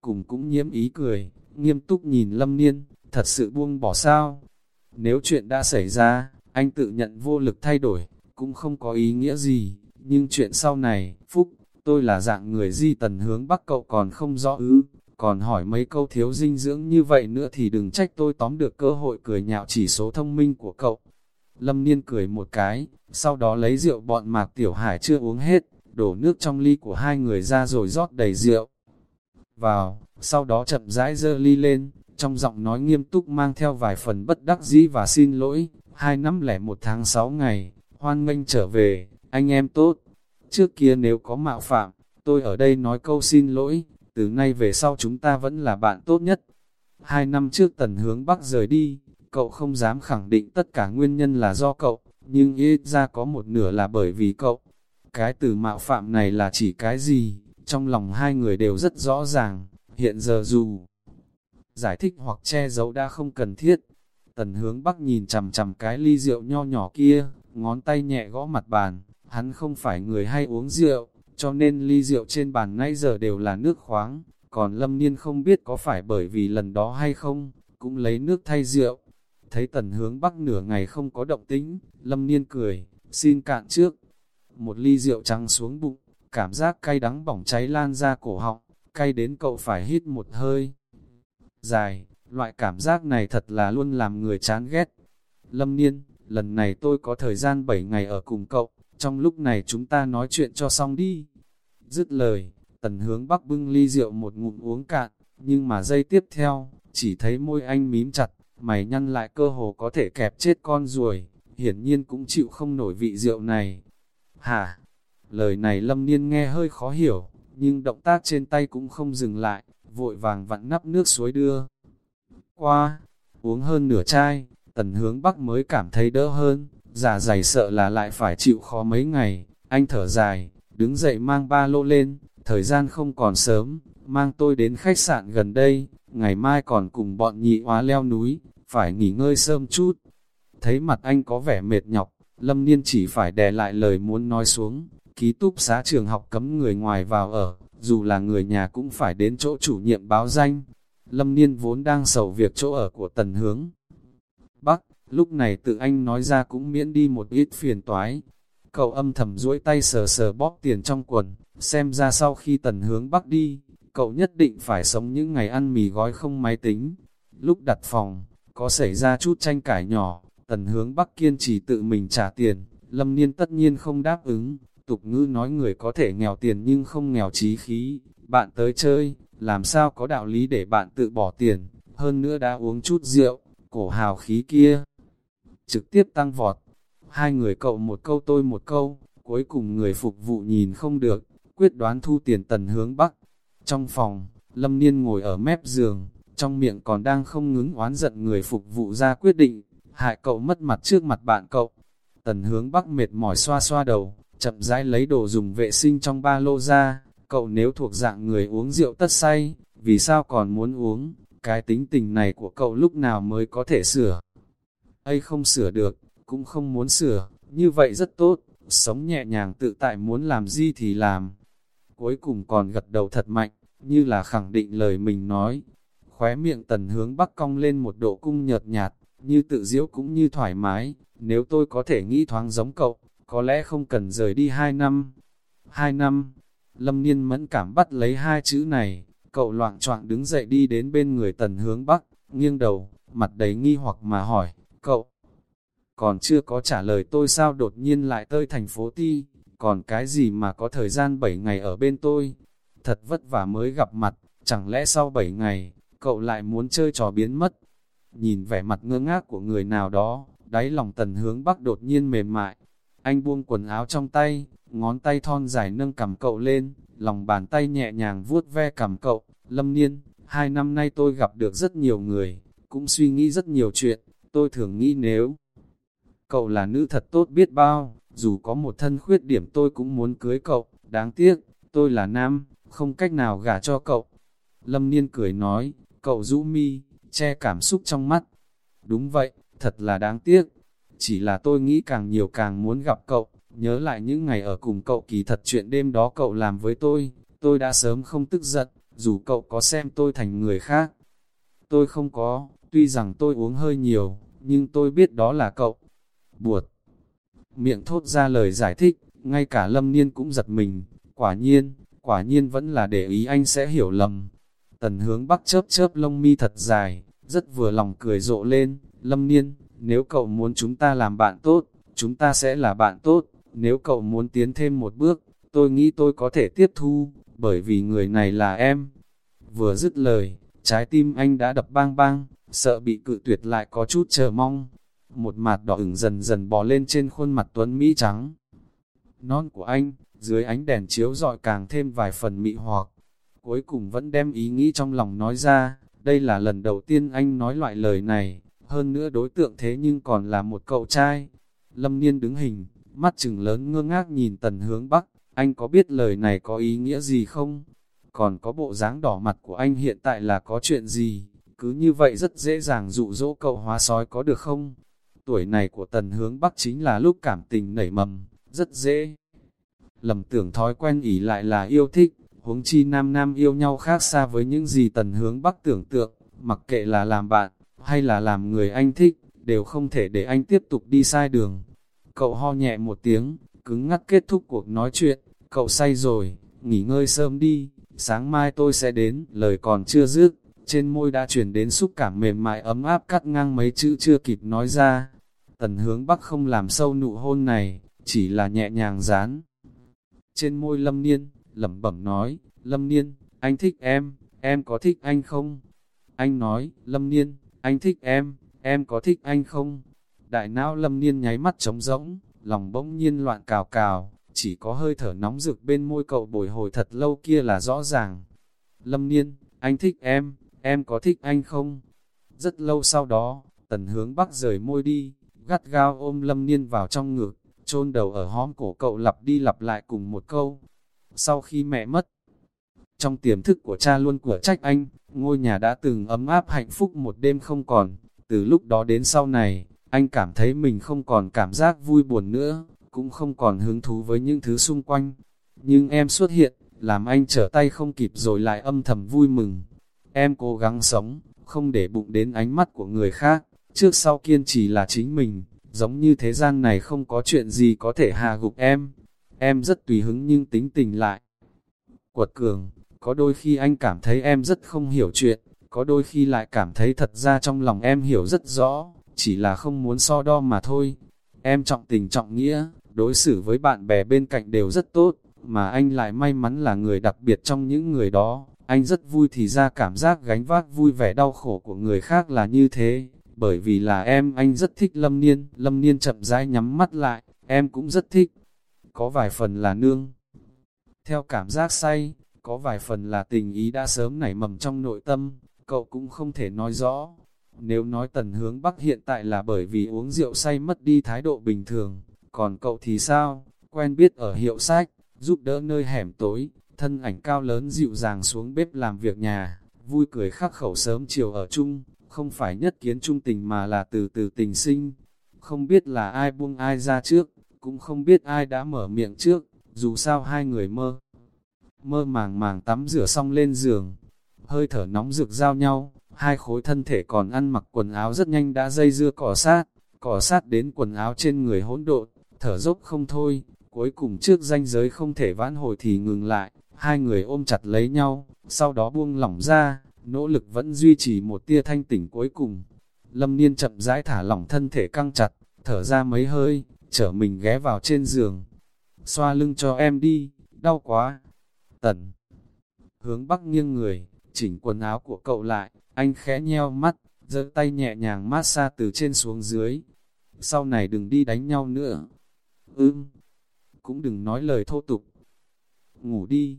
cùng cũng nhiễm ý cười, nghiêm túc nhìn lâm niên, thật sự buông bỏ sao. Nếu chuyện đã xảy ra, anh tự nhận vô lực thay đổi, cũng không có ý nghĩa gì, nhưng chuyện sau này, Phúc, tôi là dạng người di tần hướng bắc cậu còn không rõ ư, còn hỏi mấy câu thiếu dinh dưỡng như vậy nữa thì đừng trách tôi tóm được cơ hội cười nhạo chỉ số thông minh của cậu. Lâm Niên cười một cái, sau đó lấy rượu bọn mạc tiểu hải chưa uống hết, đổ nước trong ly của hai người ra rồi rót đầy rượu. Vào, sau đó chậm rãi dơ ly lên, trong giọng nói nghiêm túc mang theo vài phần bất đắc dĩ và xin lỗi, hai năm lẻ một tháng sáu ngày, hoan nghênh trở về, anh em tốt. Trước kia nếu có mạo phạm, tôi ở đây nói câu xin lỗi, từ nay về sau chúng ta vẫn là bạn tốt nhất. Hai năm trước tần hướng Bắc rời đi, cậu không dám khẳng định tất cả nguyên nhân là do cậu, nhưng ít ra có một nửa là bởi vì cậu. Cái từ mạo phạm này là chỉ cái gì, trong lòng hai người đều rất rõ ràng, hiện giờ dù giải thích hoặc che giấu đã không cần thiết. Tần hướng Bắc nhìn chằm chằm cái ly rượu nho nhỏ kia, ngón tay nhẹ gõ mặt bàn, hắn không phải người hay uống rượu, cho nên ly rượu trên bàn nay giờ đều là nước khoáng, còn Lâm Niên không biết có phải bởi vì lần đó hay không, cũng lấy nước thay rượu. Thấy tần hướng bắc nửa ngày không có động tĩnh, Lâm Niên cười, xin cạn trước. Một ly rượu trắng xuống bụng, cảm giác cay đắng bỏng cháy lan ra cổ họng, cay đến cậu phải hít một hơi. Dài, loại cảm giác này thật là luôn làm người chán ghét. Lâm Niên, lần này tôi có thời gian 7 ngày ở cùng cậu, trong lúc này chúng ta nói chuyện cho xong đi. Dứt lời, tần hướng bắc bưng ly rượu một ngụm uống cạn, nhưng mà giây tiếp theo, chỉ thấy môi anh mím chặt, mày nhăn lại cơ hồ có thể kẹp chết con ruồi, hiển nhiên cũng chịu không nổi vị rượu này. Hả? Lời này lâm niên nghe hơi khó hiểu, nhưng động tác trên tay cũng không dừng lại, vội vàng vặn nắp nước suối đưa. Qua, uống hơn nửa chai, tần hướng bắc mới cảm thấy đỡ hơn, giả dày sợ là lại phải chịu khó mấy ngày, anh thở dài, đứng dậy mang ba lô lên, thời gian không còn sớm, mang tôi đến khách sạn gần đây, ngày mai còn cùng bọn nhị hóa leo núi, phải nghỉ ngơi sớm chút. Thấy mặt anh có vẻ mệt nhọc, Lâm Niên chỉ phải đè lại lời muốn nói xuống, ký túc xá trường học cấm người ngoài vào ở, dù là người nhà cũng phải đến chỗ chủ nhiệm báo danh. Lâm Niên vốn đang sầu việc chỗ ở của tần hướng. Bắc, lúc này tự anh nói ra cũng miễn đi một ít phiền toái. Cậu âm thầm duỗi tay sờ sờ bóp tiền trong quần, xem ra sau khi tần hướng Bắc đi, cậu nhất định phải sống những ngày ăn mì gói không máy tính. Lúc đặt phòng, có xảy ra chút tranh cãi nhỏ, tần hướng Bắc kiên trì tự mình trả tiền, Lâm Niên tất nhiên không đáp ứng, tục ngữ nói người có thể nghèo tiền nhưng không nghèo trí khí, bạn tới chơi, làm sao có đạo lý để bạn tự bỏ tiền, hơn nữa đã uống chút rượu, cổ hào khí kia. Trực tiếp tăng vọt, hai người cậu một câu tôi một câu, cuối cùng người phục vụ nhìn không được, quyết đoán thu tiền tần hướng bắc. Trong phòng, Lâm Niên ngồi ở mép giường, trong miệng còn đang không ngứng oán giận người phục vụ ra quyết định, hại cậu mất mặt trước mặt bạn cậu. Tần hướng bắc mệt mỏi xoa xoa đầu, chậm rãi lấy đồ dùng vệ sinh trong ba lô ra, cậu nếu thuộc dạng người uống rượu tất say, vì sao còn muốn uống, cái tính tình này của cậu lúc nào mới có thể sửa ấy không sửa được, cũng không muốn sửa, như vậy rất tốt, sống nhẹ nhàng tự tại muốn làm gì thì làm. Cuối cùng còn gật đầu thật mạnh, như là khẳng định lời mình nói. Khóe miệng tần hướng bắc cong lên một độ cung nhợt nhạt, như tự diễu cũng như thoải mái, nếu tôi có thể nghĩ thoáng giống cậu, có lẽ không cần rời đi hai năm. Hai năm, lâm niên mẫn cảm bắt lấy hai chữ này, cậu loạn choạng đứng dậy đi đến bên người tần hướng bắc, nghiêng đầu, mặt đầy nghi hoặc mà hỏi, cậu, còn chưa có trả lời tôi sao đột nhiên lại tơi thành phố ti, còn cái gì mà có thời gian 7 ngày ở bên tôi, thật vất vả mới gặp mặt, chẳng lẽ sau 7 ngày, cậu lại muốn chơi trò biến mất. Nhìn vẻ mặt ngơ ngác của người nào đó, đáy lòng tần hướng bắc đột nhiên mềm mại. Anh buông quần áo trong tay, ngón tay thon dài nâng cầm cậu lên, lòng bàn tay nhẹ nhàng vuốt ve cầm cậu. Lâm Niên, hai năm nay tôi gặp được rất nhiều người, cũng suy nghĩ rất nhiều chuyện, tôi thường nghĩ nếu cậu là nữ thật tốt biết bao, dù có một thân khuyết điểm tôi cũng muốn cưới cậu, đáng tiếc, tôi là nam, không cách nào gả cho cậu. Lâm Niên cười nói, cậu rũ mi, che cảm xúc trong mắt. Đúng vậy, thật là đáng tiếc. Chỉ là tôi nghĩ càng nhiều càng muốn gặp cậu, nhớ lại những ngày ở cùng cậu kỳ thật chuyện đêm đó cậu làm với tôi, tôi đã sớm không tức giận, dù cậu có xem tôi thành người khác. Tôi không có, tuy rằng tôi uống hơi nhiều, nhưng tôi biết đó là cậu. Buột. Miệng thốt ra lời giải thích, ngay cả lâm niên cũng giật mình, quả nhiên, quả nhiên vẫn là để ý anh sẽ hiểu lầm. Tần hướng bắc chớp chớp lông mi thật dài, rất vừa lòng cười rộ lên, lâm niên, nếu cậu muốn chúng ta làm bạn tốt, chúng ta sẽ là bạn tốt, nếu cậu muốn tiến thêm một bước, tôi nghĩ tôi có thể tiếp thu, bởi vì người này là em. Vừa dứt lời, trái tim anh đã đập bang bang, sợ bị cự tuyệt lại có chút chờ mong. Một mặt đỏ ửng dần dần bò lên trên khuôn mặt tuấn Mỹ trắng. Non của anh, dưới ánh đèn chiếu rọi càng thêm vài phần mị hoặc. Cuối cùng vẫn đem ý nghĩ trong lòng nói ra, đây là lần đầu tiên anh nói loại lời này, hơn nữa đối tượng thế nhưng còn là một cậu trai. Lâm Niên đứng hình, mắt chừng lớn ngơ ngác nhìn tần hướng bắc, anh có biết lời này có ý nghĩa gì không? Còn có bộ dáng đỏ mặt của anh hiện tại là có chuyện gì? Cứ như vậy rất dễ dàng dụ dỗ cậu hóa sói có được không? Tuổi này của tần hướng bắc chính là lúc cảm tình nảy mầm, rất dễ. Lầm tưởng thói quen ỉ lại là yêu thích, huống chi nam nam yêu nhau khác xa với những gì tần hướng bắc tưởng tượng, mặc kệ là làm bạn, hay là làm người anh thích, đều không thể để anh tiếp tục đi sai đường. Cậu ho nhẹ một tiếng, cứng ngắt kết thúc cuộc nói chuyện, cậu say rồi, nghỉ ngơi sớm đi, sáng mai tôi sẽ đến, lời còn chưa dứt, trên môi đã chuyển đến xúc cảm mềm mại ấm áp cắt ngang mấy chữ chưa kịp nói ra. Tần hướng bắc không làm sâu nụ hôn này, chỉ là nhẹ nhàng dán. Trên môi lâm niên, lẩm bẩm nói, lâm niên, anh thích em, em có thích anh không? Anh nói, lâm niên, anh thích em, em có thích anh không? Đại não lâm niên nháy mắt trống rỗng, lòng bỗng nhiên loạn cào cào, chỉ có hơi thở nóng rực bên môi cậu bồi hồi thật lâu kia là rõ ràng. Lâm niên, anh thích em, em có thích anh không? Rất lâu sau đó, tần hướng bắc rời môi đi, gắt gao ôm lâm niên vào trong ngực, chôn đầu ở hóm cổ cậu lặp đi lặp lại cùng một câu. Sau khi mẹ mất, trong tiềm thức của cha luôn của trách anh, ngôi nhà đã từng ấm áp hạnh phúc một đêm không còn, từ lúc đó đến sau này, anh cảm thấy mình không còn cảm giác vui buồn nữa, cũng không còn hứng thú với những thứ xung quanh. Nhưng em xuất hiện, làm anh trở tay không kịp rồi lại âm thầm vui mừng. Em cố gắng sống, không để bụng đến ánh mắt của người khác, trước sau kiên trì là chính mình, giống như thế gian này không có chuyện gì có thể hạ gục em. Em rất tùy hứng nhưng tính tình lại. Quật cường, có đôi khi anh cảm thấy em rất không hiểu chuyện, có đôi khi lại cảm thấy thật ra trong lòng em hiểu rất rõ, chỉ là không muốn so đo mà thôi. Em trọng tình trọng nghĩa, đối xử với bạn bè bên cạnh đều rất tốt, mà anh lại may mắn là người đặc biệt trong những người đó. Anh rất vui thì ra cảm giác gánh vác vui vẻ đau khổ của người khác là như thế, bởi vì là em anh rất thích Lâm Niên, Lâm Niên chậm rãi nhắm mắt lại, em cũng rất thích. Có vài phần là nương. Theo cảm giác say, có vài phần là tình ý đã sớm nảy mầm trong nội tâm, cậu cũng không thể nói rõ. Nếu nói tần hướng Bắc hiện tại là bởi vì uống rượu say mất đi thái độ bình thường, còn cậu thì sao? Quen biết ở hiệu sách, giúp đỡ nơi hẻm tối, thân ảnh cao lớn dịu dàng xuống bếp làm việc nhà, vui cười khắc khẩu sớm chiều ở chung, không phải nhất kiến trung tình mà là từ từ tình sinh. Không biết là ai buông ai ra trước, cũng không biết ai đã mở miệng trước, dù sao hai người mơ. Mơ màng màng tắm rửa xong lên giường, hơi thở nóng rực giao nhau, hai khối thân thể còn ăn mặc quần áo rất nhanh đã dây dưa cỏ sát, cỏ sát đến quần áo trên người hỗn độn, thở dốc không thôi, cuối cùng trước danh giới không thể vãn hồi thì ngừng lại, hai người ôm chặt lấy nhau, sau đó buông lỏng ra, nỗ lực vẫn duy trì một tia thanh tỉnh cuối cùng. Lâm Niên chậm rãi thả lỏng thân thể căng chặt, thở ra mấy hơi, chở mình ghé vào trên giường. Xoa lưng cho em đi, đau quá. Tần hướng bắc nghiêng người, chỉnh quần áo của cậu lại, anh khẽ nheo mắt, giơ tay nhẹ nhàng mát xa từ trên xuống dưới. Sau này đừng đi đánh nhau nữa. Ưm, cũng đừng nói lời thô tục. Ngủ đi.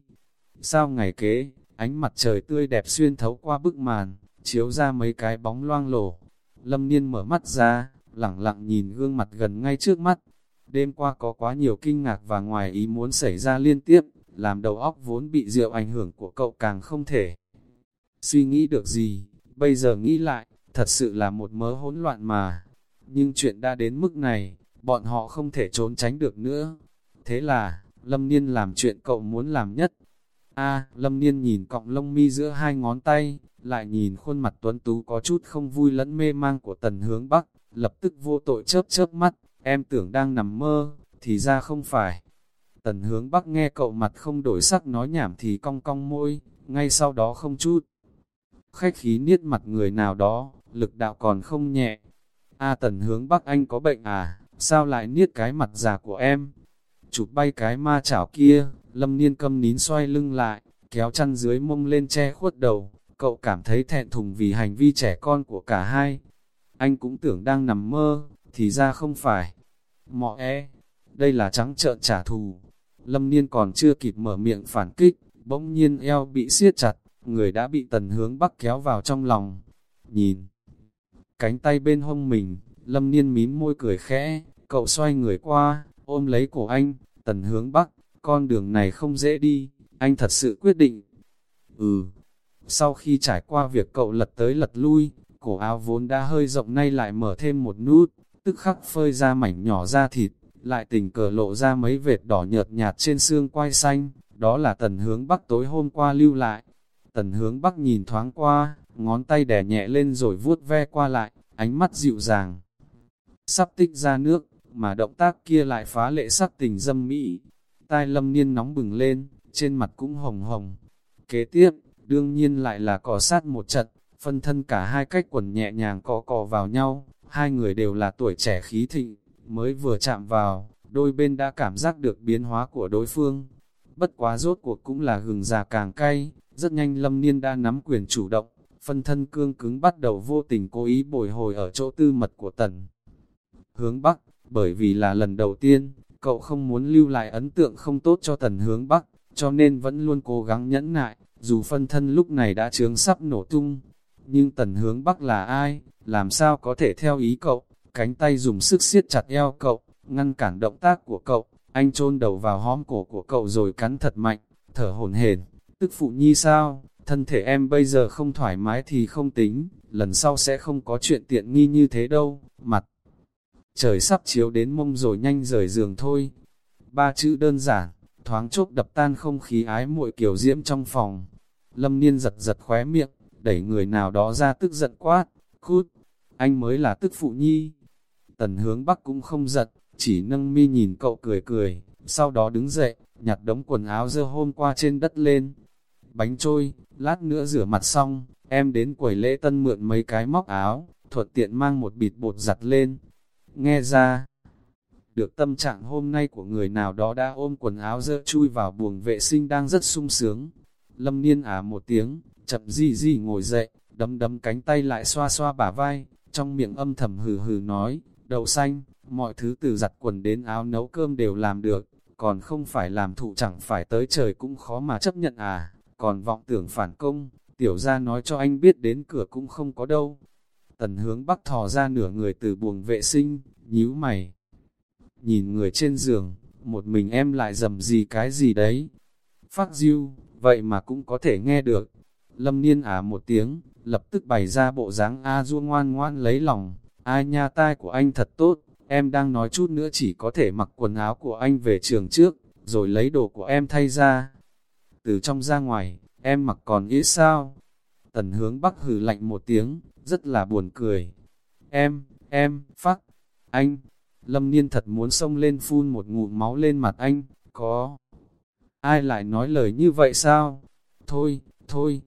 Sao ngày kế, ánh mặt trời tươi đẹp xuyên thấu qua bức màn, chiếu ra mấy cái bóng loang lổ. Lâm Niên mở mắt ra, lặng lặng nhìn gương mặt gần ngay trước mắt. Đêm qua có quá nhiều kinh ngạc và ngoài ý muốn xảy ra liên tiếp, làm đầu óc vốn bị rượu ảnh hưởng của cậu càng không thể. Suy nghĩ được gì, bây giờ nghĩ lại, thật sự là một mớ hỗn loạn mà. Nhưng chuyện đã đến mức này, bọn họ không thể trốn tránh được nữa. Thế là, Lâm Niên làm chuyện cậu muốn làm nhất. A, Lâm Niên nhìn cọng lông mi giữa hai ngón tay, lại nhìn khuôn mặt tuấn tú có chút không vui lẫn mê mang của tần hướng Bắc, lập tức vô tội chớp chớp mắt, em tưởng đang nằm mơ, thì ra không phải. Tần hướng Bắc nghe cậu mặt không đổi sắc nói nhảm thì cong cong môi, ngay sau đó không chút. Khách khí niết mặt người nào đó, lực đạo còn không nhẹ. A tần hướng Bắc anh có bệnh à, sao lại niết cái mặt già của em? Chụp bay cái ma chảo kia, lâm niên câm nín xoay lưng lại, kéo chăn dưới mông lên che khuất đầu, cậu cảm thấy thẹn thùng vì hành vi trẻ con của cả hai. Anh cũng tưởng đang nằm mơ, thì ra không phải. Mọ e, đây là trắng trợn trả thù. Lâm niên còn chưa kịp mở miệng phản kích, bỗng nhiên eo bị siết chặt, người đã bị tần hướng bắc kéo vào trong lòng. Nhìn, cánh tay bên hông mình, lâm niên mím môi cười khẽ, cậu xoay người qua, ôm lấy cổ anh, tần hướng bắc, con đường này không dễ đi, anh thật sự quyết định. Ừ, sau khi trải qua việc cậu lật tới lật lui, cổ áo vốn đã hơi rộng nay lại mở thêm một nút, tức khắc phơi ra mảnh nhỏ da thịt, lại tình cờ lộ ra mấy vệt đỏ nhợt nhạt trên xương quai xanh, đó là tần hướng bắc tối hôm qua lưu lại. Tần hướng bắc nhìn thoáng qua, ngón tay đè nhẹ lên rồi vuốt ve qua lại, ánh mắt dịu dàng. Sắp tích ra nước, mà động tác kia lại phá lệ sắc tình dâm mỹ. Tai lâm niên nóng bừng lên, trên mặt cũng hồng hồng. Kế tiếp, đương nhiên lại là cỏ sát một trận, phân thân cả hai cách quần nhẹ nhàng cọ cọ vào nhau, hai người đều là tuổi trẻ khí thịnh, mới vừa chạm vào, đôi bên đã cảm giác được biến hóa của đối phương. Bất quá rốt cuộc cũng là gừng già càng cay, rất nhanh lâm niên đã nắm quyền chủ động, phân thân cương cứng bắt đầu vô tình cố ý bồi hồi ở chỗ tư mật của tần. Hướng Bắc, bởi vì là lần đầu tiên, cậu không muốn lưu lại ấn tượng không tốt cho tần hướng Bắc, cho nên vẫn luôn cố gắng nhẫn nại, dù phân thân lúc này đã trướng sắp nổ tung. Nhưng tần hướng Bắc là ai, làm sao có thể theo ý cậu, cánh tay dùng sức siết chặt eo cậu, ngăn cản động tác của cậu, anh chôn đầu vào hóm cổ của cậu rồi cắn thật mạnh, thở hổn hển, tức phụ nhi sao, thân thể em bây giờ không thoải mái thì không tính, lần sau sẽ không có chuyện tiện nghi như thế đâu, mặt. Trời sắp chiếu đến mông rồi nhanh rời giường thôi. Ba chữ đơn giản, thoáng chốc đập tan không khí ái muội kiểu diễm trong phòng. Lâm niên giật giật khóe miệng, đẩy người nào đó ra tức giận quát, cút, anh mới là tức phụ nhi. Tần hướng bắc cũng không giật, chỉ nâng mi nhìn cậu cười cười, sau đó đứng dậy, nhặt đống quần áo dơ hôm qua trên đất lên. Bánh trôi, lát nữa rửa mặt xong, em đến quầy lễ tân mượn mấy cái móc áo, thuận tiện mang một bịt bột giặt lên. Nghe ra, được tâm trạng hôm nay của người nào đó đã ôm quần áo dơ chui vào buồng vệ sinh đang rất sung sướng. Lâm niên à một tiếng, chậm di di ngồi dậy, đấm đấm cánh tay lại xoa xoa bả vai, trong miệng âm thầm hừ hừ nói, đậu xanh, mọi thứ từ giặt quần đến áo nấu cơm đều làm được, còn không phải làm thụ chẳng phải tới trời cũng khó mà chấp nhận à, còn vọng tưởng phản công, tiểu ra nói cho anh biết đến cửa cũng không có đâu. Tần hướng bắc thò ra nửa người từ buồng vệ sinh, nhíu mày. Nhìn người trên giường, một mình em lại dầm gì cái gì đấy. phát diêu, vậy mà cũng có thể nghe được. Lâm Niên ả một tiếng, lập tức bày ra bộ dáng A Du ngoan ngoan lấy lòng, ai nha tai của anh thật tốt, em đang nói chút nữa chỉ có thể mặc quần áo của anh về trường trước, rồi lấy đồ của em thay ra. Từ trong ra ngoài, em mặc còn ít sao? Tần hướng bắc hừ lạnh một tiếng, rất là buồn cười. Em, em, phát, anh, Lâm Niên thật muốn xông lên phun một ngụm máu lên mặt anh, có. Ai lại nói lời như vậy sao? Thôi, thôi,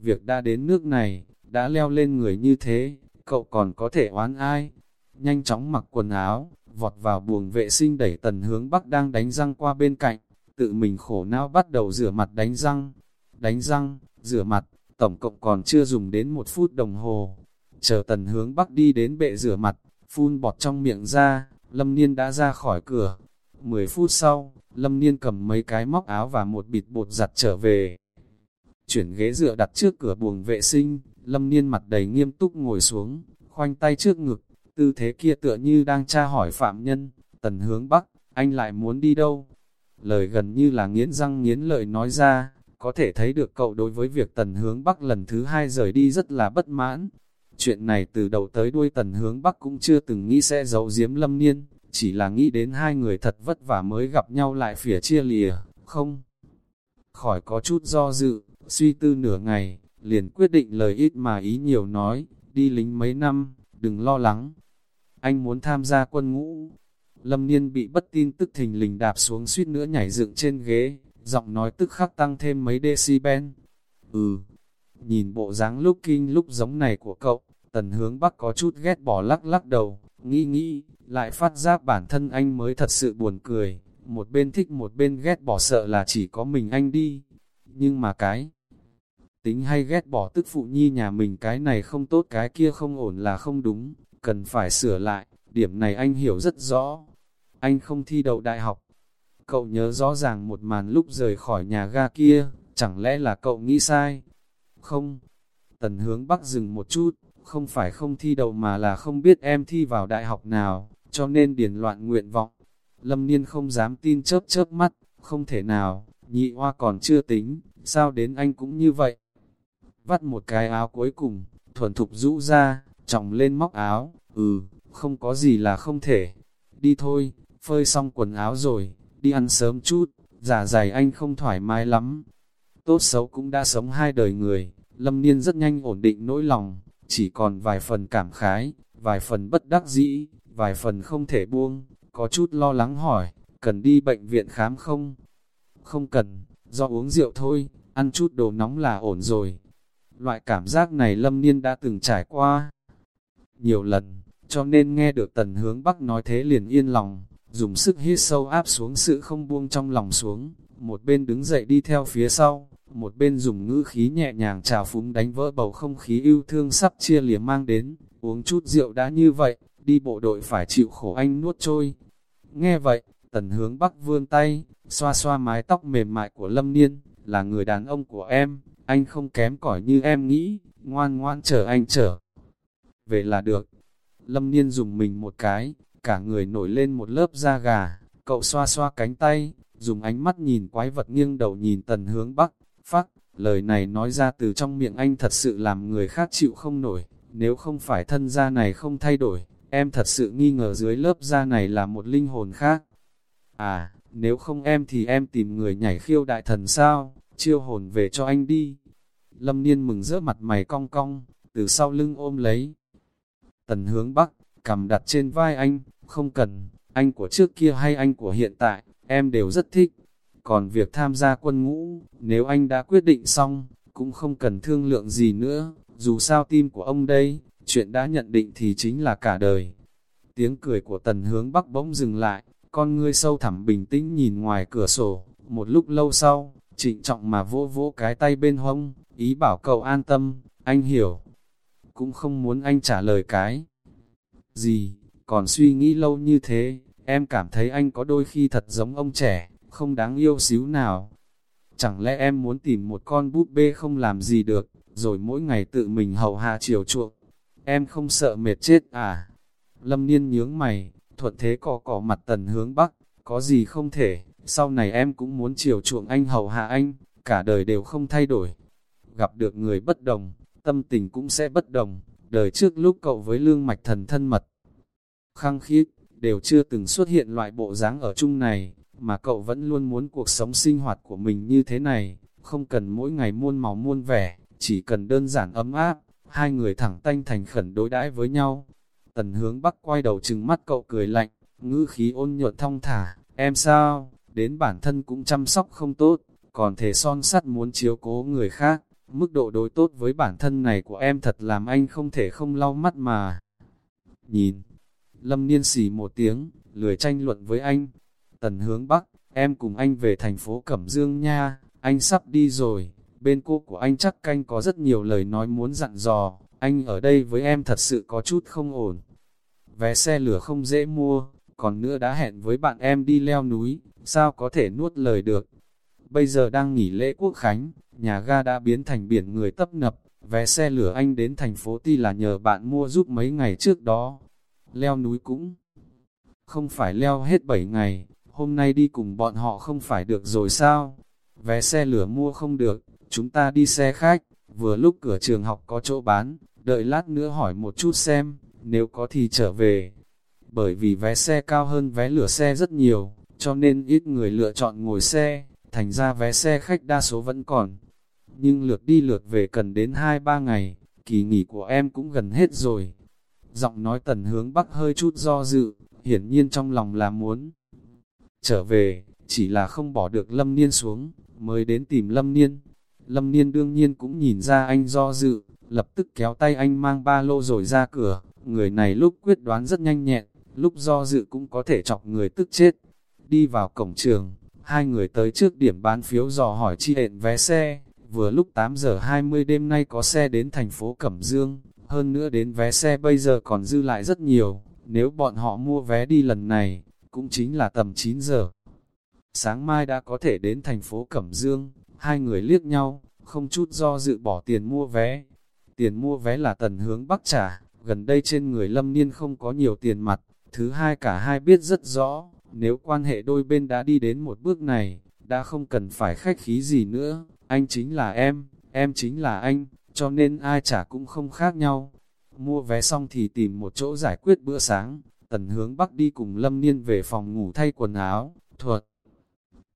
việc đã đến nước này, đã leo lên người như thế, cậu còn có thể oán ai? Nhanh chóng mặc quần áo, vọt vào buồng vệ sinh đẩy tần hướng bắc đang đánh răng qua bên cạnh, tự mình khổ não bắt đầu rửa mặt đánh răng. Đánh răng, rửa mặt, tổng cộng còn chưa dùng đến một phút đồng hồ. Chờ tần hướng bắc đi đến bệ rửa mặt, phun bọt trong miệng ra, Lâm Niên đã ra khỏi cửa. 10 phút sau, Lâm Niên cầm mấy cái móc áo và một bịt bột giặt trở về. Chuyển ghế dựa đặt trước cửa buồng vệ sinh, Lâm Niên mặt đầy nghiêm túc ngồi xuống, khoanh tay trước ngực, tư thế kia tựa như đang tra hỏi phạm nhân, tần hướng bắc, anh lại muốn đi đâu? Lời gần như là nghiến răng nghiến lợi nói ra, có thể thấy được cậu đối với việc tần hướng bắc lần thứ hai rời đi rất là bất mãn. Chuyện này từ đầu tới đuôi tần hướng bắc cũng chưa từng nghĩ sẽ giấu giếm lâm niên, chỉ là nghĩ đến hai người thật vất vả mới gặp nhau lại phỉa chia lìa, không? Khỏi có chút do dự, suy tư nửa ngày, liền quyết định lời ít mà ý nhiều nói, đi lính mấy năm, đừng lo lắng. Anh muốn tham gia quân ngũ. Lâm Niên bị bất tin tức thình lình đạp xuống suýt nữa nhảy dựng trên ghế, giọng nói tức khắc tăng thêm mấy decibel. Ừ, nhìn bộ dáng lúc kinh lúc giống này của cậu, tần hướng bắc có chút ghét bỏ lắc lắc đầu, nghĩ nghĩ, lại phát giác bản thân anh mới thật sự buồn cười, một bên thích một bên ghét bỏ sợ là chỉ có mình anh đi. Nhưng mà cái tính hay ghét bỏ tức phụ nhi nhà mình cái này không tốt cái kia không ổn là không đúng, cần phải sửa lại, điểm này anh hiểu rất rõ. Anh không thi đậu đại học. Cậu nhớ rõ ràng một màn lúc rời khỏi nhà ga kia, chẳng lẽ là cậu nghĩ sai? Không. Tần hướng bắc dừng một chút, không phải không thi đậu mà là không biết em thi vào đại học nào, cho nên điền loạn nguyện vọng. Lâm Niên không dám tin chớp chớp mắt, không thể nào, nhị hoa còn chưa tính, sao đến anh cũng như vậy. Vắt một cái áo cuối cùng, thuần thục rũ ra, trọng lên móc áo, ừ, không có gì là không thể. Đi thôi, phơi xong quần áo rồi, đi ăn sớm chút, giả dày anh không thoải mái lắm. Tốt xấu cũng đã sống hai đời người, lâm niên rất nhanh ổn định nỗi lòng, chỉ còn vài phần cảm khái, vài phần bất đắc dĩ, vài phần không thể buông, có chút lo lắng hỏi, cần đi bệnh viện khám không? Không cần, do uống rượu thôi, ăn chút đồ nóng là ổn rồi. Loại cảm giác này lâm niên đã từng trải qua nhiều lần, cho nên nghe được tần hướng bắc nói thế liền yên lòng, dùng sức hít sâu áp xuống sự không buông trong lòng xuống, một bên đứng dậy đi theo phía sau, một bên dùng ngữ khí nhẹ nhàng trào phúng đánh vỡ bầu không khí yêu thương sắp chia lìa mang đến, uống chút rượu đã như vậy, đi bộ đội phải chịu khổ anh nuốt trôi. Nghe vậy, tần hướng bắc vươn tay, xoa xoa mái tóc mềm mại của Lâm Niên, là người đàn ông của em, anh không kém cỏi như em nghĩ, ngoan ngoan chờ anh chờ. Về là được. Lâm Niên dùng mình một cái, cả người nổi lên một lớp da gà, cậu xoa xoa cánh tay, dùng ánh mắt nhìn quái vật nghiêng đầu nhìn tần hướng bắc, phát, lời này nói ra từ trong miệng anh thật sự làm người khác chịu không nổi, nếu không phải thân da này không thay đổi, em thật sự nghi ngờ dưới lớp da này là một linh hồn khác. À, nếu không em thì em tìm người nhảy khiêu đại thần sao, chiêu hồn về cho anh đi. Lâm Niên mừng rỡ mặt mày cong cong, từ sau lưng ôm lấy. Tần hướng bắc, cầm đặt trên vai anh, không cần, anh của trước kia hay anh của hiện tại, em đều rất thích. Còn việc tham gia quân ngũ, nếu anh đã quyết định xong, cũng không cần thương lượng gì nữa, dù sao tim của ông đây, chuyện đã nhận định thì chính là cả đời. Tiếng cười của tần hướng bắc bỗng dừng lại, con ngươi sâu thẳm bình tĩnh nhìn ngoài cửa sổ, một lúc lâu sau, trịnh trọng mà vỗ vỗ cái tay bên hông, ý bảo cậu an tâm, anh hiểu. Cũng không muốn anh trả lời cái. Gì, còn suy nghĩ lâu như thế, em cảm thấy anh có đôi khi thật giống ông trẻ, không đáng yêu xíu nào. Chẳng lẽ em muốn tìm một con búp bê không làm gì được, rồi mỗi ngày tự mình hầu hạ chiều chuộng. Em không sợ mệt chết à? Lâm Niên nhướng mày, thuận thế cỏ cỏ mặt tần hướng bắc, có gì không thể, sau này em cũng muốn chiều chuộng anh hầu hạ anh, cả đời đều không thay đổi. Gặp được người bất đồng, tâm tình cũng sẽ bất đồng, đời trước lúc cậu với lương mạch thần thân mật. Khăng khít đều chưa từng xuất hiện loại bộ dáng ở chung này, mà cậu vẫn luôn muốn cuộc sống sinh hoạt của mình như thế này, không cần mỗi ngày muôn màu muôn vẻ, chỉ cần đơn giản ấm áp, hai người thẳng tanh thành khẩn đối đãi với nhau. Tần hướng bắc quay đầu trừng mắt cậu cười lạnh, ngữ khí ôn nhuận thong thả, em sao, đến bản thân cũng chăm sóc không tốt, còn thể son sắt muốn chiếu cố người khác, mức độ đối tốt với bản thân này của em thật làm anh không thể không lau mắt mà. Nhìn, lâm niên xì một tiếng, lười tranh luận với anh, tần hướng bắc, em cùng anh về thành phố Cẩm Dương nha, anh sắp đi rồi, bên cô của anh chắc canh có rất nhiều lời nói muốn dặn dò, anh ở đây với em thật sự có chút không ổn. Vé xe lửa không dễ mua, còn nữa đã hẹn với bạn em đi leo núi, sao có thể nuốt lời được. Bây giờ đang nghỉ lễ quốc khánh, nhà ga đã biến thành biển người tấp nập, vé xe lửa anh đến thành phố Ti là nhờ bạn mua giúp mấy ngày trước đó. Leo núi cũng không phải leo hết 7 ngày, hôm nay đi cùng bọn họ không phải được rồi sao? Vé xe lửa mua không được, chúng ta đi xe khách, vừa lúc cửa trường học có chỗ bán, đợi lát nữa hỏi một chút xem, nếu có thì trở về. Bởi vì vé xe cao hơn vé lửa xe rất nhiều, cho nên ít người lựa chọn ngồi xe, thành ra vé xe khách đa số vẫn còn. Nhưng lượt đi lượt về cần đến 2-3 ngày, kỳ nghỉ của em cũng gần hết rồi. Giọng nói tần hướng bắc hơi chút do dự, hiển nhiên trong lòng là muốn trở về, chỉ là không bỏ được lâm niên xuống, mới đến tìm lâm niên. Lâm niên đương nhiên cũng nhìn ra anh do dự, lập tức kéo tay anh mang ba lô rồi ra cửa, người này lúc quyết đoán rất nhanh nhẹn, lúc do dự cũng có thể chọc người tức chết. Đi vào cổng trường, hai người tới trước điểm bán phiếu dò hỏi chi hẹn vé xe, vừa lúc 8 giờ 20 đêm nay có xe đến thành phố Cẩm Dương, hơn nữa đến vé xe bây giờ còn dư lại rất nhiều, nếu bọn họ mua vé đi lần này, cũng chính là tầm 9 giờ. Sáng mai đã có thể đến thành phố Cẩm Dương, hai người liếc nhau, không chút do dự bỏ tiền mua vé. Tiền mua vé là tần hướng bắc trả, gần đây trên người lâm niên không có nhiều tiền mặt, thứ hai cả hai biết rất rõ, nếu quan hệ đôi bên đã đi đến một bước này, đã không cần phải khách khí gì nữa, anh chính là em, em chính là anh, cho nên ai trả cũng không khác nhau. Mua vé xong thì tìm một chỗ giải quyết bữa sáng, tần hướng bắc đi cùng lâm niên về phòng ngủ thay quần áo, thuật.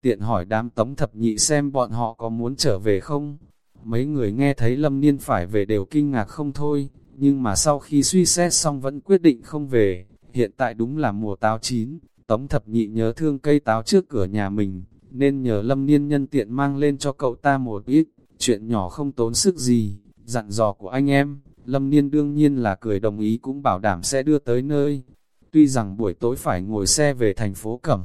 Tiện hỏi đám tống thập nhị xem bọn họ có muốn trở về không? Mấy người nghe thấy lâm niên phải về đều kinh ngạc không thôi, nhưng mà sau khi suy xét xong vẫn quyết định không về. Hiện tại đúng là mùa táo chín, tống thập nhị nhớ thương cây táo trước cửa nhà mình, nên nhờ lâm niên nhân tiện mang lên cho cậu ta một ít, chuyện nhỏ không tốn sức gì, dặn dò của anh em, lâm niên đương nhiên là cười đồng ý cũng bảo đảm sẽ đưa tới nơi. Tuy rằng buổi tối phải ngồi xe về thành phố Cẩm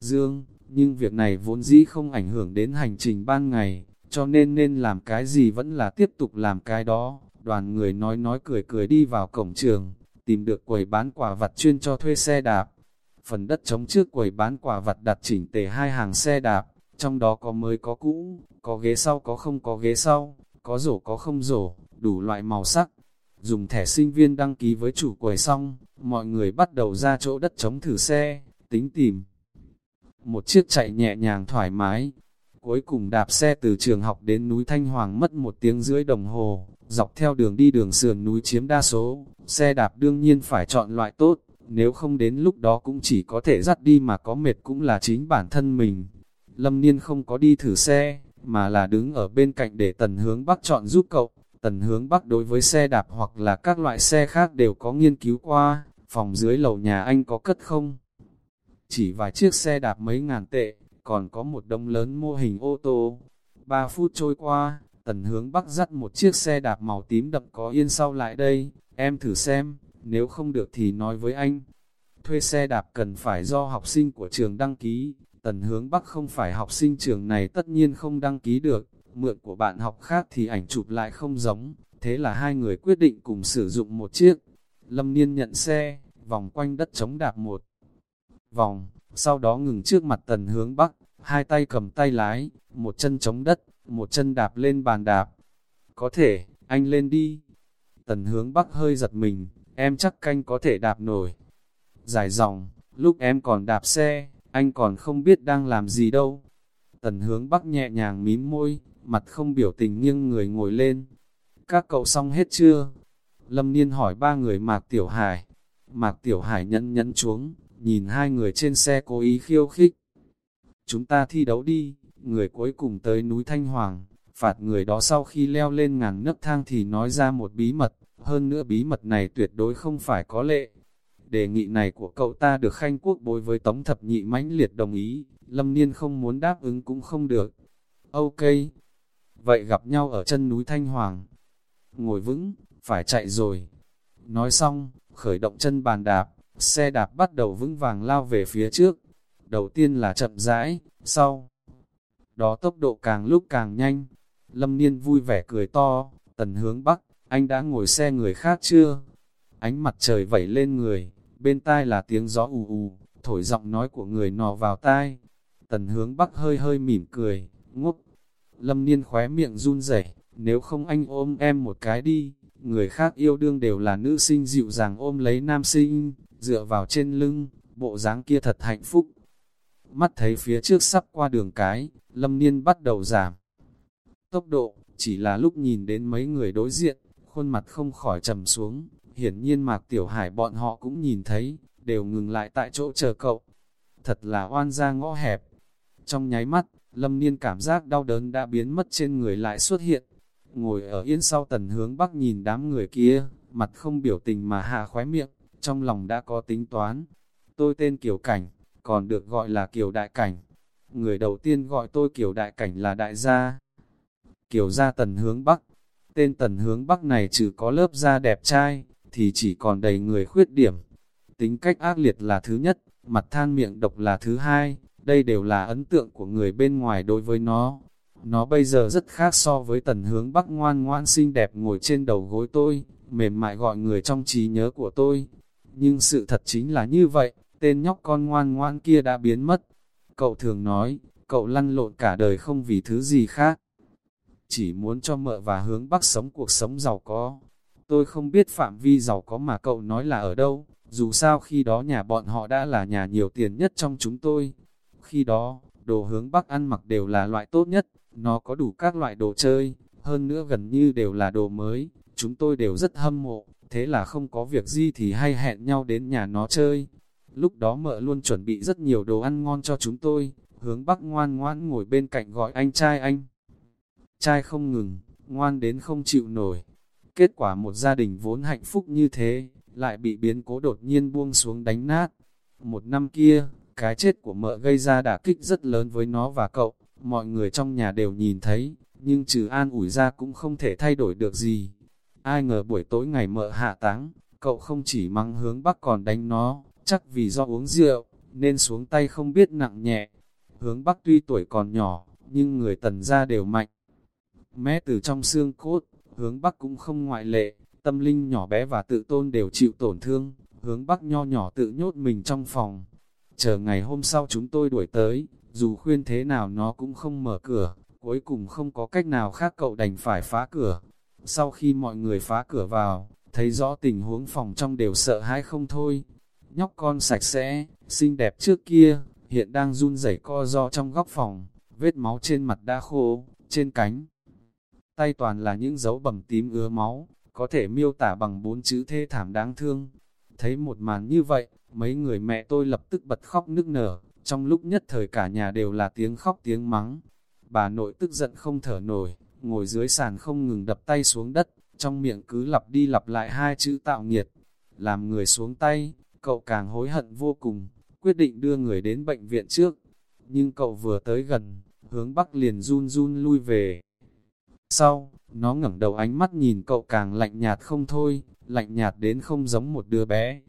Dương, nhưng việc này vốn dĩ không ảnh hưởng đến hành trình ban ngày, cho nên nên làm cái gì vẫn là tiếp tục làm cái đó. Đoàn người nói nói cười cười đi vào cổng trường, tìm được quầy bán quả vặt chuyên cho thuê xe đạp. Phần đất trống trước quầy bán quả vặt đặt chỉnh tề hai hàng xe đạp, trong đó có mới có cũ, có ghế sau có không có ghế sau, có rổ có không rổ, đủ loại màu sắc. Dùng thẻ sinh viên đăng ký với chủ quầy xong, mọi người bắt đầu ra chỗ đất chống thử xe, tính tìm. Một chiếc chạy nhẹ nhàng thoải mái, cuối cùng đạp xe từ trường học đến núi Thanh Hoàng mất một tiếng rưỡi đồng hồ, dọc theo đường đi đường sườn núi chiếm đa số, xe đạp đương nhiên phải chọn loại tốt, nếu không đến lúc đó cũng chỉ có thể dắt đi mà có mệt cũng là chính bản thân mình. Lâm Niên không có đi thử xe, mà là đứng ở bên cạnh để tần hướng bắc chọn giúp cậu. Tần hướng bắc đối với xe đạp hoặc là các loại xe khác đều có nghiên cứu qua, phòng dưới lầu nhà anh có cất không? Chỉ vài chiếc xe đạp mấy ngàn tệ, còn có một đông lớn mô hình ô tô. Ba phút trôi qua, tần hướng bắc dắt một chiếc xe đạp màu tím đậm có yên sau lại đây, em thử xem, nếu không được thì nói với anh. Thuê xe đạp cần phải do học sinh của trường đăng ký, tần hướng bắc không phải học sinh trường này tất nhiên không đăng ký được, mượn của bạn học khác thì ảnh chụp lại không giống, thế là hai người quyết định cùng sử dụng một chiếc. Lâm Niên nhận xe, vòng quanh đất chống đạp một vòng, sau đó ngừng trước mặt tần hướng bắc, hai tay cầm tay lái, một chân chống đất, một chân đạp lên bàn đạp. Có thể, anh lên đi. Tần hướng bắc hơi giật mình, em chắc canh có thể đạp nổi. Dài dòng, lúc em còn đạp xe, anh còn không biết đang làm gì đâu. Tần hướng bắc nhẹ nhàng mím môi, mặt không biểu tình nghiêng người ngồi lên. Các cậu xong hết chưa? Lâm Niên hỏi ba người Mạc Tiểu Hải. Mạc Tiểu Hải nhẫn nhẫn chuống, nhìn hai người trên xe cố ý khiêu khích. Chúng ta thi đấu đi, người cuối cùng tới núi Thanh Hoàng, phạt người đó sau khi leo lên ngàn nấc thang thì nói ra một bí mật, hơn nữa bí mật này tuyệt đối không phải có lệ. Đề nghị này của cậu ta được khanh quốc bối với tống thập nhị mãnh liệt đồng ý, Lâm Niên không muốn đáp ứng cũng không được. Ok, vậy gặp nhau ở chân núi Thanh Hoàng. Ngồi vững, phải chạy rồi. Nói xong, khởi động chân bàn đạp, xe đạp bắt đầu vững vàng lao về phía trước. Đầu tiên là chậm rãi, sau đó tốc độ càng lúc càng nhanh. Lâm Niên vui vẻ cười to, tần hướng bắc, anh đã ngồi xe người khác chưa? Ánh mặt trời vẩy lên người, bên tai là tiếng gió ù ù, thổi giọng nói của người nò vào tai. Tần hướng bắc hơi hơi mỉm cười, ngốc. Lâm Niên khóe miệng run rẩy, nếu không anh ôm em một cái đi. Người khác yêu đương đều là nữ sinh dịu dàng ôm lấy nam sinh, dựa vào trên lưng, bộ dáng kia thật hạnh phúc. Mắt thấy phía trước sắp qua đường cái, Lâm Niên bắt đầu giảm. Tốc độ, chỉ là lúc nhìn đến mấy người đối diện, khuôn mặt không khỏi trầm xuống, hiển nhiên Mạc Tiểu Hải bọn họ cũng nhìn thấy, đều ngừng lại tại chỗ chờ cậu. Thật là oan ra ngõ hẹp. Trong nháy mắt, Lâm Niên cảm giác đau đớn đã biến mất trên người lại xuất hiện. Ngồi ở yên sau tần hướng bắc nhìn đám người kia, mặt không biểu tình mà hạ khóe miệng, trong lòng đã có tính toán. Tôi tên Kiều Cảnh, còn được gọi là Kiều Đại Cảnh. Người đầu tiên gọi tôi Kiều Đại Cảnh là Đại gia. Kiều gia tần hướng bắc. Tên tần hướng bắc này trừ có lớp da đẹp trai, thì chỉ còn đầy người khuyết điểm. Tính cách ác liệt là thứ nhất, mặt than miệng độc là thứ hai, đây đều là ấn tượng của người bên ngoài đối với nó. Nó bây giờ rất khác so với tần hướng bắc ngoan ngoan xinh đẹp ngồi trên đầu gối tôi, mềm mại gọi người trong trí nhớ của tôi. Nhưng sự thật chính là như vậy, tên nhóc con ngoan ngoan kia đã biến mất. Cậu thường nói, cậu lăn lộn cả đời không vì thứ gì khác. Chỉ muốn cho mợ và hướng bắc sống cuộc sống giàu có. Tôi không biết phạm vi giàu có mà cậu nói là ở đâu, dù sao khi đó nhà bọn họ đã là nhà nhiều tiền nhất trong chúng tôi. Khi đó, đồ hướng bắc ăn mặc đều là loại tốt nhất, nó có đủ các loại đồ chơi, hơn nữa gần như đều là đồ mới, chúng tôi đều rất hâm mộ, thế là không có việc gì thì hay hẹn nhau đến nhà nó chơi. Lúc đó mợ luôn chuẩn bị rất nhiều đồ ăn ngon cho chúng tôi, hướng bắc ngoan ngoan ngồi bên cạnh gọi anh trai anh. Trai không ngừng, ngoan đến không chịu nổi. Kết quả một gia đình vốn hạnh phúc như thế, lại bị biến cố đột nhiên buông xuống đánh nát. Một năm kia, cái chết của mợ gây ra đả kích rất lớn với nó và cậu, mọi người trong nhà đều nhìn thấy, nhưng trừ an ủi ra cũng không thể thay đổi được gì. Ai ngờ buổi tối ngày mợ hạ táng, cậu không chỉ mắng hướng bắc còn đánh nó, chắc vì do uống rượu, nên xuống tay không biết nặng nhẹ. Hướng bắc tuy tuổi còn nhỏ, nhưng người tần gia đều mạnh. Mé từ trong xương cốt, hướng bắc cũng không ngoại lệ, tâm linh nhỏ bé và tự tôn đều chịu tổn thương, hướng bắc nho nhỏ tự nhốt mình trong phòng. Chờ ngày hôm sau chúng tôi đuổi tới, dù khuyên thế nào nó cũng không mở cửa, cuối cùng không có cách nào khác cậu đành phải phá cửa. Sau khi mọi người phá cửa vào, thấy rõ tình huống phòng trong đều sợ hãi không thôi. Nhóc con sạch sẽ, xinh đẹp trước kia, hiện đang run rẩy co do trong góc phòng, vết máu trên mặt đã khô, trên cánh. Tay toàn là những dấu bầm tím ứa máu, có thể miêu tả bằng bốn chữ thê thảm đáng thương. Thấy một màn như vậy, mấy người mẹ tôi lập tức bật khóc nức nở, trong lúc nhất thời cả nhà đều là tiếng khóc tiếng mắng. Bà nội tức giận không thở nổi, ngồi dưới sàn không ngừng đập tay xuống đất, trong miệng cứ lặp đi lặp lại hai chữ tạo nghiệt. Làm người xuống tay, cậu càng hối hận vô cùng, quyết định đưa người đến bệnh viện trước. Nhưng cậu vừa tới gần, hướng bắc liền run run lui về. Sau, nó ngẩng đầu ánh mắt nhìn cậu càng lạnh nhạt không thôi, lạnh nhạt đến không giống một đứa bé.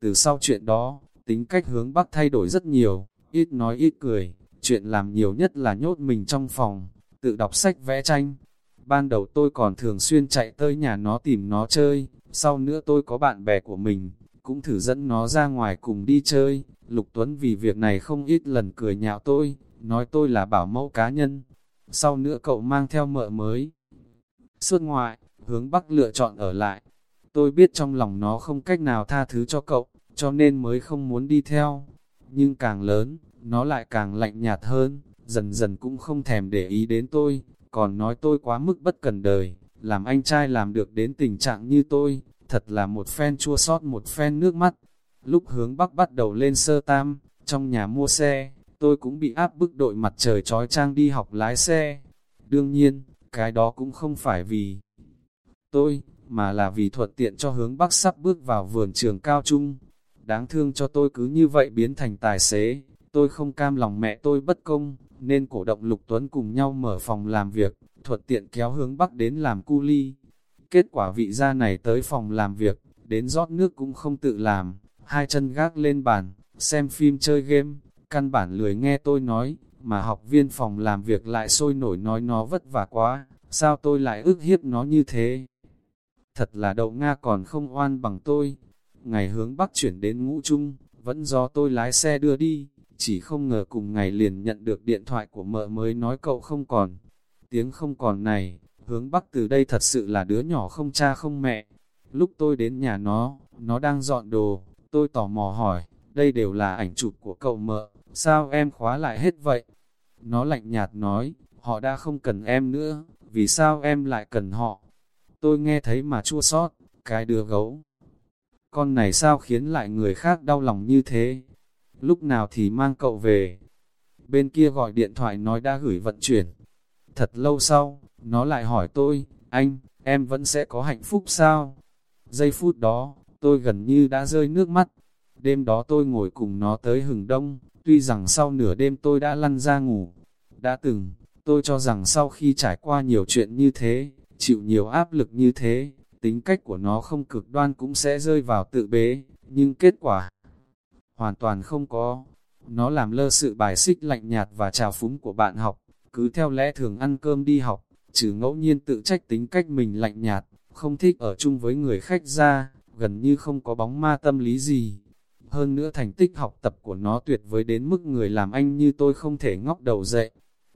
Từ sau chuyện đó, tính cách hướng bắc thay đổi rất nhiều, ít nói ít cười, chuyện làm nhiều nhất là nhốt mình trong phòng, tự đọc sách vẽ tranh. Ban đầu tôi còn thường xuyên chạy tới nhà nó tìm nó chơi, sau nữa tôi có bạn bè của mình, cũng thử dẫn nó ra ngoài cùng đi chơi. Lục Tuấn vì việc này không ít lần cười nhạo tôi, nói tôi là bảo mẫu cá nhân. Sau nữa cậu mang theo mợ mới. xuất ngoại, hướng Bắc lựa chọn ở lại. Tôi biết trong lòng nó không cách nào tha thứ cho cậu, cho nên mới không muốn đi theo. Nhưng càng lớn, nó lại càng lạnh nhạt hơn, dần dần cũng không thèm để ý đến tôi, còn nói tôi quá mức bất cần đời, làm anh trai làm được đến tình trạng như tôi, thật là một phen chua sót một phen nước mắt. Lúc hướng Bắc bắt đầu lên sơ tam, trong nhà mua xe, tôi cũng bị áp bức đội mặt trời trói trang đi học lái xe. Đương nhiên, cái đó cũng không phải vì tôi, mà là vì thuận tiện cho hướng Bắc sắp bước vào vườn trường cao trung. Đáng thương cho tôi cứ như vậy biến thành tài xế, tôi không cam lòng mẹ tôi bất công, nên cổ động Lục Tuấn cùng nhau mở phòng làm việc, thuận tiện kéo hướng Bắc đến làm cu ly. Kết quả vị gia này tới phòng làm việc, đến rót nước cũng không tự làm, hai chân gác lên bàn, xem phim chơi game, căn bản lười nghe tôi nói, mà học viên phòng làm việc lại sôi nổi nói nó vất vả quá, sao tôi lại ức hiếp nó như thế? Thật là đậu Nga còn không oan bằng tôi. Ngày hướng Bắc chuyển đến ngũ trung, vẫn do tôi lái xe đưa đi, chỉ không ngờ cùng ngày liền nhận được điện thoại của mợ mới nói cậu không còn. Tiếng không còn này, hướng Bắc từ đây thật sự là đứa nhỏ không cha không mẹ. Lúc tôi đến nhà nó, nó đang dọn đồ, tôi tò mò hỏi, đây đều là ảnh chụp của cậu mợ, sao em khóa lại hết vậy? Nó lạnh nhạt nói, họ đã không cần em nữa, vì sao em lại cần họ? Tôi nghe thấy mà chua sót, cái đứa gấu. Con này sao khiến lại người khác đau lòng như thế? Lúc nào thì mang cậu về? Bên kia gọi điện thoại nói đã gửi vận chuyển. Thật lâu sau, nó lại hỏi tôi, anh, em vẫn sẽ có hạnh phúc sao? Giây phút đó, tôi gần như đã rơi nước mắt. Đêm đó tôi ngồi cùng nó tới hừng đông, tuy rằng sau nửa đêm tôi đã lăn ra ngủ. Đã từng, tôi cho rằng sau khi trải qua nhiều chuyện như thế, chịu nhiều áp lực như thế, tính cách của nó không cực đoan cũng sẽ rơi vào tự bế, nhưng kết quả hoàn toàn không có. Nó làm lơ sự bài xích lạnh nhạt và trào phúng của bạn học, cứ theo lẽ thường ăn cơm đi học, trừ ngẫu nhiên tự trách tính cách mình lạnh nhạt, không thích ở chung với người khách ra, gần như không có bóng ma tâm lý gì. Hơn nữa thành tích học tập của nó tuyệt vời đến mức người làm anh như tôi không thể ngóc đầu dậy.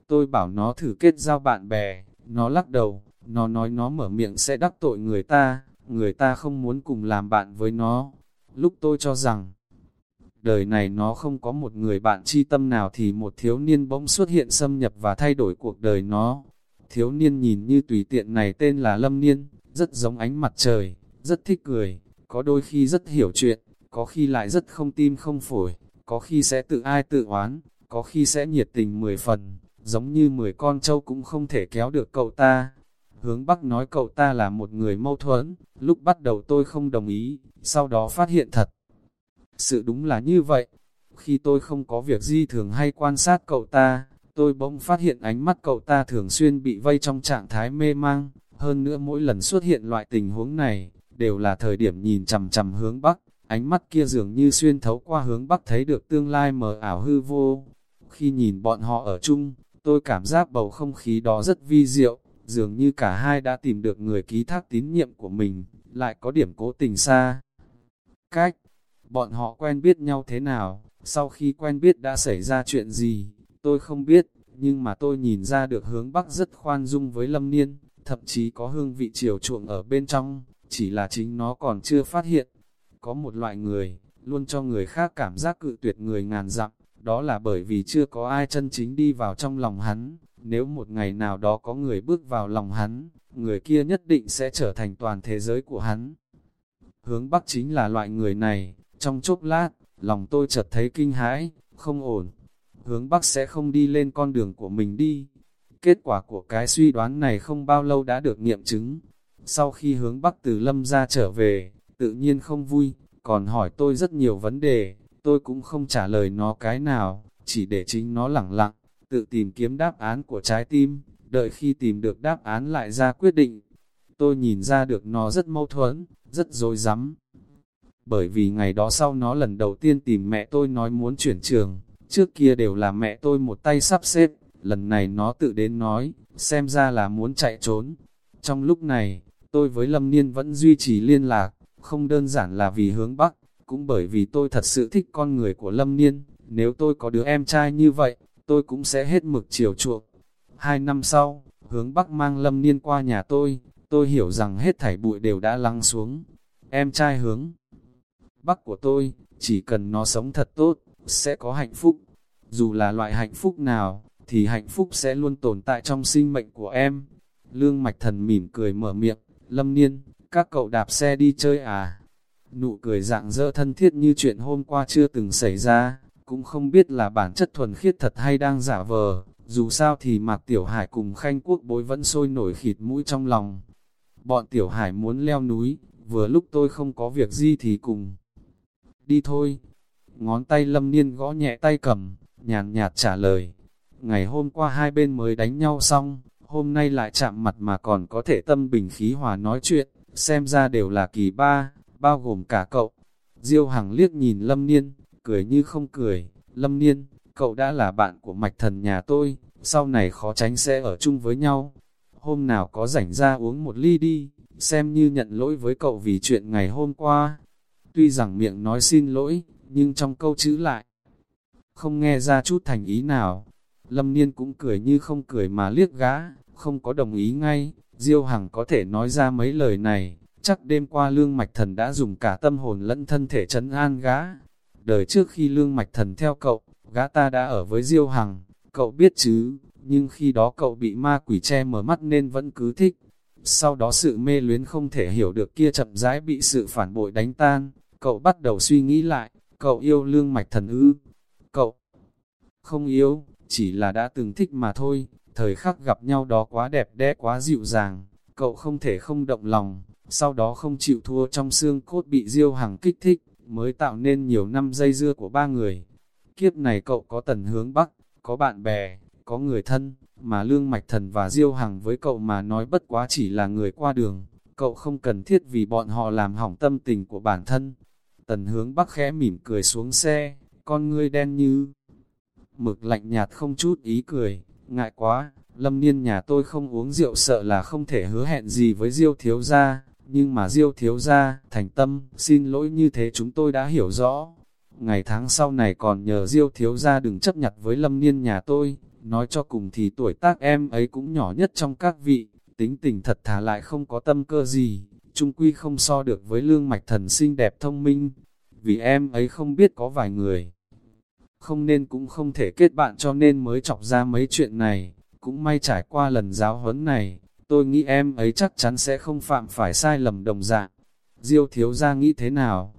Tôi bảo nó thử kết giao bạn bè, nó lắc đầu, nó nói nó mở miệng sẽ đắc tội người ta, người ta không muốn cùng làm bạn với nó. Lúc tôi cho rằng, đời này nó không có một người bạn chi tâm nào thì một thiếu niên bỗng xuất hiện xâm nhập và thay đổi cuộc đời nó. Thiếu niên nhìn như tùy tiện này tên là Lâm Niên, rất giống ánh mặt trời, rất thích cười, có đôi khi rất hiểu chuyện, có khi lại rất không tim không phổi, có khi sẽ tự ai tự oán, có khi sẽ nhiệt tình mười phần, giống như mười con trâu cũng không thể kéo được cậu ta. Hướng Bắc nói cậu ta là một người mâu thuẫn, lúc bắt đầu tôi không đồng ý, sau đó phát hiện thật. Sự đúng là như vậy. Khi tôi không có việc gì thường hay quan sát cậu ta, tôi bỗng phát hiện ánh mắt cậu ta thường xuyên bị vây trong trạng thái mê mang. Hơn nữa mỗi lần xuất hiện loại tình huống này, đều là thời điểm nhìn chầm chầm hướng Bắc, ánh mắt kia dường như xuyên thấu qua hướng Bắc thấy được tương lai mờ ảo hư vô. Khi nhìn bọn họ ở chung, tôi cảm giác bầu không khí đó rất vi diệu, dường như cả hai đã tìm được người ký thác tín nhiệm của mình, lại có điểm cố tình xa. Cách, bọn họ quen biết nhau thế nào, sau khi quen biết đã xảy ra chuyện gì, tôi không biết, nhưng mà tôi nhìn ra được hướng Bắc rất khoan dung với Lâm Niên, thậm chí có hương vị chiều chuộng ở bên trong, chỉ là chính nó còn chưa phát hiện. Có một loại người, luôn cho người khác cảm giác cự tuyệt người ngàn dặm, đó là bởi vì chưa có ai chân chính đi vào trong lòng hắn, nếu một ngày nào đó có người bước vào lòng hắn, người kia nhất định sẽ trở thành toàn thế giới của hắn. Hướng Bắc chính là loại người này, trong chốc lát, lòng tôi chợt thấy kinh hãi, không ổn. Hướng Bắc sẽ không đi lên con đường của mình đi. Kết quả của cái suy đoán này không bao lâu đã được nghiệm chứng. Sau khi hướng Bắc từ Lâm ra trở về, tự nhiên không vui, còn hỏi tôi rất nhiều vấn đề, tôi cũng không trả lời nó cái nào, chỉ để chính nó lẳng lặng tự tìm kiếm đáp án của trái tim, đợi khi tìm được đáp án lại ra quyết định. Tôi nhìn ra được nó rất mâu thuẫn, rất dối rắm Bởi vì ngày đó sau nó lần đầu tiên tìm mẹ tôi nói muốn chuyển trường, trước kia đều là mẹ tôi một tay sắp xếp, lần này nó tự đến nói, xem ra là muốn chạy trốn. Trong lúc này, tôi với Lâm Niên vẫn duy trì liên lạc, không đơn giản là vì hướng Bắc, cũng bởi vì tôi thật sự thích con người của Lâm Niên, nếu tôi có đứa em trai như vậy, tôi cũng sẽ hết mực chiều chuộng. Hai năm sau, hướng Bắc mang lâm niên qua nhà tôi, tôi hiểu rằng hết thảy bụi đều đã lắng xuống. Em trai hướng Bắc của tôi, chỉ cần nó sống thật tốt, sẽ có hạnh phúc. dù là loại hạnh phúc nào, thì hạnh phúc sẽ luôn tồn tại trong sinh mệnh của em. Lương Mạch Thần mỉm cười mở miệng, Lâm Niên, các cậu đạp xe đi chơi à? Nụ cười dạng dỡ thân thiết như chuyện hôm qua chưa từng xảy ra, cũng không biết là bản chất thuần khiết thật hay đang giả vờ, dù sao thì Mạc Tiểu Hải cùng Khanh Quốc bối vẫn sôi nổi khịt mũi trong lòng. Bọn Tiểu Hải muốn leo núi, vừa lúc tôi không có việc gì thì cùng. Đi thôi. Ngón tay lâm niên gõ nhẹ tay cầm, nhàn nhạt trả lời. Ngày hôm qua hai bên mới đánh nhau xong, hôm nay lại chạm mặt mà còn có thể tâm bình khí hòa nói chuyện, xem ra đều là kỳ ba, bao gồm cả cậu. Diêu Hằng liếc nhìn Lâm Niên, cười như không cười, Lâm Niên, cậu đã là bạn của mạch thần nhà tôi, sau này khó tránh sẽ ở chung với nhau. Hôm nào có rảnh ra uống một ly đi, xem như nhận lỗi với cậu vì chuyện ngày hôm qua. Tuy rằng miệng nói xin lỗi, nhưng trong câu chữ lại, không nghe ra chút thành ý nào. Lâm Niên cũng cười như không cười mà liếc gã, không có đồng ý ngay, Diêu Hằng có thể nói ra mấy lời này, chắc đêm qua Lương Mạch Thần đã dùng cả tâm hồn lẫn thân thể trấn an gã. Đời trước khi Lương Mạch Thần theo cậu, gã ta đã ở với Diêu Hằng, cậu biết chứ, nhưng khi đó cậu bị ma quỷ che mở mắt nên vẫn cứ thích. Sau đó sự mê luyến không thể hiểu được kia chậm rãi bị sự phản bội đánh tan, cậu bắt đầu suy nghĩ lại, cậu yêu Lương Mạch Thần ư. Cậu không yêu, chỉ là đã từng thích mà thôi, thời khắc gặp nhau đó quá đẹp đẽ quá dịu dàng, cậu không thể không động lòng, sau đó không chịu thua trong xương cốt bị Diêu Hằng kích thích, mới tạo nên nhiều năm dây dưa của ba người. Kiếp này cậu có tần hướng Bắc, có bạn bè, có người thân, mà Lương Mạch Thần và Diêu Hằng với cậu mà nói bất quá chỉ là người qua đường, cậu không cần thiết vì bọn họ làm hỏng tâm tình của bản thân. Tần hướng Bắc khẽ mỉm cười xuống xe, con ngươi đen như mực lạnh nhạt không chút ý cười, ngại quá, lâm niên nhà tôi không uống rượu sợ là không thể hứa hẹn gì với Diêu thiếu gia, nhưng mà Diêu thiếu gia, thành tâm, xin lỗi như thế chúng tôi đã hiểu rõ. Ngày tháng sau này còn nhờ Diêu thiếu gia đừng chấp nhặt với lâm niên nhà tôi, nói cho cùng thì tuổi tác em ấy cũng nhỏ nhất trong các vị, tính tình thật thà lại không có tâm cơ gì, trung quy không so được với lương mạch thần xinh đẹp thông minh, vì em ấy không biết có vài người. Không nên cũng không thể kết bạn cho nên mới chọc ra mấy chuyện này, cũng may trải qua lần giáo huấn này, tôi nghĩ em ấy chắc chắn sẽ không phạm phải sai lầm đồng dạng. Diêu thiếu ra nghĩ thế nào?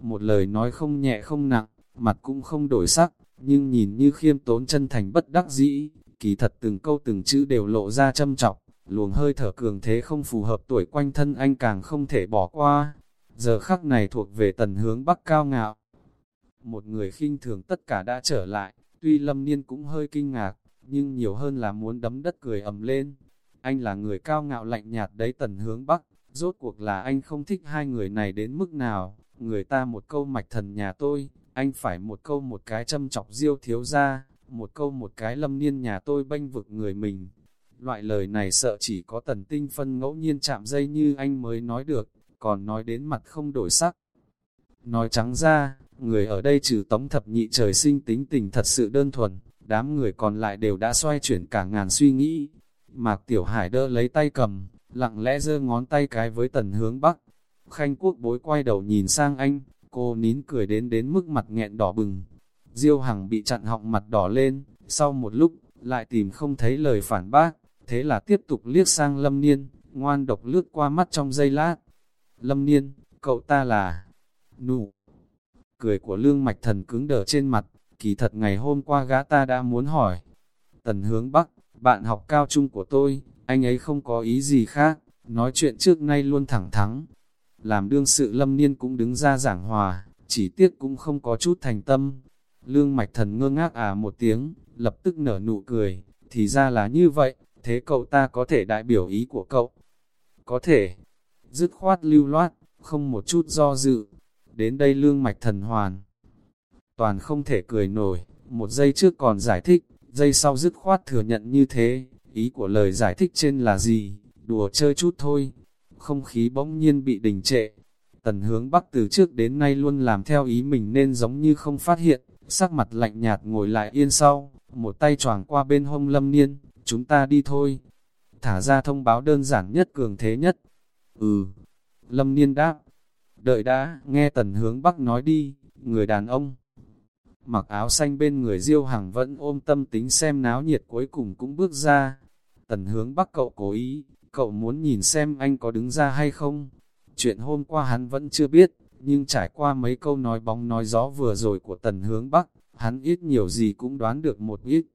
Một lời nói không nhẹ không nặng, mặt cũng không đổi sắc, nhưng nhìn như khiêm tốn chân thành bất đắc dĩ, kỳ thật từng câu từng chữ đều lộ ra châm trọng, luồng hơi thở cường thế không phù hợp tuổi quanh thân anh càng không thể bỏ qua. Giờ khắc này thuộc về tần hướng bắc cao ngạo, một người khinh thường tất cả đã trở lại, tuy lâm niên cũng hơi kinh ngạc, nhưng nhiều hơn là muốn đấm đất cười ầm lên. Anh là người cao ngạo lạnh nhạt đấy tần hướng bắc, rốt cuộc là anh không thích hai người này đến mức nào, người ta một câu mạch thần nhà tôi, anh phải một câu một cái châm chọc diêu thiếu ra, một câu một cái lâm niên nhà tôi bênh vực người mình. Loại lời này sợ chỉ có tần tinh phân ngẫu nhiên chạm dây như anh mới nói được, còn nói đến mặt không đổi sắc. Nói trắng ra, Người ở đây trừ tống thập nhị trời sinh tính tình thật sự đơn thuần, đám người còn lại đều đã xoay chuyển cả ngàn suy nghĩ. Mạc Tiểu Hải đỡ lấy tay cầm, lặng lẽ giơ ngón tay cái với tần hướng bắc. Khanh quốc bối quay đầu nhìn sang anh, cô nín cười đến đến mức mặt nghẹn đỏ bừng. Diêu Hằng bị chặn họng mặt đỏ lên, sau một lúc, lại tìm không thấy lời phản bác, thế là tiếp tục liếc sang Lâm Niên, ngoan độc lướt qua mắt trong giây lát. Lâm Niên, cậu ta là... Nụ, Cười của lương mạch thần cứng đờ trên mặt, kỳ thật ngày hôm qua gã ta đã muốn hỏi. Tần hướng Bắc, bạn học cao trung của tôi, anh ấy không có ý gì khác, nói chuyện trước nay luôn thẳng thắng. Làm đương sự lâm niên cũng đứng ra giảng hòa, chỉ tiếc cũng không có chút thành tâm. Lương mạch thần ngơ ngác à một tiếng, lập tức nở nụ cười, thì ra là như vậy, thế cậu ta có thể đại biểu ý của cậu. Có thể, dứt khoát lưu loát, không một chút do dự, Đến đây lương mạch thần hoàn. Toàn không thể cười nổi, một giây trước còn giải thích, giây sau dứt khoát thừa nhận như thế, ý của lời giải thích trên là gì, đùa chơi chút thôi. Không khí bỗng nhiên bị đình trệ. Tần hướng bắc từ trước đến nay luôn làm theo ý mình nên giống như không phát hiện, sắc mặt lạnh nhạt ngồi lại yên sau, một tay choàng qua bên hông lâm niên, chúng ta đi thôi. Thả ra thông báo đơn giản nhất cường thế nhất. Ừ, lâm niên đáp, Đợi đã, nghe tần hướng bắc nói đi, người đàn ông mặc áo xanh bên người Diêu Hằng vẫn ôm tâm tính xem náo nhiệt cuối cùng cũng bước ra. Tần hướng bắc cậu cố ý, cậu muốn nhìn xem anh có đứng ra hay không. Chuyện hôm qua hắn vẫn chưa biết, nhưng trải qua mấy câu nói bóng nói gió vừa rồi của tần hướng bắc, hắn ít nhiều gì cũng đoán được một ít.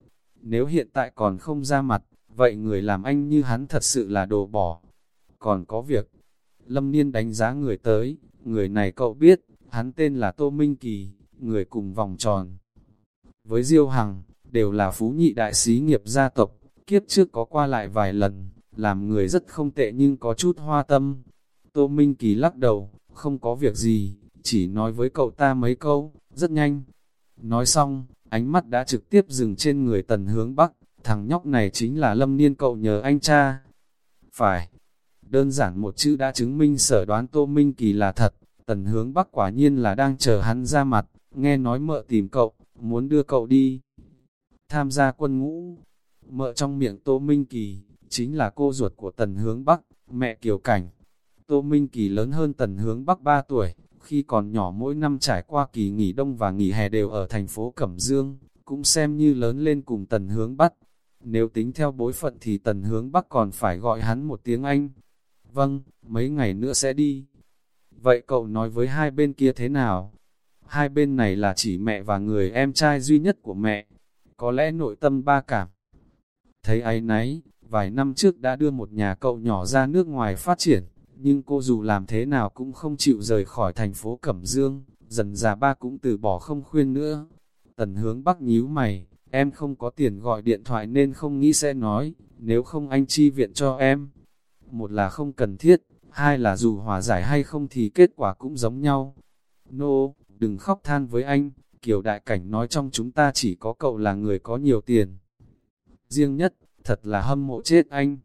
Nếu hiện tại còn không ra mặt, vậy người làm anh như hắn thật sự là đồ bỏ. Còn có việc, Lâm Niên đánh giá người tới, người này cậu biết, hắn tên là Tô Minh Kỳ, người cùng vòng tròn. Với Diêu Hằng, đều là phú nhị đại sĩ nghiệp gia tộc, kiếp trước có qua lại vài lần, làm người rất không tệ nhưng có chút hoa tâm. Tô Minh Kỳ lắc đầu, không có việc gì, chỉ nói với cậu ta mấy câu, rất nhanh. Nói xong, ánh mắt đã trực tiếp dừng trên người tần hướng bắc, thằng nhóc này chính là lâm niên cậu nhờ anh cha. Phải, đơn giản một chữ đã chứng minh sở đoán Tô Minh Kỳ là thật, tần hướng bắc quả nhiên là đang chờ hắn ra mặt, nghe nói mợ tìm cậu, muốn đưa cậu đi. Tham gia quân ngũ, mợ trong miệng Tô Minh Kỳ, chính là cô ruột của tần hướng bắc, mẹ Kiều Cảnh. Tô Minh Kỳ lớn hơn tần hướng bắc 3 tuổi, khi còn nhỏ mỗi năm trải qua kỳ nghỉ đông và nghỉ hè đều ở thành phố Cẩm Dương, cũng xem như lớn lên cùng tần hướng bắc. Nếu tính theo bối phận thì tần hướng bắc còn phải gọi hắn một tiếng Anh. Vâng, mấy ngày nữa sẽ đi. Vậy cậu nói với hai bên kia thế nào? Hai bên này là chỉ mẹ và người em trai duy nhất của mẹ. Có lẽ nội tâm ba cảm. Thấy ấy nấy, vài năm trước đã đưa một nhà cậu nhỏ ra nước ngoài phát triển, nhưng cô dù làm thế nào cũng không chịu rời khỏi thành phố Cẩm Dương, dần già ba cũng từ bỏ không khuyên nữa. Tần hướng bắc nhíu mày, em không có tiền gọi điện thoại nên không nghĩ sẽ nói, nếu không anh chi viện cho em. Một là không cần thiết, hai là dù hòa giải hay không thì kết quả cũng giống nhau. Nô, no, đừng khóc than với anh, Kiều Đại Cảnh nói trong chúng ta chỉ có cậu là người có nhiều tiền. Riêng nhất, thật là hâm mộ chết anh.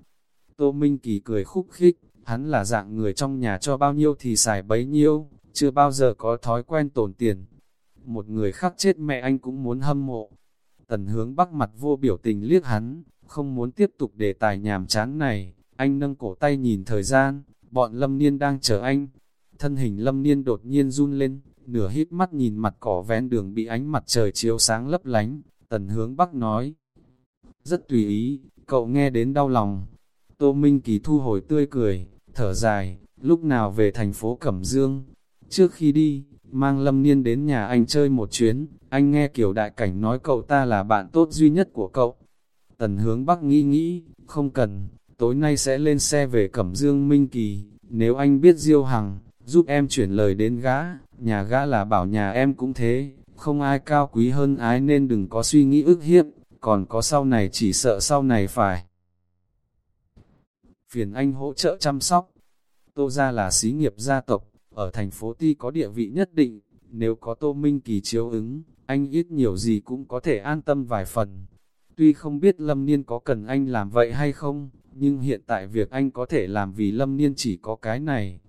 Tô Minh Kỳ cười khúc khích, hắn là dạng người trong nhà cho bao nhiêu thì xài bấy nhiêu, chưa bao giờ có thói quen tổn tiền. Một người khác chết mẹ anh cũng muốn hâm mộ. Tần hướng bắc mặt vô biểu tình liếc hắn, không muốn tiếp tục đề tài nhàm chán này, anh nâng cổ tay nhìn thời gian, bọn lâm niên đang chờ anh. Thân hình lâm niên đột nhiên run lên, nửa hít mắt nhìn mặt cỏ ven đường bị ánh mặt trời chiếu sáng lấp lánh, tần hướng bắc nói. Rất tùy ý, cậu nghe đến đau lòng. Tô Minh Kỳ thu hồi tươi cười, thở dài, lúc nào về thành phố Cẩm Dương. Trước khi đi, mang Lâm Niên đến nhà anh chơi một chuyến, anh nghe kiểu đại cảnh nói cậu ta là bạn tốt duy nhất của cậu. Tần hướng Bắc nghĩ nghĩ, không cần, tối nay sẽ lên xe về Cẩm Dương Minh Kỳ, nếu anh biết Diêu Hằng, giúp em chuyển lời đến gã, nhà gã là bảo nhà em cũng thế, không ai cao quý hơn ái nên đừng có suy nghĩ ức hiếp, còn có sau này chỉ sợ sau này phải. Phiền anh hỗ trợ chăm sóc. Tô gia là xí nghiệp gia tộc, ở thành phố Ti có địa vị nhất định, nếu có Tô Minh Kỳ chiếu ứng, anh ít nhiều gì cũng có thể an tâm vài phần. Tuy không biết Lâm Niên có cần anh làm vậy hay không, nhưng hiện tại việc anh có thể làm vì Lâm Niên chỉ có cái này.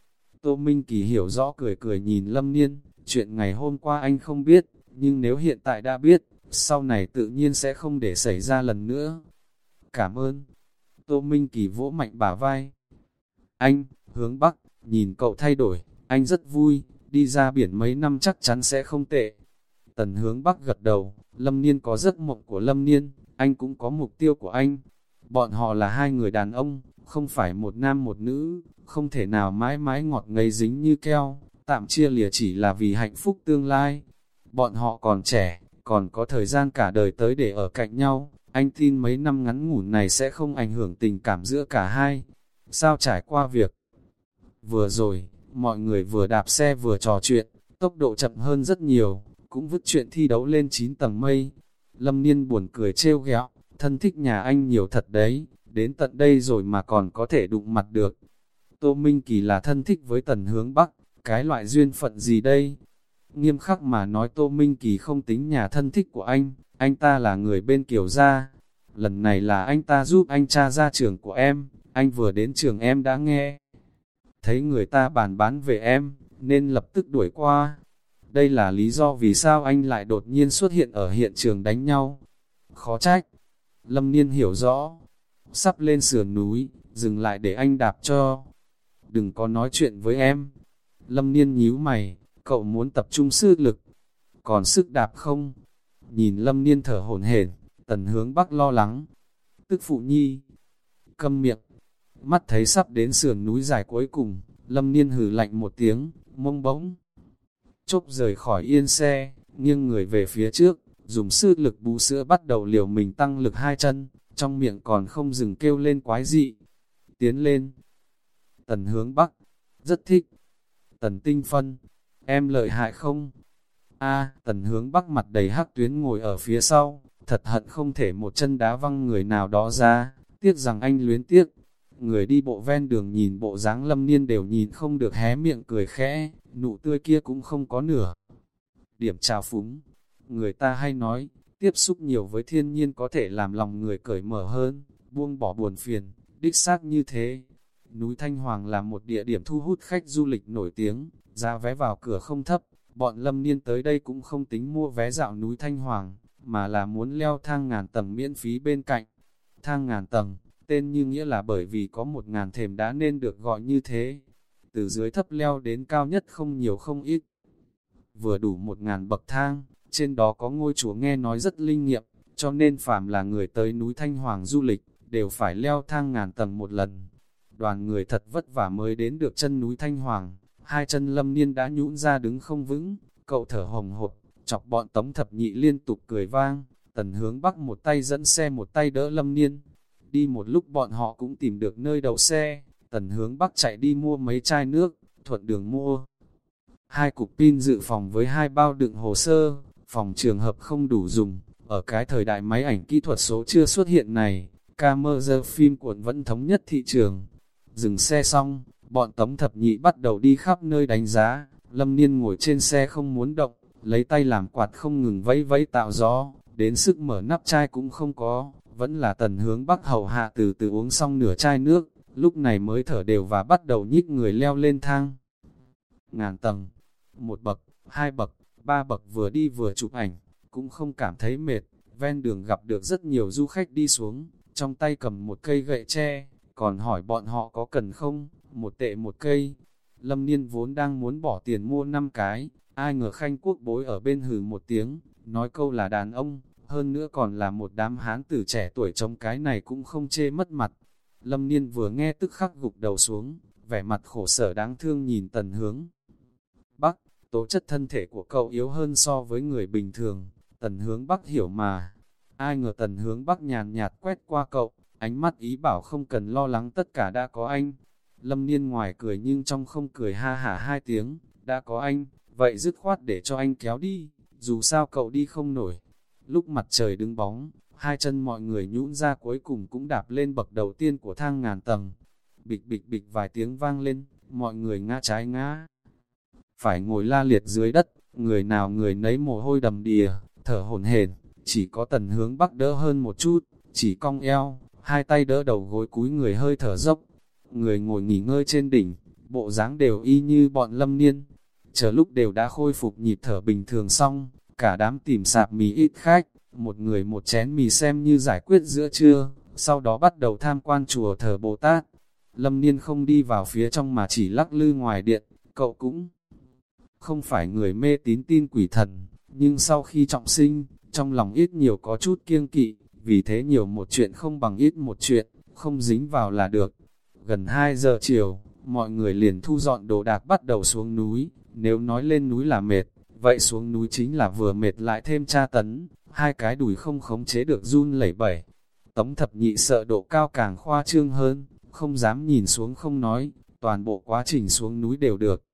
Tô Minh Kỳ hiểu rõ cười cười nhìn Lâm Niên, chuyện ngày hôm qua anh không biết, nhưng nếu hiện tại đã biết, sau này tự nhiên sẽ không để xảy ra lần nữa. Cảm ơn. Tô Minh Kỳ vỗ mạnh bả vai. Anh, hướng Bắc, nhìn cậu thay đổi, anh rất vui, đi ra biển mấy năm chắc chắn sẽ không tệ. Tần hướng Bắc gật đầu, Lâm Niên có giấc mộng của Lâm Niên, anh cũng có mục tiêu của anh. Bọn họ là hai người đàn ông, không phải một nam một nữ, không thể nào mãi mãi ngọt ngây dính như keo, tạm chia lìa chỉ là vì hạnh phúc tương lai. Bọn họ còn trẻ, còn có thời gian cả đời tới để ở cạnh nhau, anh tin mấy năm ngắn ngủn này sẽ không ảnh hưởng tình cảm giữa cả hai. Sao trải qua việc? Vừa rồi, mọi người vừa đạp xe vừa trò chuyện, tốc độ chậm hơn rất nhiều, cũng vứt chuyện thi đấu lên 9 tầng mây. Lâm Niên buồn cười trêu ghẹo, thân thích nhà anh nhiều thật đấy, đến tận đây rồi mà còn có thể đụng mặt được. Tô Minh Kỳ là thân thích với tần hướng Bắc, cái loại duyên phận gì đây? Nghiêm khắc mà nói Tô Minh Kỳ không tính nhà thân thích của anh, anh ta là người bên Kiều Gia. Lần này là anh ta giúp anh cha ra trường của em, anh vừa đến trường em đã nghe. Thấy người ta bàn bán về em, nên lập tức đuổi qua. Đây là lý do vì sao anh lại đột nhiên xuất hiện ở hiện trường đánh nhau. Khó trách. Lâm Niên hiểu rõ. Sắp lên sườn núi, dừng lại để anh đạp cho. Đừng có nói chuyện với em. Lâm Niên nhíu mày, cậu muốn tập trung sức lực. Còn sức đạp không? nhìn lâm niên thở hổn hển, tần hướng bắc lo lắng. Tức phụ nhi, câm miệng, mắt thấy sắp đến sườn núi dài cuối cùng, lâm niên hử lạnh một tiếng, mông bỗng. Chốc rời khỏi yên xe, nghiêng người về phía trước, dùng sức lực bú sữa bắt đầu liều mình tăng lực hai chân, trong miệng còn không dừng kêu lên quái dị. Tiến lên. Tần hướng bắc, rất thích. Tần tinh phân, em lợi hại không? A, tần hướng bắc mặt đầy hắc tuyến ngồi ở phía sau, thật hận không thể một chân đá văng người nào đó ra, tiếc rằng anh luyến tiếc. Người đi bộ ven đường nhìn bộ dáng lâm niên đều nhìn không được hé miệng cười khẽ, nụ tươi kia cũng không có nửa. Điểm trào phúng, người ta hay nói, tiếp xúc nhiều với thiên nhiên có thể làm lòng người cởi mở hơn, buông bỏ buồn phiền, đích xác như thế. Núi Thanh Hoàng là một địa điểm thu hút khách du lịch nổi tiếng, giá vé vào cửa không thấp, bọn lâm niên tới đây cũng không tính mua vé dạo núi Thanh Hoàng, mà là muốn leo thang ngàn tầng miễn phí bên cạnh. Thang ngàn tầng, tên như nghĩa là bởi vì có một ngàn thềm đã nên được gọi như thế. Từ dưới thấp leo đến cao nhất không nhiều không ít. Vừa đủ một ngàn bậc thang, trên đó có ngôi chùa nghe nói rất linh nghiệm, cho nên phàm là người tới núi Thanh Hoàng du lịch, đều phải leo thang ngàn tầng một lần. Đoàn người thật vất vả mới đến được chân núi Thanh Hoàng, hai chân lâm niên đã nhũn ra đứng không vững, cậu thở hồng hộc, chọc bọn tống thập nhị liên tục cười vang, tần hướng bắc một tay dẫn xe một tay đỡ lâm niên. Đi một lúc bọn họ cũng tìm được nơi đậu xe, tần hướng bắc chạy đi mua mấy chai nước, thuận đường mua. Hai cục pin dự phòng với hai bao đựng hồ sơ, phòng trường hợp không đủ dùng, ở cái thời đại máy ảnh kỹ thuật số chưa xuất hiện này, camera phim cuộn vẫn thống nhất thị trường. Dừng xe xong, bọn tống thập nhị bắt đầu đi khắp nơi đánh giá, lâm niên ngồi trên xe không muốn động, lấy tay làm quạt không ngừng vẫy vẫy tạo gió, đến sức mở nắp chai cũng không có, vẫn là tần hướng bắc hầu hạ từ từ uống xong nửa chai nước, lúc này mới thở đều và bắt đầu nhích người leo lên thang. Ngàn tầng, một bậc, hai bậc, ba bậc vừa đi vừa chụp ảnh, cũng không cảm thấy mệt, ven đường gặp được rất nhiều du khách đi xuống, trong tay cầm một cây gậy tre, còn hỏi bọn họ có cần không, một tệ một cây. Lâm Niên vốn đang muốn bỏ tiền mua năm cái, ai ngờ khanh quốc bối ở bên hừ một tiếng, nói câu là đàn ông, hơn nữa còn là một đám hán tử trẻ tuổi trong cái này cũng không chê mất mặt. Lâm Niên vừa nghe tức khắc gục đầu xuống, vẻ mặt khổ sở đáng thương nhìn tần hướng. Bắc, tố chất thân thể của cậu yếu hơn so với người bình thường, tần hướng Bắc hiểu mà. Ai ngờ tần hướng Bắc nhàn nhạt quét qua cậu, ánh mắt ý bảo không cần lo lắng tất cả đã có anh. Lâm Niên ngoài cười nhưng trong không cười ha hả hai tiếng, đã có anh, vậy dứt khoát để cho anh kéo đi, dù sao cậu đi không nổi. Lúc mặt trời đứng bóng, hai chân mọi người nhũn ra cuối cùng cũng đạp lên bậc đầu tiên của thang ngàn tầng. Bịch bịch bịch vài tiếng vang lên, mọi người ngã trái ngã. Phải ngồi la liệt dưới đất, người nào người nấy mồ hôi đầm đìa, thở hổn hển, chỉ có tần hướng bắc đỡ hơn một chút, chỉ cong eo, hai tay đỡ đầu gối cúi người hơi thở dốc. Người ngồi nghỉ ngơi trên đỉnh, bộ dáng đều y như bọn lâm niên. Chờ lúc đều đã khôi phục nhịp thở bình thường xong, cả đám tìm sạp mì ít khách, một người một chén mì xem như giải quyết giữa trưa, sau đó bắt đầu tham quan chùa thờ Bồ Tát. Lâm Niên không đi vào phía trong mà chỉ lắc lư ngoài điện, cậu cũng không phải người mê tín tin quỷ thần, nhưng sau khi trọng sinh, trong lòng ít nhiều có chút kiêng kỵ, vì thế nhiều một chuyện không bằng ít một chuyện, không dính vào là được. Gần 2 giờ chiều, mọi người liền thu dọn đồ đạc bắt đầu xuống núi, nếu nói lên núi là mệt, vậy xuống núi chính là vừa mệt lại thêm tra tấn, hai cái đùi không khống chế được run lẩy bẩy. Tống thập nhị sợ độ cao càng khoa trương hơn, không dám nhìn xuống không nói, toàn bộ quá trình xuống núi đều được.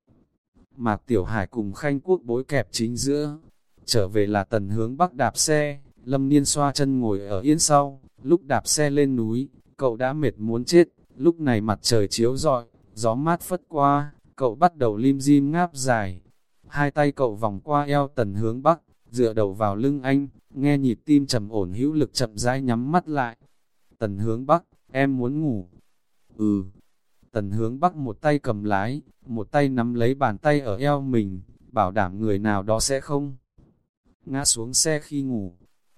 Mạc Tiểu Hải cùng Khanh Quốc bối kẹp chính giữa, trở về là tần hướng bắc đạp xe, Lâm Niên xoa chân ngồi ở yên sau, lúc đạp xe lên núi, cậu đã mệt muốn chết, lúc này mặt trời chiếu rọi, gió mát phất qua, cậu bắt đầu lim dim ngáp dài. Hai tay cậu vòng qua eo tần hướng bắc, dựa đầu vào lưng anh, nghe nhịp tim trầm ổn hữu lực chậm rãi nhắm mắt lại. Tần hướng bắc, em muốn ngủ. Ừ. Tần hướng bắc một tay cầm lái, một tay nắm lấy bàn tay ở eo mình, bảo đảm người nào đó sẽ không ngã xuống xe khi ngủ.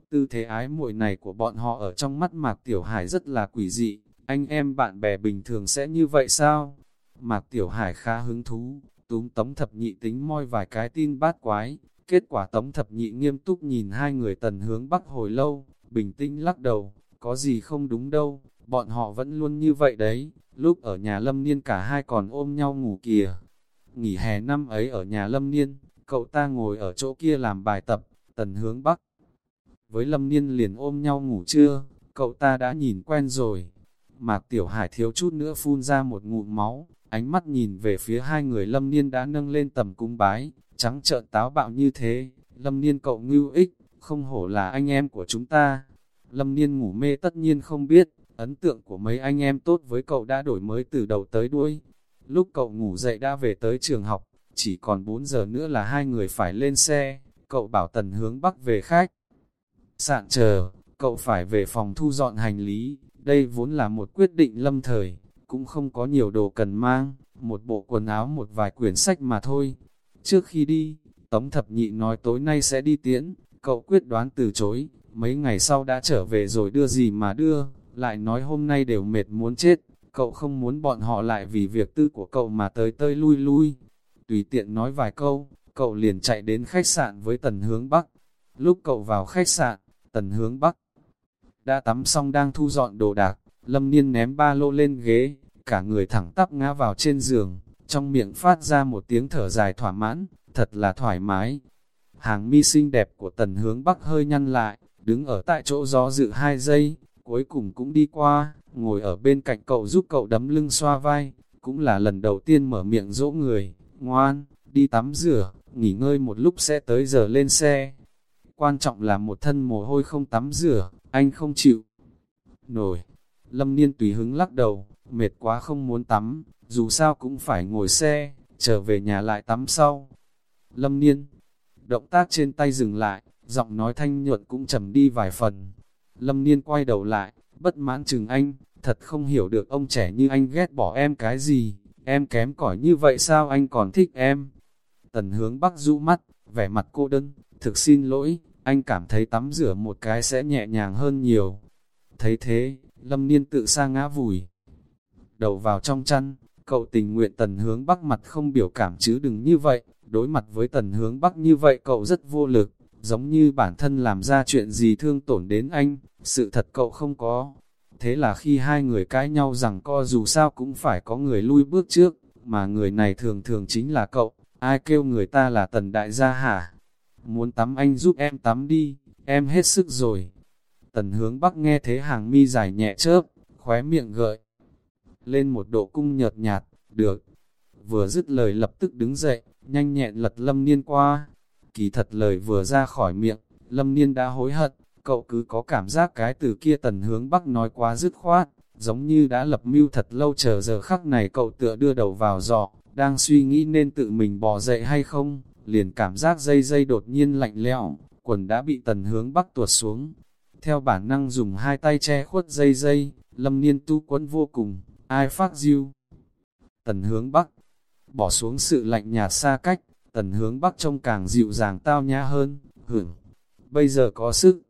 Tư thế ái muội này của bọn họ ở trong mắt Mạc Tiểu Hải rất là quỷ dị, anh em bạn bè bình thường sẽ như vậy sao? Mạc Tiểu Hải khá hứng thú, túm tống thập nhị tính moi vài cái tin bát quái, Kết quả tống thập nhị nghiêm túc nhìn hai người tần hướng bắc hồi lâu, bình tĩnh lắc đầu, có gì không đúng đâu, bọn họ vẫn luôn như vậy đấy, lúc ở nhà lâm niên cả hai còn ôm nhau ngủ kìa. Nghỉ hè năm ấy ở nhà lâm niên, cậu ta ngồi ở chỗ kia làm bài tập, tần hướng bắc. Với lâm niên liền ôm nhau ngủ chưa, cậu ta đã nhìn quen rồi. Mạc Tiểu Hải thiếu chút nữa phun ra một ngụm máu, ánh mắt nhìn về phía hai người lâm niên đã nâng lên tầm cung bái, trắng trợn táo bạo như thế, lâm niên cậu ngưu ích, không hổ là anh em của chúng ta. Lâm niên ngủ mê tất nhiên không biết, ấn tượng của mấy anh em tốt với cậu đã đổi mới từ đầu tới đuôi. Lúc cậu ngủ dậy đã về tới trường học, chỉ còn 4 giờ nữa là hai người phải lên xe, cậu bảo tần hướng bắc về khách. Sạn chờ, cậu phải về phòng thu dọn hành lý, đây vốn là một quyết định lâm thời, cũng không có nhiều đồ cần mang, một bộ quần áo một vài quyển sách mà thôi. Trước khi đi, Tống Thập Nhị nói tối nay sẽ đi tiễn, cậu quyết đoán từ chối, mấy ngày sau đã trở về rồi đưa gì mà đưa, lại nói hôm nay đều mệt muốn chết, cậu không muốn bọn họ lại vì việc tư của cậu mà tới tơi lui lui. Tùy tiện nói vài câu, cậu liền chạy đến khách sạn với tần hướng Bắc. Lúc cậu vào khách sạn, tần hướng Bắc đã tắm xong đang thu dọn đồ đạc, lâm niên ném ba lô lên ghế, cả người thẳng tắp ngã vào trên giường, trong miệng phát ra một tiếng thở dài thỏa mãn, thật là thoải mái. Hàng mi xinh đẹp của tần hướng Bắc hơi nhăn lại, đứng ở tại chỗ gió dự hai giây, cuối cùng cũng đi qua, ngồi ở bên cạnh cậu giúp cậu đấm lưng xoa vai, cũng là lần đầu tiên mở miệng dỗ người, ngoan, đi tắm rửa, nghỉ ngơi một lúc sẽ tới giờ lên xe. Quan trọng là một thân mồ hôi không tắm rửa, anh không chịu. Nổi, lâm niên tùy hứng lắc đầu, mệt quá không muốn tắm, dù sao cũng phải ngồi xe, trở về nhà lại tắm sau. Lâm niên, động tác trên tay dừng lại, giọng nói thanh nhuận cũng trầm đi vài phần. Lâm niên quay đầu lại, bất mãn chừng anh, thật không hiểu được ông trẻ như anh ghét bỏ em cái gì, em kém cỏi như vậy sao anh còn thích em. Tần hướng bắc rũ mắt, vẻ mặt cô đơn, thực xin lỗi, anh cảm thấy tắm rửa một cái sẽ nhẹ nhàng hơn nhiều. Thấy thế, lâm niên tự sa ngã vùi. Đầu vào trong chăn, cậu tình nguyện tần hướng bắc mặt không biểu cảm chứ đừng như vậy, đối mặt với tần hướng bắc như vậy cậu rất vô lực, giống như bản thân làm ra chuyện gì thương tổn đến anh, sự thật cậu không có. Thế là khi hai người cãi nhau rằng co dù sao cũng phải có người lui bước trước, mà người này thường thường chính là cậu, ai kêu người ta là tần đại gia hả? Muốn tắm anh giúp em tắm đi, em hết sức rồi. Tần hướng bắc nghe thế hàng mi dài nhẹ chớp, khóe miệng gợi. Lên một độ cung nhợt nhạt, được. Vừa dứt lời lập tức đứng dậy, nhanh nhẹn lật lâm niên qua. Kỳ thật lời vừa ra khỏi miệng, lâm niên đã hối hận, cậu cứ có cảm giác cái từ kia tần hướng bắc nói quá dứt khoát, giống như đã lập mưu thật lâu chờ giờ khắc này cậu tựa đưa đầu vào giỏ, đang suy nghĩ nên tự mình bò dậy hay không, liền cảm giác dây dây đột nhiên lạnh lẽo, quần đã bị tần hướng bắc tuột xuống. Theo bản năng dùng hai tay che khuất dây dây, lâm niên tu quấn vô cùng, ai phát diêu. Tần hướng bắc, bỏ xuống sự lạnh nhạt xa cách, tần hướng bắc trông càng dịu dàng tao nhã hơn, hưởng. Bây giờ có sức.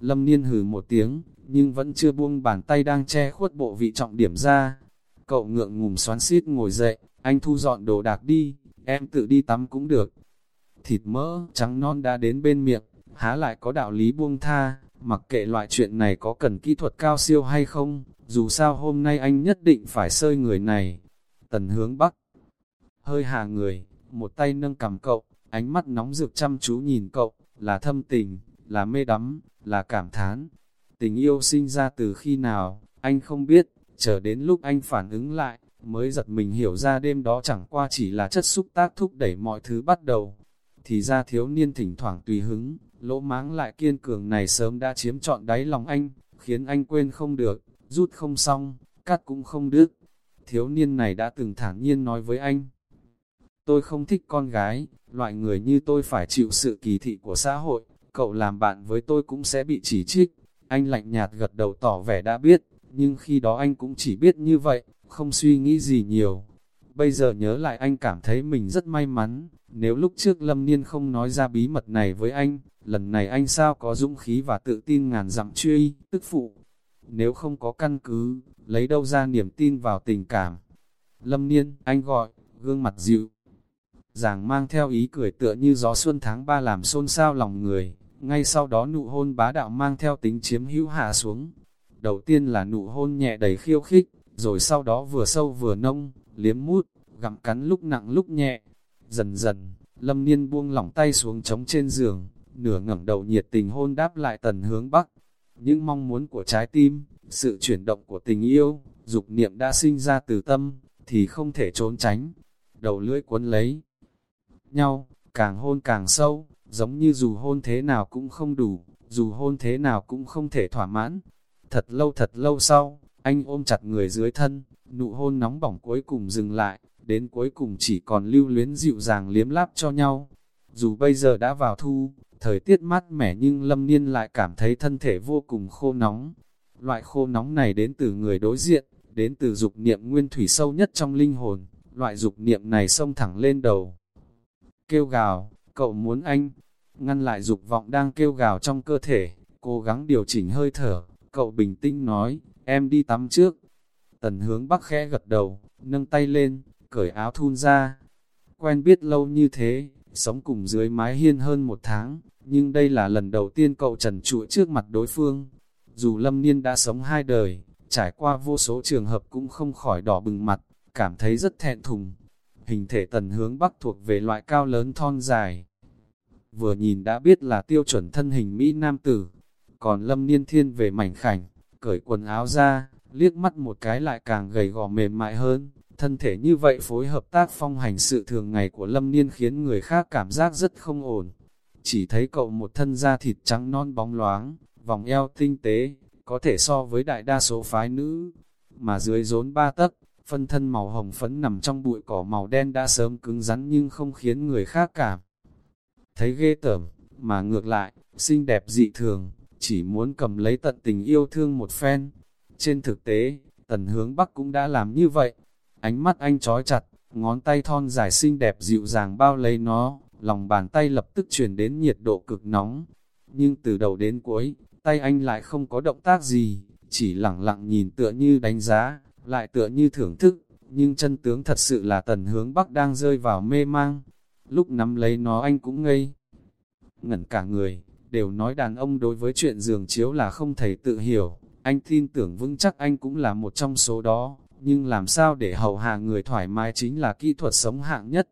Lâm niên hử một tiếng, nhưng vẫn chưa buông bàn tay đang che khuất bộ vị trọng điểm ra. Cậu ngượng ngùng xoắn xít ngồi dậy, anh thu dọn đồ đạc đi, em tự đi tắm cũng được. Thịt mỡ, trắng non đã đến bên miệng, há lại có đạo lý buông tha, mặc kệ loại chuyện này có cần kỹ thuật cao siêu hay không, dù sao hôm nay anh nhất định phải sơi người này. Tần hướng bắc, hơi hạ người, một tay nâng cầm cậu, ánh mắt nóng rực chăm chú nhìn cậu, là thâm tình, là mê đắm, là cảm thán. Tình yêu sinh ra từ khi nào, anh không biết, chờ đến lúc anh phản ứng lại, mới giật mình hiểu ra đêm đó chẳng qua chỉ là chất xúc tác thúc đẩy mọi thứ bắt đầu. Thì ra thiếu niên thỉnh thoảng tùy hứng, lỗ máng lại kiên cường này sớm đã chiếm trọn đáy lòng anh, khiến anh quên không được, rút không xong, cắt cũng không đứt. Thiếu niên này đã từng thản nhiên nói với anh, tôi không thích con gái, loại người như tôi phải chịu sự kỳ thị của xã hội, cậu làm bạn với tôi cũng sẽ bị chỉ trích. Anh lạnh nhạt gật đầu tỏ vẻ đã biết, nhưng khi đó anh cũng chỉ biết như vậy, không suy nghĩ gì nhiều. Bây giờ nhớ lại anh cảm thấy mình rất may mắn, nếu lúc trước Lâm Niên không nói ra bí mật này với anh, lần này anh sao có dũng khí và tự tin ngàn dặm truy, tức phụ. Nếu không có căn cứ, lấy đâu ra niềm tin vào tình cảm. Lâm Niên, anh gọi, gương mặt dịu. Giàng mang theo ý cười tựa như gió xuân tháng ba làm xôn xao lòng người, ngay sau đó nụ hôn bá đạo mang theo tính chiếm hữu hạ xuống. Đầu tiên là nụ hôn nhẹ đầy khiêu khích, rồi sau đó vừa sâu vừa nông, liếm mút, gặm cắn lúc nặng lúc nhẹ. Dần dần, lâm niên buông lỏng tay xuống trống trên giường, nửa ngẩng đầu nhiệt tình hôn đáp lại tần hướng bắc. Những mong muốn của trái tim, sự chuyển động của tình yêu, dục niệm đã sinh ra từ tâm, thì không thể trốn tránh. Đầu lưỡi cuốn lấy nhau, càng hôn càng sâu, giống như dù hôn thế nào cũng không đủ, dù hôn thế nào cũng không thể thỏa mãn. Thật lâu thật lâu sau, anh ôm chặt người dưới thân, nụ hôn nóng bỏng cuối cùng dừng lại, đến cuối cùng chỉ còn lưu luyến dịu dàng liếm láp cho nhau. Dù bây giờ đã vào thu, thời tiết mát mẻ nhưng lâm niên lại cảm thấy thân thể vô cùng khô nóng. Loại khô nóng này đến từ người đối diện, đến từ dục niệm nguyên thủy sâu nhất trong linh hồn, loại dục niệm này xông thẳng lên đầu. Kêu gào, cậu muốn anh, ngăn lại dục vọng đang kêu gào trong cơ thể, cố gắng điều chỉnh hơi thở, cậu bình tĩnh nói, em đi tắm trước. Tần hướng bắc khẽ gật đầu, nâng tay lên, cởi áo thun ra. Quen biết lâu như thế, sống cùng dưới mái hiên hơn một tháng, nhưng đây là lần đầu tiên cậu trần trụi trước mặt đối phương. Dù Lâm Niên đã sống hai đời, trải qua vô số trường hợp cũng không khỏi đỏ bừng mặt, cảm thấy rất thẹn thùng. Hình thể tần hướng bắc thuộc về loại cao lớn thon dài. Vừa nhìn đã biết là tiêu chuẩn thân hình Mỹ Nam tử, còn Lâm Niên Thiên về mảnh khảnh, cởi quần áo ra, liếc mắt một cái lại càng gầy gò mềm mại hơn. Thân thể như vậy phối hợp tác phong hành sự thường ngày của Lâm Niên khiến người khác cảm giác rất không ổn. Chỉ thấy cậu một thân da thịt trắng non bóng loáng, vòng eo tinh tế, có thể so với đại đa số phái nữ, mà dưới rốn ba tấc, phân thân màu hồng phấn nằm trong bụi cỏ màu đen đã sớm cứng rắn nhưng không khiến người khác cảm. Thấy ghê tởm, mà ngược lại, xinh đẹp dị thường, chỉ muốn cầm lấy tận tình yêu thương một phen. Trên thực tế, tần hướng bắc cũng đã làm như vậy. Ánh mắt anh trói chặt, ngón tay thon dài xinh đẹp dịu dàng bao lấy nó, lòng bàn tay lập tức truyền đến nhiệt độ cực nóng. Nhưng từ đầu đến cuối, tay anh lại không có động tác gì, chỉ lặng lặng nhìn tựa như đánh giá, lại tựa như thưởng thức, nhưng chân tướng thật sự là tần hướng bắc đang rơi vào mê mang. Lúc nắm lấy nó anh cũng ngây. Ngẩn cả người, đều nói đàn ông đối với chuyện giường chiếu là không thể tự hiểu, anh tin tưởng vững chắc anh cũng là một trong số đó, nhưng làm sao để hầu hạ người thoải mái chính là kỹ thuật sống hạng nhất.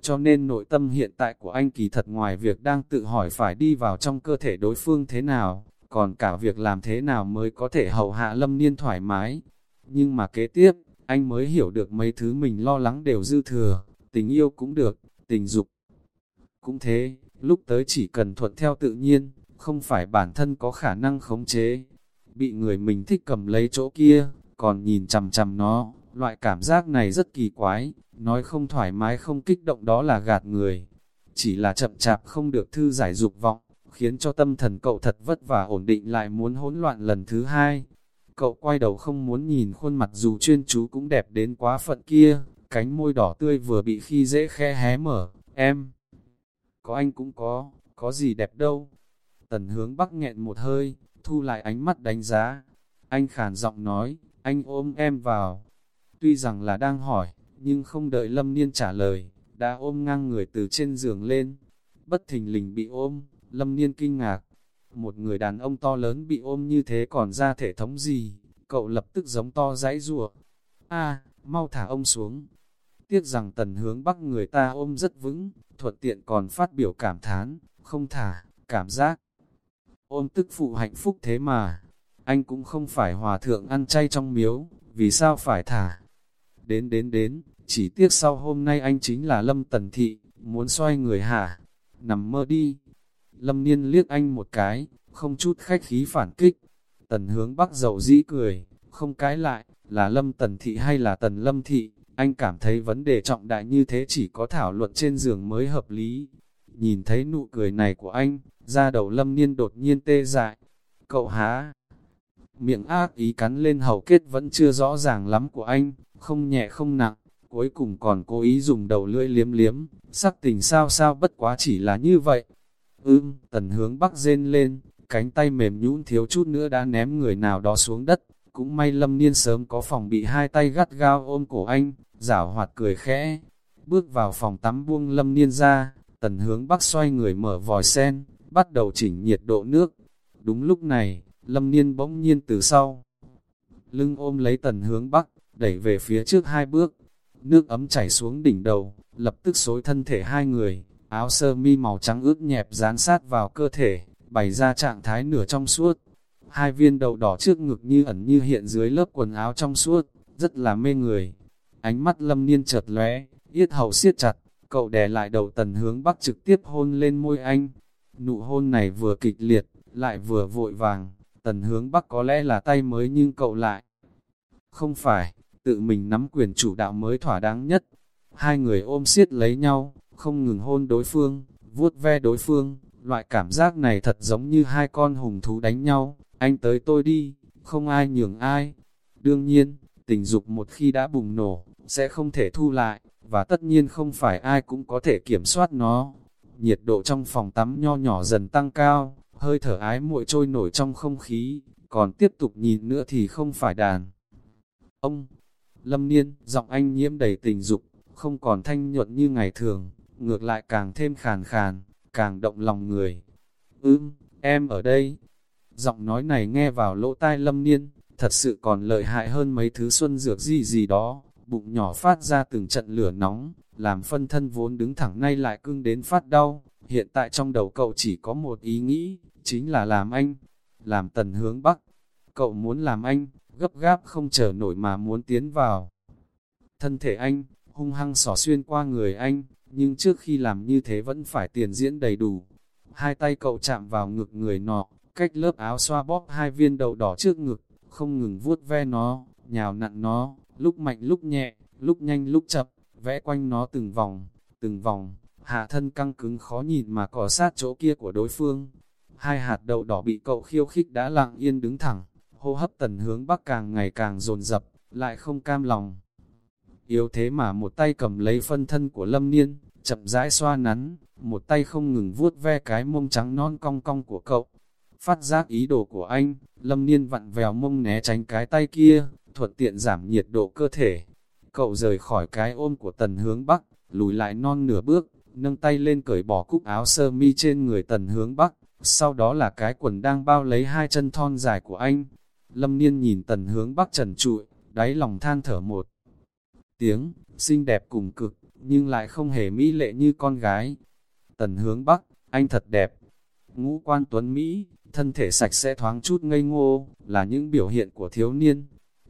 Cho nên nội tâm hiện tại của anh kỳ thật ngoài việc đang tự hỏi phải đi vào trong cơ thể đối phương thế nào, còn cả việc làm thế nào mới có thể hầu hạ lâm niên thoải mái. Nhưng mà kế tiếp, anh mới hiểu được mấy thứ mình lo lắng đều dư thừa, tình yêu cũng được, tình dục cũng thế, lúc tới chỉ cần thuận theo tự nhiên, không phải bản thân có khả năng khống chế. Bị người mình thích cầm lấy chỗ kia, còn nhìn chằm chằm nó, loại cảm giác này rất kỳ quái, nói không thoải mái không kích động đó là gạt người. Chỉ là chậm chạp không được thư giải dục vọng, khiến cho tâm thần cậu thật vất vả ổn định lại muốn hỗn loạn lần thứ hai. Cậu quay đầu không muốn nhìn khuôn mặt dù chuyên chú cũng đẹp đến quá phận kia, cánh môi đỏ tươi vừa bị khi dễ khe hé mở, em. Có anh cũng có, có gì đẹp đâu. Tần hướng bắc nghẹn một hơi, thu lại ánh mắt đánh giá. Anh khàn giọng nói, anh ôm em vào. Tuy rằng là đang hỏi, nhưng không đợi Lâm Niên trả lời, đã ôm ngang người từ trên giường lên. Bất thình lình bị ôm, Lâm Niên kinh ngạc. Một người đàn ông to lớn bị ôm như thế còn ra thể thống gì, cậu lập tức giống to dãy rùa. a mau thả ông xuống. Tiếc rằng tần hướng bắc người ta ôm rất vững, thuận tiện còn phát biểu cảm thán, không thả, cảm giác. Ôm tức phụ hạnh phúc thế mà, anh cũng không phải hòa thượng ăn chay trong miếu, vì sao phải thả. Đến đến đến, chỉ tiếc sau hôm nay anh chính là Lâm Tần Thị, muốn xoay người hả, nằm mơ đi. Lâm Niên liếc anh một cái, không chút khách khí phản kích. Tần hướng bắc dầu dĩ cười, không cái lại, là Lâm Tần Thị hay là Tần Lâm Thị, anh cảm thấy vấn đề trọng đại như thế chỉ có thảo luận trên giường mới hợp lý. Nhìn thấy nụ cười này của anh, da đầu lâm niên đột nhiên tê dại. Cậu há, miệng ác ý cắn lên hầu kết vẫn chưa rõ ràng lắm của anh, không nhẹ không nặng, cuối cùng còn cố ý dùng đầu lưỡi liếm liếm, sắc tình sao sao bất quá chỉ là như vậy. Ưm, tần hướng bắc rên lên, cánh tay mềm nhũn thiếu chút nữa đã ném người nào đó xuống đất, cũng may lâm niên sớm có phòng bị hai tay gắt gao ôm cổ anh, giảo hoạt cười khẽ. bước vào phòng tắm buông lâm niên ra, tần hướng bắc xoay người mở vòi sen, bắt đầu chỉnh nhiệt độ nước. Đúng lúc này, lâm niên bỗng nhiên từ sau. Lưng ôm lấy tần hướng bắc, đẩy về phía trước hai bước. Nước ấm chảy xuống đỉnh đầu, lập tức xối thân thể hai người, áo sơ mi màu trắng ướt nhẹp dán sát vào cơ thể, bày ra trạng thái nửa trong suốt. Hai viên đầu đỏ trước ngực như ẩn như hiện dưới lớp quần áo trong suốt, rất là mê người. Ánh mắt lâm niên chợt lóe, yết hầu siết chặt, cậu đè lại đầu tần hướng bắc trực tiếp hôn lên môi anh. Nụ hôn này vừa kịch liệt, lại vừa vội vàng, tần hướng bắc có lẽ là tay mới nhưng cậu lại. Không phải, tự mình nắm quyền chủ đạo mới thỏa đáng nhất. Hai người ôm siết lấy nhau, không ngừng hôn đối phương, vuốt ve đối phương, loại cảm giác này thật giống như hai con hùng thú đánh nhau, anh tới tôi đi, không ai nhường ai. Đương nhiên, tình dục một khi đã bùng nổ, sẽ không thể thu lại, và tất nhiên không phải ai cũng có thể kiểm soát nó. Nhiệt độ trong phòng tắm nho nhỏ dần tăng cao, hơi thở ái muội trôi nổi trong không khí, còn tiếp tục nhìn nữa thì không phải đàn. Ông, Lâm Niên, giọng anh nhiễm đầy tình dục, không còn thanh nhuận như ngày thường, ngược lại càng thêm khàn khàn, càng động lòng người. Ưm, em ở đây. Giọng nói này nghe vào lỗ tai Lâm Niên, thật sự còn lợi hại hơn mấy thứ xuân dược gì gì đó, bụng nhỏ phát ra từng trận lửa nóng, làm phân thân vốn đứng thẳng nay lại cưng đến phát đau. Hiện tại trong đầu cậu chỉ có một ý nghĩ, chính là làm anh, làm tần hướng bắc. Cậu muốn làm anh, gấp gáp không chờ nổi mà muốn tiến vào. Thân thể anh, hung hăng xỏ xuyên qua người anh, nhưng trước khi làm như thế vẫn phải tiền diễn đầy đủ. Hai tay cậu chạm vào ngực người nọ, cách lớp áo xoa bóp hai viên đậu đỏ trước ngực, không ngừng vuốt ve nó, nhào nặn nó, lúc mạnh lúc nhẹ, lúc nhanh lúc chậm, vẽ quanh nó từng vòng, từng vòng, hạ thân căng cứng khó nhìn mà cỏ sát chỗ kia của đối phương. Hai hạt đậu đỏ bị cậu khiêu khích đã lặng yên đứng thẳng, hô hấp tần hướng bắc càng ngày càng dồn dập, lại không cam lòng. Yếu thế mà một tay cầm lấy phân thân của lâm niên, chậm rãi xoa nắn, một tay không ngừng vuốt ve cái mông trắng non cong cong của cậu. Phát giác ý đồ của anh, lâm niên vặn vèo mông né tránh cái tay kia, thuận tiện giảm nhiệt độ cơ thể. Cậu rời khỏi cái ôm của tần hướng bắc, lùi lại non nửa bước, nâng tay lên cởi bỏ cúc áo sơ mi trên người tần hướng bắc, sau đó là cái quần đang bao lấy hai chân thon dài của anh. Lâm Niên nhìn tần hướng bắc trần trụi, đáy lòng than thở một tiếng, xinh đẹp cùng cực, nhưng lại không hề mỹ lệ như con gái. Tần hướng bắc, anh thật đẹp. Ngũ quan tuấn Mỹ, thân thể sạch sẽ thoáng chút ngây ngô, là những biểu hiện của thiếu niên.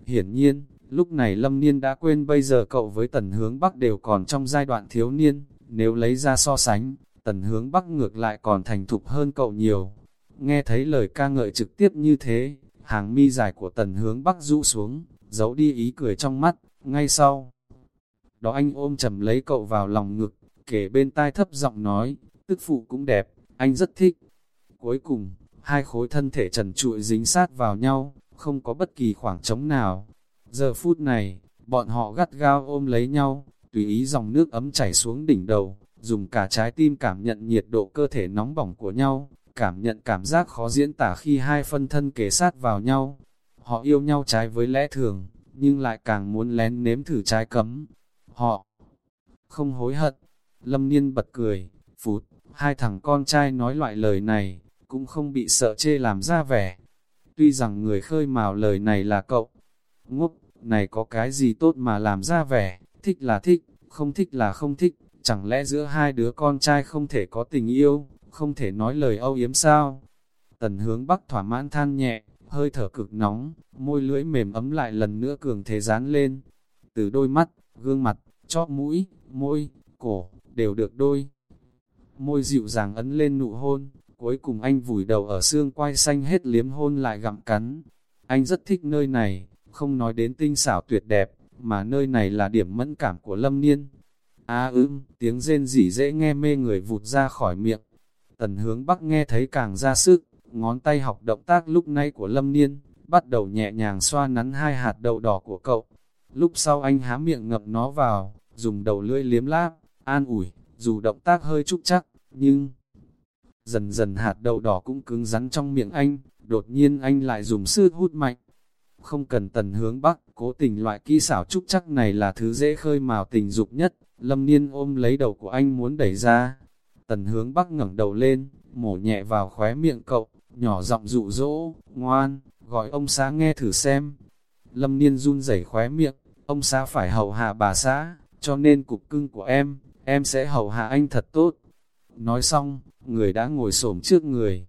Hiển nhiên, lúc này Lâm Niên đã quên bây giờ cậu với tần hướng bắc đều còn trong giai đoạn thiếu niên, nếu lấy ra so sánh, tần hướng bắc ngược lại còn thành thục hơn cậu nhiều. Nghe thấy lời ca ngợi trực tiếp như thế, hàng mi dài của tần hướng bắc rũ xuống, giấu đi ý cười trong mắt, ngay sau. Đó anh ôm chầm lấy cậu vào lòng ngực, kể bên tai thấp giọng nói, tức phụ cũng đẹp, anh rất thích. Cuối cùng, hai khối thân thể trần trụi dính sát vào nhau, không có bất kỳ khoảng trống nào. Giờ phút này, bọn họ gắt gao ôm lấy nhau, tùy ý dòng nước ấm chảy xuống đỉnh đầu, dùng cả trái tim cảm nhận nhiệt độ cơ thể nóng bỏng của nhau, cảm nhận cảm giác khó diễn tả khi hai phân thân kề sát vào nhau. Họ yêu nhau trái với lẽ thường, nhưng lại càng muốn lén nếm thử trái cấm. Họ không hối hận. Lâm Niên bật cười, phút, hai thằng con trai nói loại lời này, cũng không bị sợ chê làm ra vẻ. Tuy rằng người khơi mào lời này là cậu, ngốc, này có cái gì tốt mà làm ra vẻ, thích là thích, không thích là không thích, chẳng lẽ giữa hai đứa con trai không thể có tình yêu, không thể nói lời âu yếm sao? Tần hướng bắc thỏa mãn than nhẹ, hơi thở cực nóng, môi lưỡi mềm ấm lại lần nữa cường thế dán lên. Từ đôi mắt, gương mặt, chóp mũi, môi, cổ, đều được đôi. Môi dịu dàng ấn lên nụ hôn, cuối cùng anh vùi đầu ở xương quai xanh hết liếm hôn lại gặm cắn. Anh rất thích nơi này, không nói đến tinh xảo tuyệt đẹp, mà nơi này là điểm mẫn cảm của lâm niên. A à, ưm, tiếng rên rỉ dễ nghe mê người vụt ra khỏi miệng. Tần hướng bắc nghe thấy càng ra sức, ngón tay học động tác lúc nay của lâm niên, bắt đầu nhẹ nhàng xoa nắn hai hạt đậu đỏ của cậu. Lúc sau anh há miệng ngập nó vào, dùng đầu lưỡi liếm láp, an ủi, dù động tác hơi trúc chắc, nhưng... Dần dần hạt đậu đỏ cũng cứng rắn trong miệng anh, đột nhiên anh lại dùng sư hút mạnh. Không cần tần hướng bắc, cố tình loại kỹ xảo trúc chắc này là thứ dễ khơi mào tình dục nhất, Lâm Niên ôm lấy đầu của anh muốn đẩy ra. Tần hướng bắc ngẩng đầu lên, mổ nhẹ vào khóe miệng cậu, nhỏ giọng dụ dỗ, ngoan, gọi ông xã nghe thử xem. Lâm Niên run rẩy khóe miệng, ông xã phải hầu hạ bà xã, cho nên cục cưng của em, em sẽ hầu hạ anh thật tốt. Nói xong, người đã ngồi xổm trước người.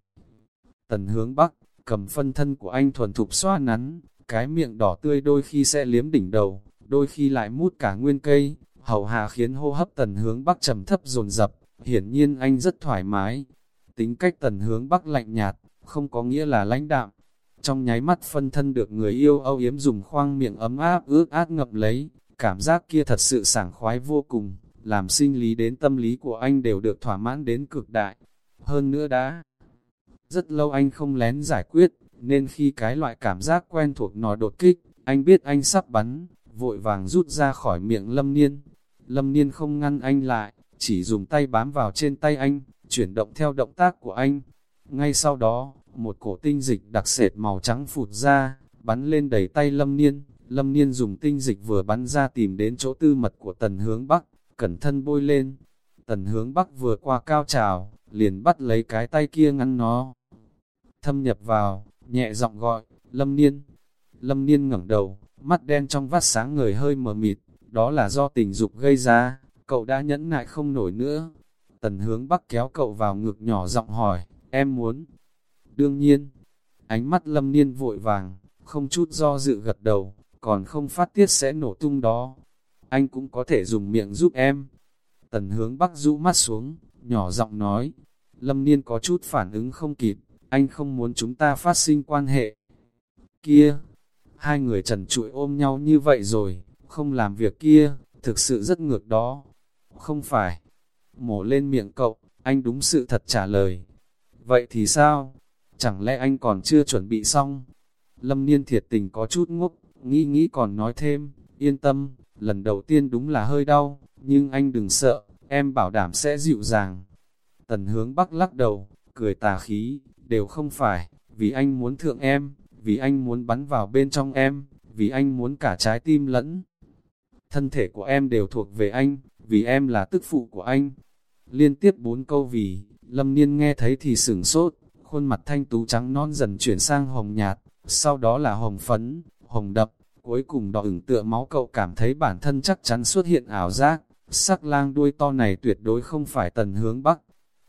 Tần hướng bắc, cầm phân thân của anh thuần thục xoa nắn, cái miệng đỏ tươi đôi khi sẽ liếm đỉnh đầu, đôi khi lại mút cả nguyên cây, hầu hạ khiến hô hấp tần hướng bắc trầm thấp dồn dập hiển nhiên anh rất thoải mái. Tính cách tần hướng bắc lạnh nhạt, không có nghĩa là lãnh đạm. Trong nháy mắt phân thân được người yêu âu yếm dùng khoang miệng ấm áp ướt át ngậm lấy, cảm giác kia thật sự sảng khoái vô cùng, làm sinh lý đến tâm lý của anh đều được thỏa mãn đến cực đại. Hơn nữa đã, rất lâu anh không lén giải quyết, nên khi cái loại cảm giác quen thuộc nó đột kích, anh biết anh sắp bắn, vội vàng rút ra khỏi miệng lâm niên. Lâm niên không ngăn anh lại, chỉ dùng tay bám vào trên tay anh, chuyển động theo động tác của anh. Ngay sau đó, một cổ tinh dịch đặc sệt màu trắng phụt ra, bắn lên đầy tay lâm niên. Lâm niên dùng tinh dịch vừa bắn ra tìm đến chỗ tư mật của tần hướng bắc, cẩn thân bôi lên. Tần hướng bắc vừa qua cao trào, liền bắt lấy cái tay kia ngăn nó. Thâm nhập vào, nhẹ giọng gọi, lâm niên. Lâm niên ngẩng đầu, mắt đen trong vắt sáng người hơi mờ mịt, đó là do tình dục gây ra, cậu đã nhẫn nại không nổi nữa. Tần hướng bắc kéo cậu vào ngực nhỏ giọng hỏi, em muốn. Đương nhiên, ánh mắt lâm niên vội vàng, không chút do dự gật đầu, còn không phát tiết sẽ nổ tung đó. Anh cũng có thể dùng miệng giúp em. Tần hướng bắc rũ mắt xuống, nhỏ giọng nói, lâm niên có chút phản ứng không kịp, anh không muốn chúng ta phát sinh quan hệ. Kia, hai người trần trụi ôm nhau như vậy rồi, không làm việc kia, thực sự rất ngược đó. Không phải, mổ lên miệng cậu, anh đúng sự thật trả lời. Vậy thì sao? Chẳng lẽ anh còn chưa chuẩn bị xong? Lâm Niên thiệt tình có chút ngốc, nghĩ nghĩ còn nói thêm, yên tâm, lần đầu tiên đúng là hơi đau, nhưng anh đừng sợ, em bảo đảm sẽ dịu dàng. Tần hướng bắc lắc đầu, cười tà khí, đều không phải, vì anh muốn thượng em, vì anh muốn bắn vào bên trong em, vì anh muốn cả trái tim lẫn. Thân thể của em đều thuộc về anh, vì em là tức phụ của anh. Liên tiếp bốn câu vì, Lâm Niên nghe thấy thì sửng sốt, khuôn mặt thanh tú trắng non dần chuyển sang hồng nhạt, sau đó là hồng phấn, hồng đập, cuối cùng đỏ ửng tựa máu cậu cảm thấy bản thân chắc chắn xuất hiện ảo giác, sắc lang đuôi to này tuyệt đối không phải tần hướng bắc.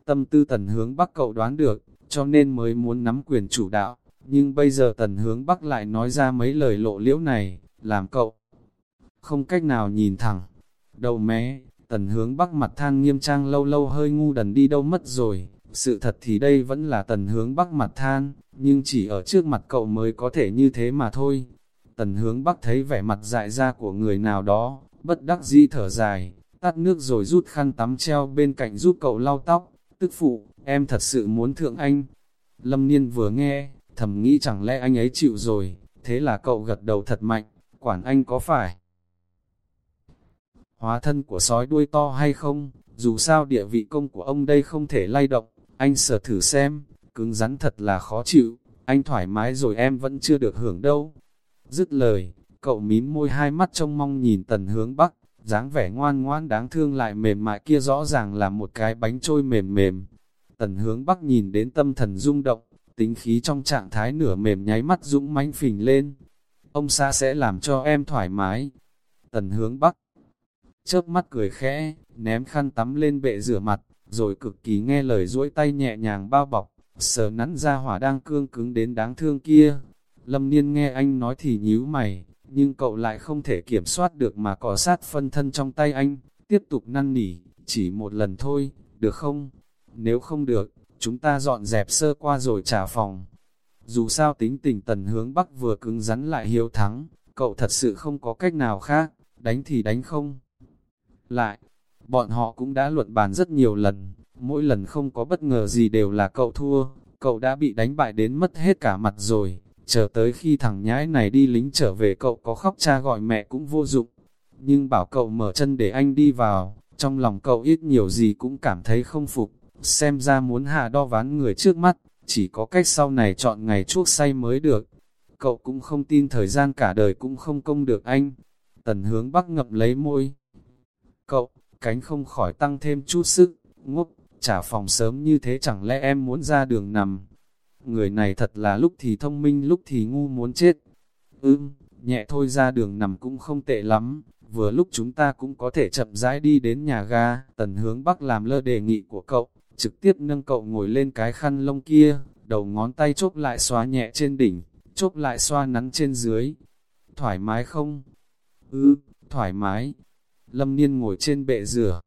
Tâm tư tần hướng bắc cậu đoán được, cho nên mới muốn nắm quyền chủ đạo, nhưng bây giờ tần hướng bắc lại nói ra mấy lời lộ liễu này, làm cậu không cách nào nhìn thẳng. Đầu mé, tần hướng bắc mặt than nghiêm trang lâu lâu hơi ngu đần đi đâu mất rồi, sự thật thì đây vẫn là tần hướng bắc mặt than, nhưng chỉ ở trước mặt cậu mới có thể như thế mà thôi. Tần hướng bắc thấy vẻ mặt dại ra của người nào đó, bất đắc dĩ thở dài, tắt nước rồi rút khăn tắm treo bên cạnh giúp cậu lau tóc, tức phụ, em thật sự muốn thượng anh. Lâm Niên vừa nghe, thầm nghĩ chẳng lẽ anh ấy chịu rồi, thế là cậu gật đầu thật mạnh, quản anh có phải hóa thân của sói đuôi to hay không, dù sao địa vị công của ông đây không thể lay động, anh sở thử xem, cứng rắn thật là khó chịu, anh thoải mái rồi em vẫn chưa được hưởng đâu. Dứt lời, cậu mím môi hai mắt trông mong nhìn tần hướng bắc, dáng vẻ ngoan ngoan đáng thương lại mềm mại kia rõ ràng là một cái bánh trôi mềm mềm. Tần hướng bắc nhìn đến tâm thần rung động, tính khí trong trạng thái nửa mềm nháy mắt dũng mãnh phình lên. Ông xa sẽ làm cho em thoải mái. Tần hướng bắc chớp mắt cười khẽ, ném khăn tắm lên bệ rửa mặt, rồi cực kỳ nghe lời duỗi tay nhẹ nhàng bao bọc, sờ nắn ra hỏa đang cương cứng đến đáng thương kia. Lâm Niên nghe anh nói thì nhíu mày, nhưng cậu lại không thể kiểm soát được mà cỏ sát phân thân trong tay anh, tiếp tục năn nỉ, chỉ một lần thôi, được không? Nếu không được, chúng ta dọn dẹp sơ qua rồi trả phòng. Dù sao tính tình tần hướng bắc vừa cứng rắn lại hiếu thắng, cậu thật sự không có cách nào khác, đánh thì đánh không. Lại, bọn họ cũng đã luận bàn rất nhiều lần, mỗi lần không có bất ngờ gì đều là cậu thua, cậu đã bị đánh bại đến mất hết cả mặt rồi, chờ tới khi thằng nhãi này đi lính trở về cậu có khóc cha gọi mẹ cũng vô dụng, nhưng bảo cậu mở chân để anh đi vào, trong lòng cậu ít nhiều gì cũng cảm thấy không phục, xem ra muốn hạ đo ván người trước mắt, chỉ có cách sau này chọn ngày chuốc say mới được. Cậu cũng không tin thời gian cả đời cũng không công được anh. Tần hướng bắc ngập lấy môi. Cậu, cánh không khỏi tăng thêm chút sức, ngốc, trả phòng sớm như thế chẳng lẽ em muốn ra đường nằm. Người này thật là lúc thì thông minh lúc thì ngu muốn chết. Ưm, nhẹ thôi ra đường nằm cũng không tệ lắm, vừa lúc chúng ta cũng có thể chậm rãi đi đến nhà ga. Tần hướng Bắc làm lơ đề nghị của cậu, trực tiếp nâng cậu ngồi lên cái khăn lông kia, đầu ngón tay chốt lại xóa nhẹ trên đỉnh, chốt lại xoa nắn trên dưới. Thoải mái không? Ừ, thoải mái. Lâm Niên ngồi trên bệ rửa.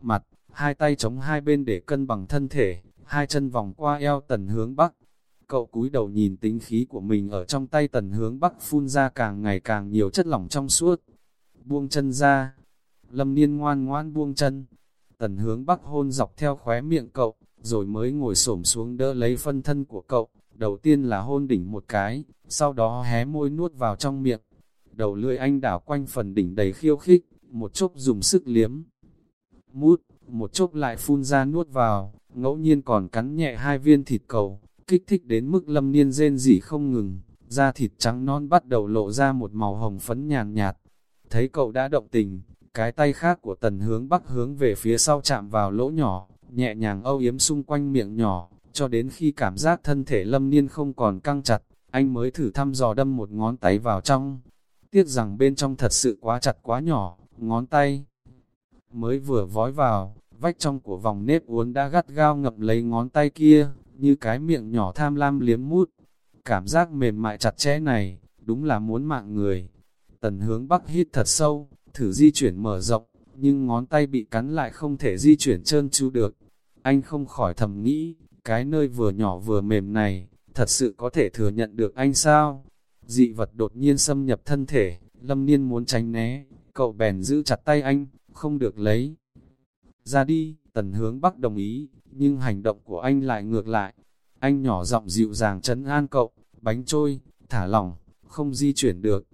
Mặt, hai tay chống hai bên để cân bằng thân thể, hai chân vòng qua eo tần hướng bắc. Cậu cúi đầu nhìn tính khí của mình ở trong tay tần hướng bắc phun ra càng ngày càng nhiều chất lỏng trong suốt. Buông chân ra, lâm niên ngoan ngoan buông chân. Tần hướng bắc hôn dọc theo khóe miệng cậu, rồi mới ngồi xổm xuống đỡ lấy phân thân của cậu. Đầu tiên là hôn đỉnh một cái, sau đó hé môi nuốt vào trong miệng. Đầu lưỡi anh đảo quanh phần đỉnh đầy khiêu khích, một chốc dùng sức liếm. Mút, một chốc lại phun ra nuốt vào, ngẫu nhiên còn cắn nhẹ hai viên thịt cầu, kích thích đến mức lâm niên rên rỉ không ngừng, da thịt trắng non bắt đầu lộ ra một màu hồng phấn nhàn nhạt. Thấy cậu đã động tình, cái tay khác của tần hướng bắc hướng về phía sau chạm vào lỗ nhỏ, nhẹ nhàng âu yếm xung quanh miệng nhỏ, cho đến khi cảm giác thân thể lâm niên không còn căng chặt, anh mới thử thăm dò đâm một ngón tay vào trong. Tiếc rằng bên trong thật sự quá chặt quá nhỏ, ngón tay mới vừa vói vào, vách trong của vòng nếp uốn đã gắt gao ngập lấy ngón tay kia, như cái miệng nhỏ tham lam liếm mút. Cảm giác mềm mại chặt chẽ này, đúng là muốn mạng người. Tần hướng bắc hít thật sâu, thử di chuyển mở rộng, nhưng ngón tay bị cắn lại không thể di chuyển trơn tru được. Anh không khỏi thầm nghĩ, cái nơi vừa nhỏ vừa mềm này, thật sự có thể thừa nhận được anh sao? Dị vật đột nhiên xâm nhập thân thể, lâm niên muốn tránh né, cậu bèn giữ chặt tay anh, không được lấy. Ra đi, tần hướng bắc đồng ý, nhưng hành động của anh lại ngược lại. Anh nhỏ giọng dịu dàng chấn an cậu, bánh trôi, thả lỏng, không di chuyển được.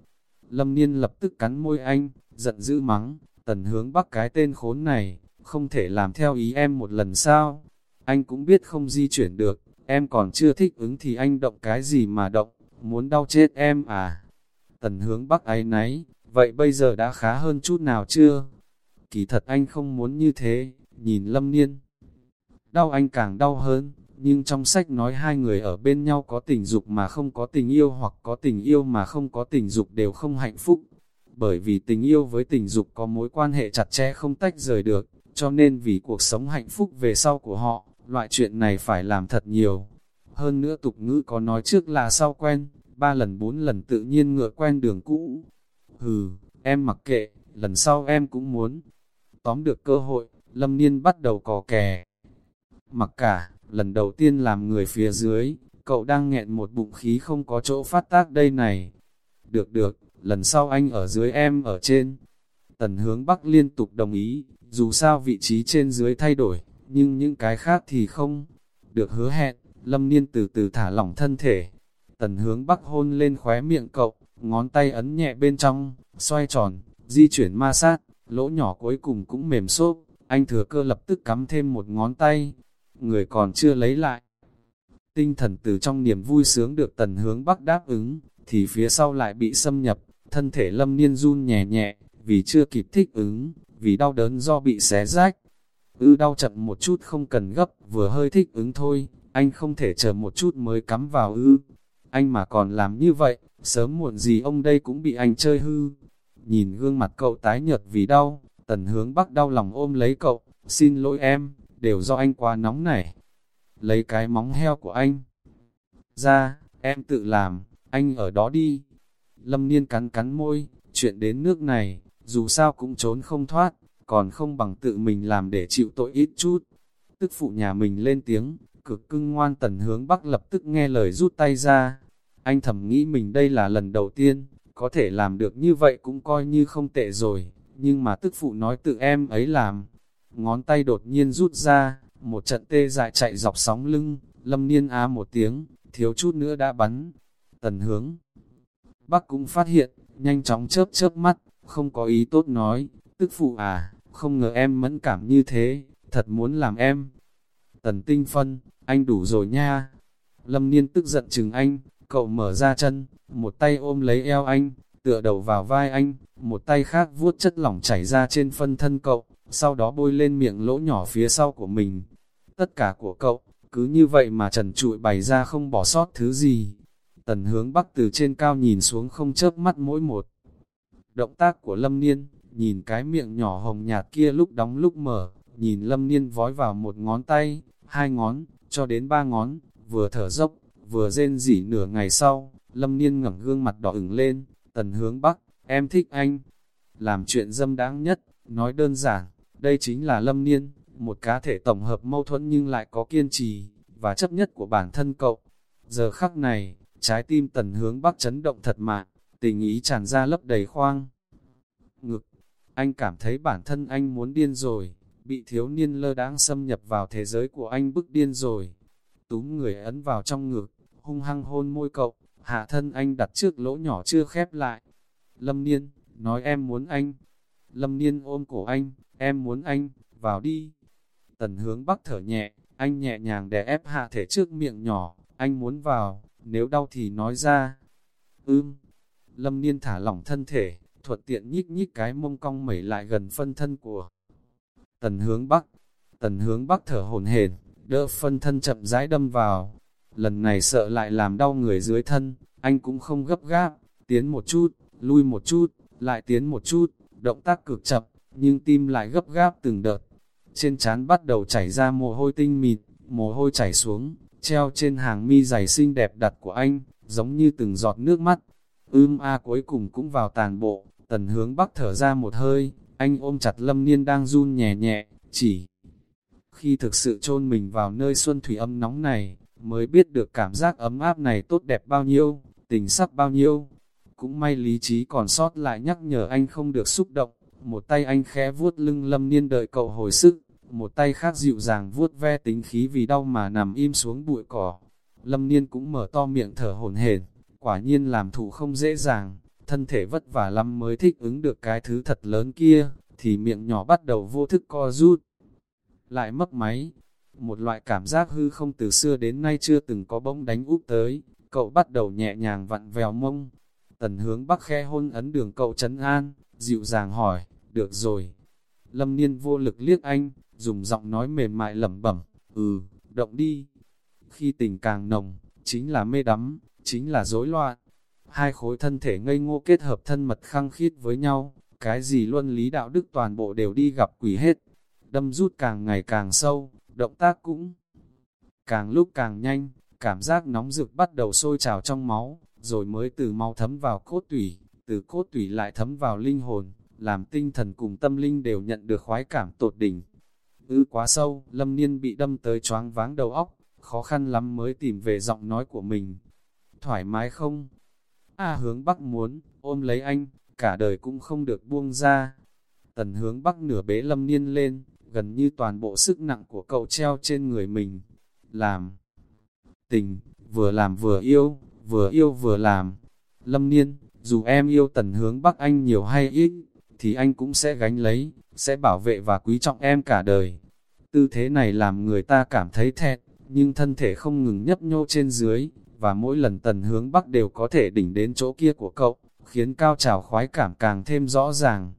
Lâm Niên lập tức cắn môi anh, giận dữ mắng, tần hướng bắc cái tên khốn này, không thể làm theo ý em một lần sao. Anh cũng biết không di chuyển được, em còn chưa thích ứng thì anh động cái gì mà động, muốn đau chết em à. Tần hướng bắc ấy náy, vậy bây giờ đã khá hơn chút nào chưa? Kỳ thật anh không muốn như thế, nhìn lâm niên. Đau anh càng đau hơn, nhưng trong sách nói hai người ở bên nhau có tình dục mà không có tình yêu hoặc có tình yêu mà không có tình dục đều không hạnh phúc. Bởi vì tình yêu với tình dục có mối quan hệ chặt chẽ không tách rời được, cho nên vì cuộc sống hạnh phúc về sau của họ, loại chuyện này phải làm thật nhiều. Hơn nữa tục ngữ có nói trước là sau quen, ba lần bốn lần tự nhiên ngựa quen đường cũ. Hừ, em mặc kệ, lần sau em cũng muốn. Tóm được cơ hội, Lâm Niên bắt đầu cò kè. Mặc cả, lần đầu tiên làm người phía dưới, cậu đang nghẹn một bụng khí không có chỗ phát tác đây này. Được được, lần sau anh ở dưới em ở trên. Tần hướng Bắc liên tục đồng ý, dù sao vị trí trên dưới thay đổi, nhưng những cái khác thì không. Được hứa hẹn, Lâm Niên từ từ thả lỏng thân thể. Tần hướng Bắc hôn lên khóe miệng cậu, ngón tay ấn nhẹ bên trong, xoay tròn, di chuyển ma sát, lỗ nhỏ cuối cùng cũng mềm xốp, anh thừa cơ lập tức cắm thêm một ngón tay, người còn chưa lấy lại. Tinh thần từ trong niềm vui sướng được tần hướng bắc đáp ứng, thì phía sau lại bị xâm nhập, thân thể lâm niên run nhẹ nhẹ, vì chưa kịp thích ứng, vì đau đớn do bị xé rách. Ư đau chậm một chút không cần gấp, vừa hơi thích ứng thôi, anh không thể chờ một chút mới cắm vào ư. Anh mà còn làm như vậy, sớm muộn gì ông đây cũng bị anh chơi hư. Nhìn gương mặt cậu tái nhợt vì đau, tần hướng bắc đau lòng ôm lấy cậu, xin lỗi em, đều do anh quá nóng này. Lấy cái móng heo của anh. Ra, em tự làm, anh ở đó đi. Lâm Niên cắn cắn môi, chuyện đến nước này, dù sao cũng trốn không thoát, còn không bằng tự mình làm để chịu tội ít chút. Tức phụ nhà mình lên tiếng, cực cưng ngoan tần hướng bắc lập tức nghe lời rút tay ra. Anh thầm nghĩ mình đây là lần đầu tiên, có thể làm được như vậy cũng coi như không tệ rồi, nhưng mà tức phụ nói tự em ấy làm. Ngón tay đột nhiên rút ra, một trận tê dại chạy dọc sóng lưng, lâm niên á một tiếng, thiếu chút nữa đã bắn. Tần hướng, bác cũng phát hiện, nhanh chóng chớp chớp mắt, không có ý tốt nói, tức phụ à, không ngờ em mẫn cảm như thế, thật muốn làm em. Tần tinh phân, anh đủ rồi nha. Lâm niên tức giận chừng anh, cậu mở ra chân, một tay ôm lấy eo anh, tựa đầu vào vai anh, một tay khác vuốt chất lỏng chảy ra trên phân thân cậu, sau đó bôi lên miệng lỗ nhỏ phía sau của mình. Tất cả của cậu, cứ như vậy mà trần trụi bày ra không bỏ sót thứ gì. Tần hướng bắc từ trên cao nhìn xuống không chớp mắt mỗi một. Động tác của Lâm Niên, nhìn cái miệng nhỏ hồng nhạt kia lúc đóng lúc mở, nhìn Lâm Niên vói vào một ngón tay, hai ngón, cho đến ba ngón, vừa thở dốc, vừa rên rỉ nửa ngày sau, Lâm Niên ngẩng gương mặt đỏ ửng lên, tần hướng bắc, em thích anh. Làm chuyện dâm đáng nhất, nói đơn giản, đây chính là Lâm Niên, một cá thể tổng hợp mâu thuẫn nhưng lại có kiên trì, và chấp nhất của bản thân cậu. Giờ khắc này, trái tim tần hướng bắc chấn động thật mạng, tình ý tràn ra lấp đầy khoang. Ngực, anh cảm thấy bản thân anh muốn điên rồi, bị thiếu niên lơ đáng xâm nhập vào thế giới của anh bức điên rồi. Túm người ấn vào trong ngực, hung hăng hôn môi cậu, hạ thân anh đặt trước lỗ nhỏ chưa khép lại. Lâm Niên, nói em muốn anh. Lâm Niên ôm cổ anh, em muốn anh, vào đi. Tần hướng bắc thở nhẹ, anh nhẹ nhàng đè ép hạ thể trước miệng nhỏ, anh muốn vào, nếu đau thì nói ra. Ưm, Lâm Niên thả lỏng thân thể, thuận tiện nhích nhích cái mông cong mẩy lại gần phân thân của Tần hướng Bắc. Tần hướng Bắc thở hổn hển, đỡ phân thân chậm rãi đâm vào. Lần này sợ lại làm đau người dưới thân, anh cũng không gấp gáp, tiến một chút, lui một chút, lại tiến một chút, động tác cực chậm, nhưng tim lại gấp gáp từng đợt. Trên trán bắt đầu chảy ra mồ hôi tinh mịt, mồ hôi chảy xuống, treo trên hàng mi dày xinh đẹp đặt của anh, giống như từng giọt nước mắt. Ưm a cuối cùng cũng vào tàn bộ, tần hướng bắc thở ra một hơi, anh ôm chặt lâm niên đang run nhẹ nhẹ, chỉ khi thực sự chôn mình vào nơi xuân thủy âm nóng này, mới biết được cảm giác ấm áp này tốt đẹp bao nhiêu, tình sắc bao nhiêu. Cũng may lý trí còn sót lại nhắc nhở anh không được xúc động, một tay anh khẽ vuốt lưng lâm niên đợi cậu hồi sức, một tay khác dịu dàng vuốt ve tính khí vì đau mà nằm im xuống bụi cỏ. Lâm niên cũng mở to miệng thở hổn hển, quả nhiên làm thủ không dễ dàng, thân thể vất vả lắm mới thích ứng được cái thứ thật lớn kia, thì miệng nhỏ bắt đầu vô thức co rút. Lại mất máy, một loại cảm giác hư không từ xưa đến nay chưa từng có bỗng đánh úp tới, cậu bắt đầu nhẹ nhàng vặn vèo mông. Tần hướng bắc khe hôn ấn đường cậu trấn an, dịu dàng hỏi, được rồi. Lâm niên vô lực liếc anh, dùng giọng nói mềm mại lẩm bẩm, ừ, động đi. Khi tình càng nồng, chính là mê đắm, chính là rối loạn. Hai khối thân thể ngây ngô kết hợp thân mật khăng khít với nhau, cái gì luân lý đạo đức toàn bộ đều đi gặp quỷ hết. Đâm rút càng ngày càng sâu, động tác cũng càng lúc càng nhanh, cảm giác nóng rực bắt đầu sôi trào trong máu, rồi mới từ máu thấm vào cốt tủy, từ cốt tủy lại thấm vào linh hồn, làm tinh thần cùng tâm linh đều nhận được khoái cảm tột đỉnh. Ư quá sâu, lâm niên bị đâm tới choáng váng đầu óc, khó khăn lắm mới tìm về giọng nói của mình. Thoải mái không? A hướng bắc muốn, ôm lấy anh, cả đời cũng không được buông ra. Tần hướng bắc nửa bế lâm niên lên, gần như toàn bộ sức nặng của cậu treo trên người mình. Làm tình, vừa làm vừa yêu, vừa yêu vừa làm. Lâm niên, dù em yêu tần hướng bắc anh nhiều hay ít, thì anh cũng sẽ gánh lấy, sẽ bảo vệ và quý trọng em cả đời. Tư thế này làm người ta cảm thấy thẹn, nhưng thân thể không ngừng nhấp nhô trên dưới, và mỗi lần tần hướng bắc đều có thể đỉnh đến chỗ kia của cậu, khiến cao trào khoái cảm càng thêm rõ ràng.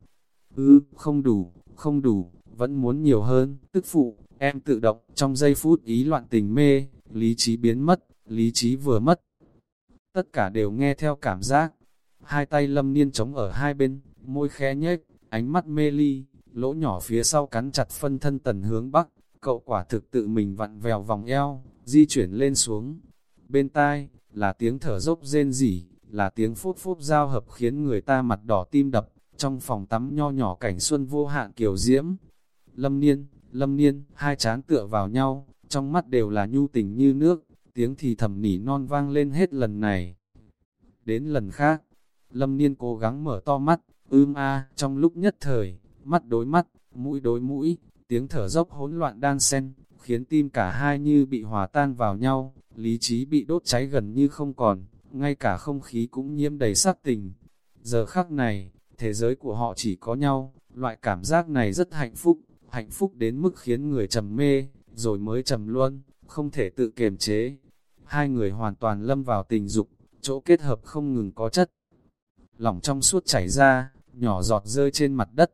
Ư, không đủ, không đủ, vẫn muốn nhiều hơn, tức phụ, em tự động, trong giây phút ý loạn tình mê, lý trí biến mất, lý trí vừa mất. Tất cả đều nghe theo cảm giác. Hai tay lâm niên chống ở hai bên, môi khẽ nhếch, ánh mắt mê ly, lỗ nhỏ phía sau cắn chặt phân thân tần hướng bắc, cậu quả thực tự mình vặn vèo vòng eo, di chuyển lên xuống. Bên tai, là tiếng thở dốc rên rỉ, là tiếng phút phút giao hợp khiến người ta mặt đỏ tim đập, trong phòng tắm nho nhỏ cảnh xuân vô hạn kiều diễm. Lâm niên, lâm niên, hai chán tựa vào nhau, trong mắt đều là nhu tình như nước, tiếng thì thầm nỉ non vang lên hết lần này. Đến lần khác, lâm niên cố gắng mở to mắt, ưm a, trong lúc nhất thời, mắt đối mắt, mũi đối mũi, tiếng thở dốc hỗn loạn đan xen, khiến tim cả hai như bị hòa tan vào nhau, lý trí bị đốt cháy gần như không còn, ngay cả không khí cũng nhiễm đầy sắc tình. Giờ khắc này, thế giới của họ chỉ có nhau, loại cảm giác này rất hạnh phúc, hạnh phúc đến mức khiến người trầm mê, rồi mới trầm luôn, không thể tự kiềm chế. Hai người hoàn toàn lâm vào tình dục, chỗ kết hợp không ngừng có chất. Lỏng trong suốt chảy ra, nhỏ giọt rơi trên mặt đất.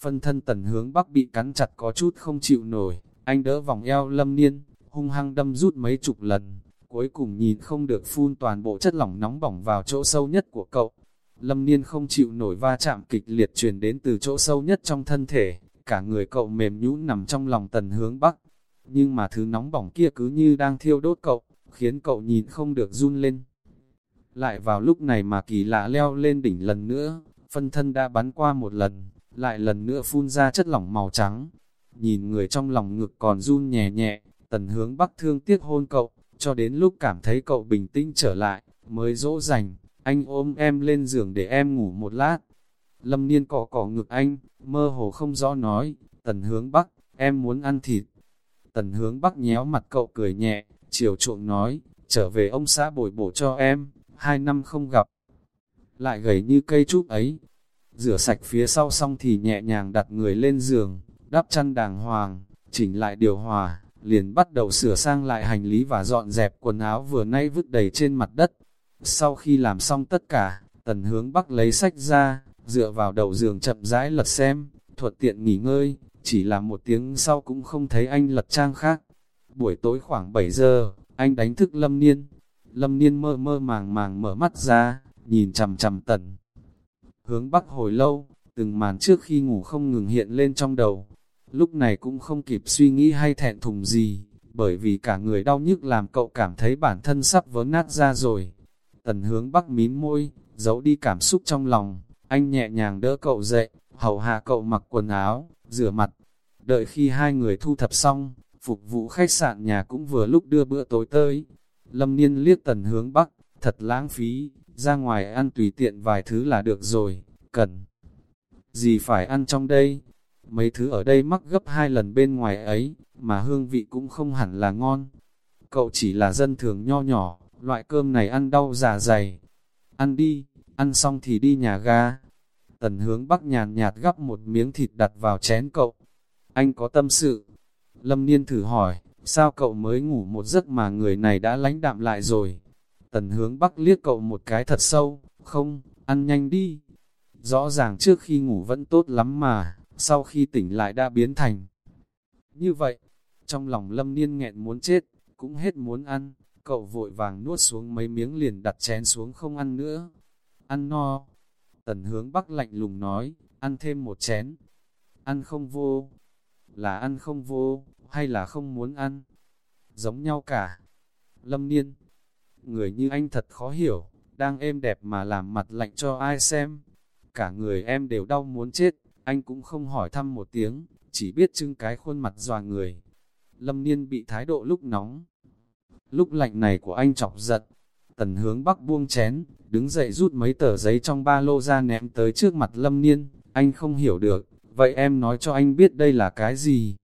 phân thân tần hướng bắc bị cắn chặt có chút không chịu nổi, anh đỡ vòng eo lâm niên, hung hăng đâm rút mấy chục lần, cuối cùng nhìn không được phun toàn bộ chất lỏng nóng bỏng vào chỗ sâu nhất của cậu. Lâm niên không chịu nổi va chạm kịch liệt truyền đến từ chỗ sâu nhất trong thân thể, cả người cậu mềm nhũn nằm trong lòng tần hướng bắc. Nhưng mà thứ nóng bỏng kia cứ như đang thiêu đốt cậu, khiến cậu nhìn không được run lên. Lại vào lúc này mà kỳ lạ leo lên đỉnh lần nữa, phân thân đã bắn qua một lần, lại lần nữa phun ra chất lỏng màu trắng. Nhìn người trong lòng ngực còn run nhẹ nhẹ, tần hướng bắc thương tiếc hôn cậu, cho đến lúc cảm thấy cậu bình tĩnh trở lại, mới dỗ dành, anh ôm em lên giường để em ngủ một lát. Lâm niên cọ cọ ngực anh, mơ hồ không rõ nói, tần hướng bắc, em muốn ăn thịt. Tần hướng bắc nhéo mặt cậu cười nhẹ, chiều chuộng nói, trở về ông xã bồi bổ cho em, hai năm không gặp. Lại gầy như cây trúc ấy, rửa sạch phía sau xong thì nhẹ nhàng đặt người lên giường, đắp chăn đàng hoàng, chỉnh lại điều hòa, liền bắt đầu sửa sang lại hành lý và dọn dẹp quần áo vừa nay vứt đầy trên mặt đất. Sau khi làm xong tất cả, tần hướng bắc lấy sách ra, dựa vào đầu giường chậm rãi lật xem, thuận tiện nghỉ ngơi, chỉ là một tiếng sau cũng không thấy anh lật trang khác. Buổi tối khoảng 7 giờ, anh đánh thức Lâm Niên. Lâm Niên mơ mơ màng màng mở mắt ra, nhìn chằm chằm tần. Hướng bắc hồi lâu, từng màn trước khi ngủ không ngừng hiện lên trong đầu. Lúc này cũng không kịp suy nghĩ hay thẹn thùng gì, bởi vì cả người đau nhức làm cậu cảm thấy bản thân sắp vỡ nát ra rồi. Tần hướng bắc mím môi, giấu đi cảm xúc trong lòng, anh nhẹ nhàng đỡ cậu dậy, hầu hạ cậu mặc quần áo, rửa mặt. Đợi khi hai người thu thập xong, phục vụ khách sạn nhà cũng vừa lúc đưa bữa tối tới. Lâm Niên liếc tần hướng bắc, thật lãng phí, ra ngoài ăn tùy tiện vài thứ là được rồi, cần. Gì phải ăn trong đây? Mấy thứ ở đây mắc gấp hai lần bên ngoài ấy, mà hương vị cũng không hẳn là ngon. Cậu chỉ là dân thường nho nhỏ, loại cơm này ăn đau già dày. Ăn đi, ăn xong thì đi nhà ga. Tần hướng bắc nhàn nhạt gắp một miếng thịt đặt vào chén cậu. Anh có tâm sự. Lâm Niên thử hỏi, sao cậu mới ngủ một giấc mà người này đã lánh đạm lại rồi? Tần hướng bắc liếc cậu một cái thật sâu, không, ăn nhanh đi. Rõ ràng trước khi ngủ vẫn tốt lắm mà, sau khi tỉnh lại đã biến thành. Như vậy, trong lòng lâm niên nghẹn muốn chết, cũng hết muốn ăn, cậu vội vàng nuốt xuống mấy miếng liền đặt chén xuống không ăn nữa. Ăn no. Tần hướng bắc lạnh lùng nói, ăn thêm một chén. Ăn không vô. Là ăn không vô, hay là không muốn ăn? Giống nhau cả. Lâm niên, người như anh thật khó hiểu, đang êm đẹp mà làm mặt lạnh cho ai xem. Cả người em đều đau muốn chết, anh cũng không hỏi thăm một tiếng, chỉ biết trưng cái khuôn mặt dòa người. Lâm Niên bị thái độ lúc nóng, lúc lạnh này của anh chọc giật. Tần hướng bắc buông chén, đứng dậy rút mấy tờ giấy trong ba lô ra ném tới trước mặt Lâm Niên, anh không hiểu được, vậy em nói cho anh biết đây là cái gì?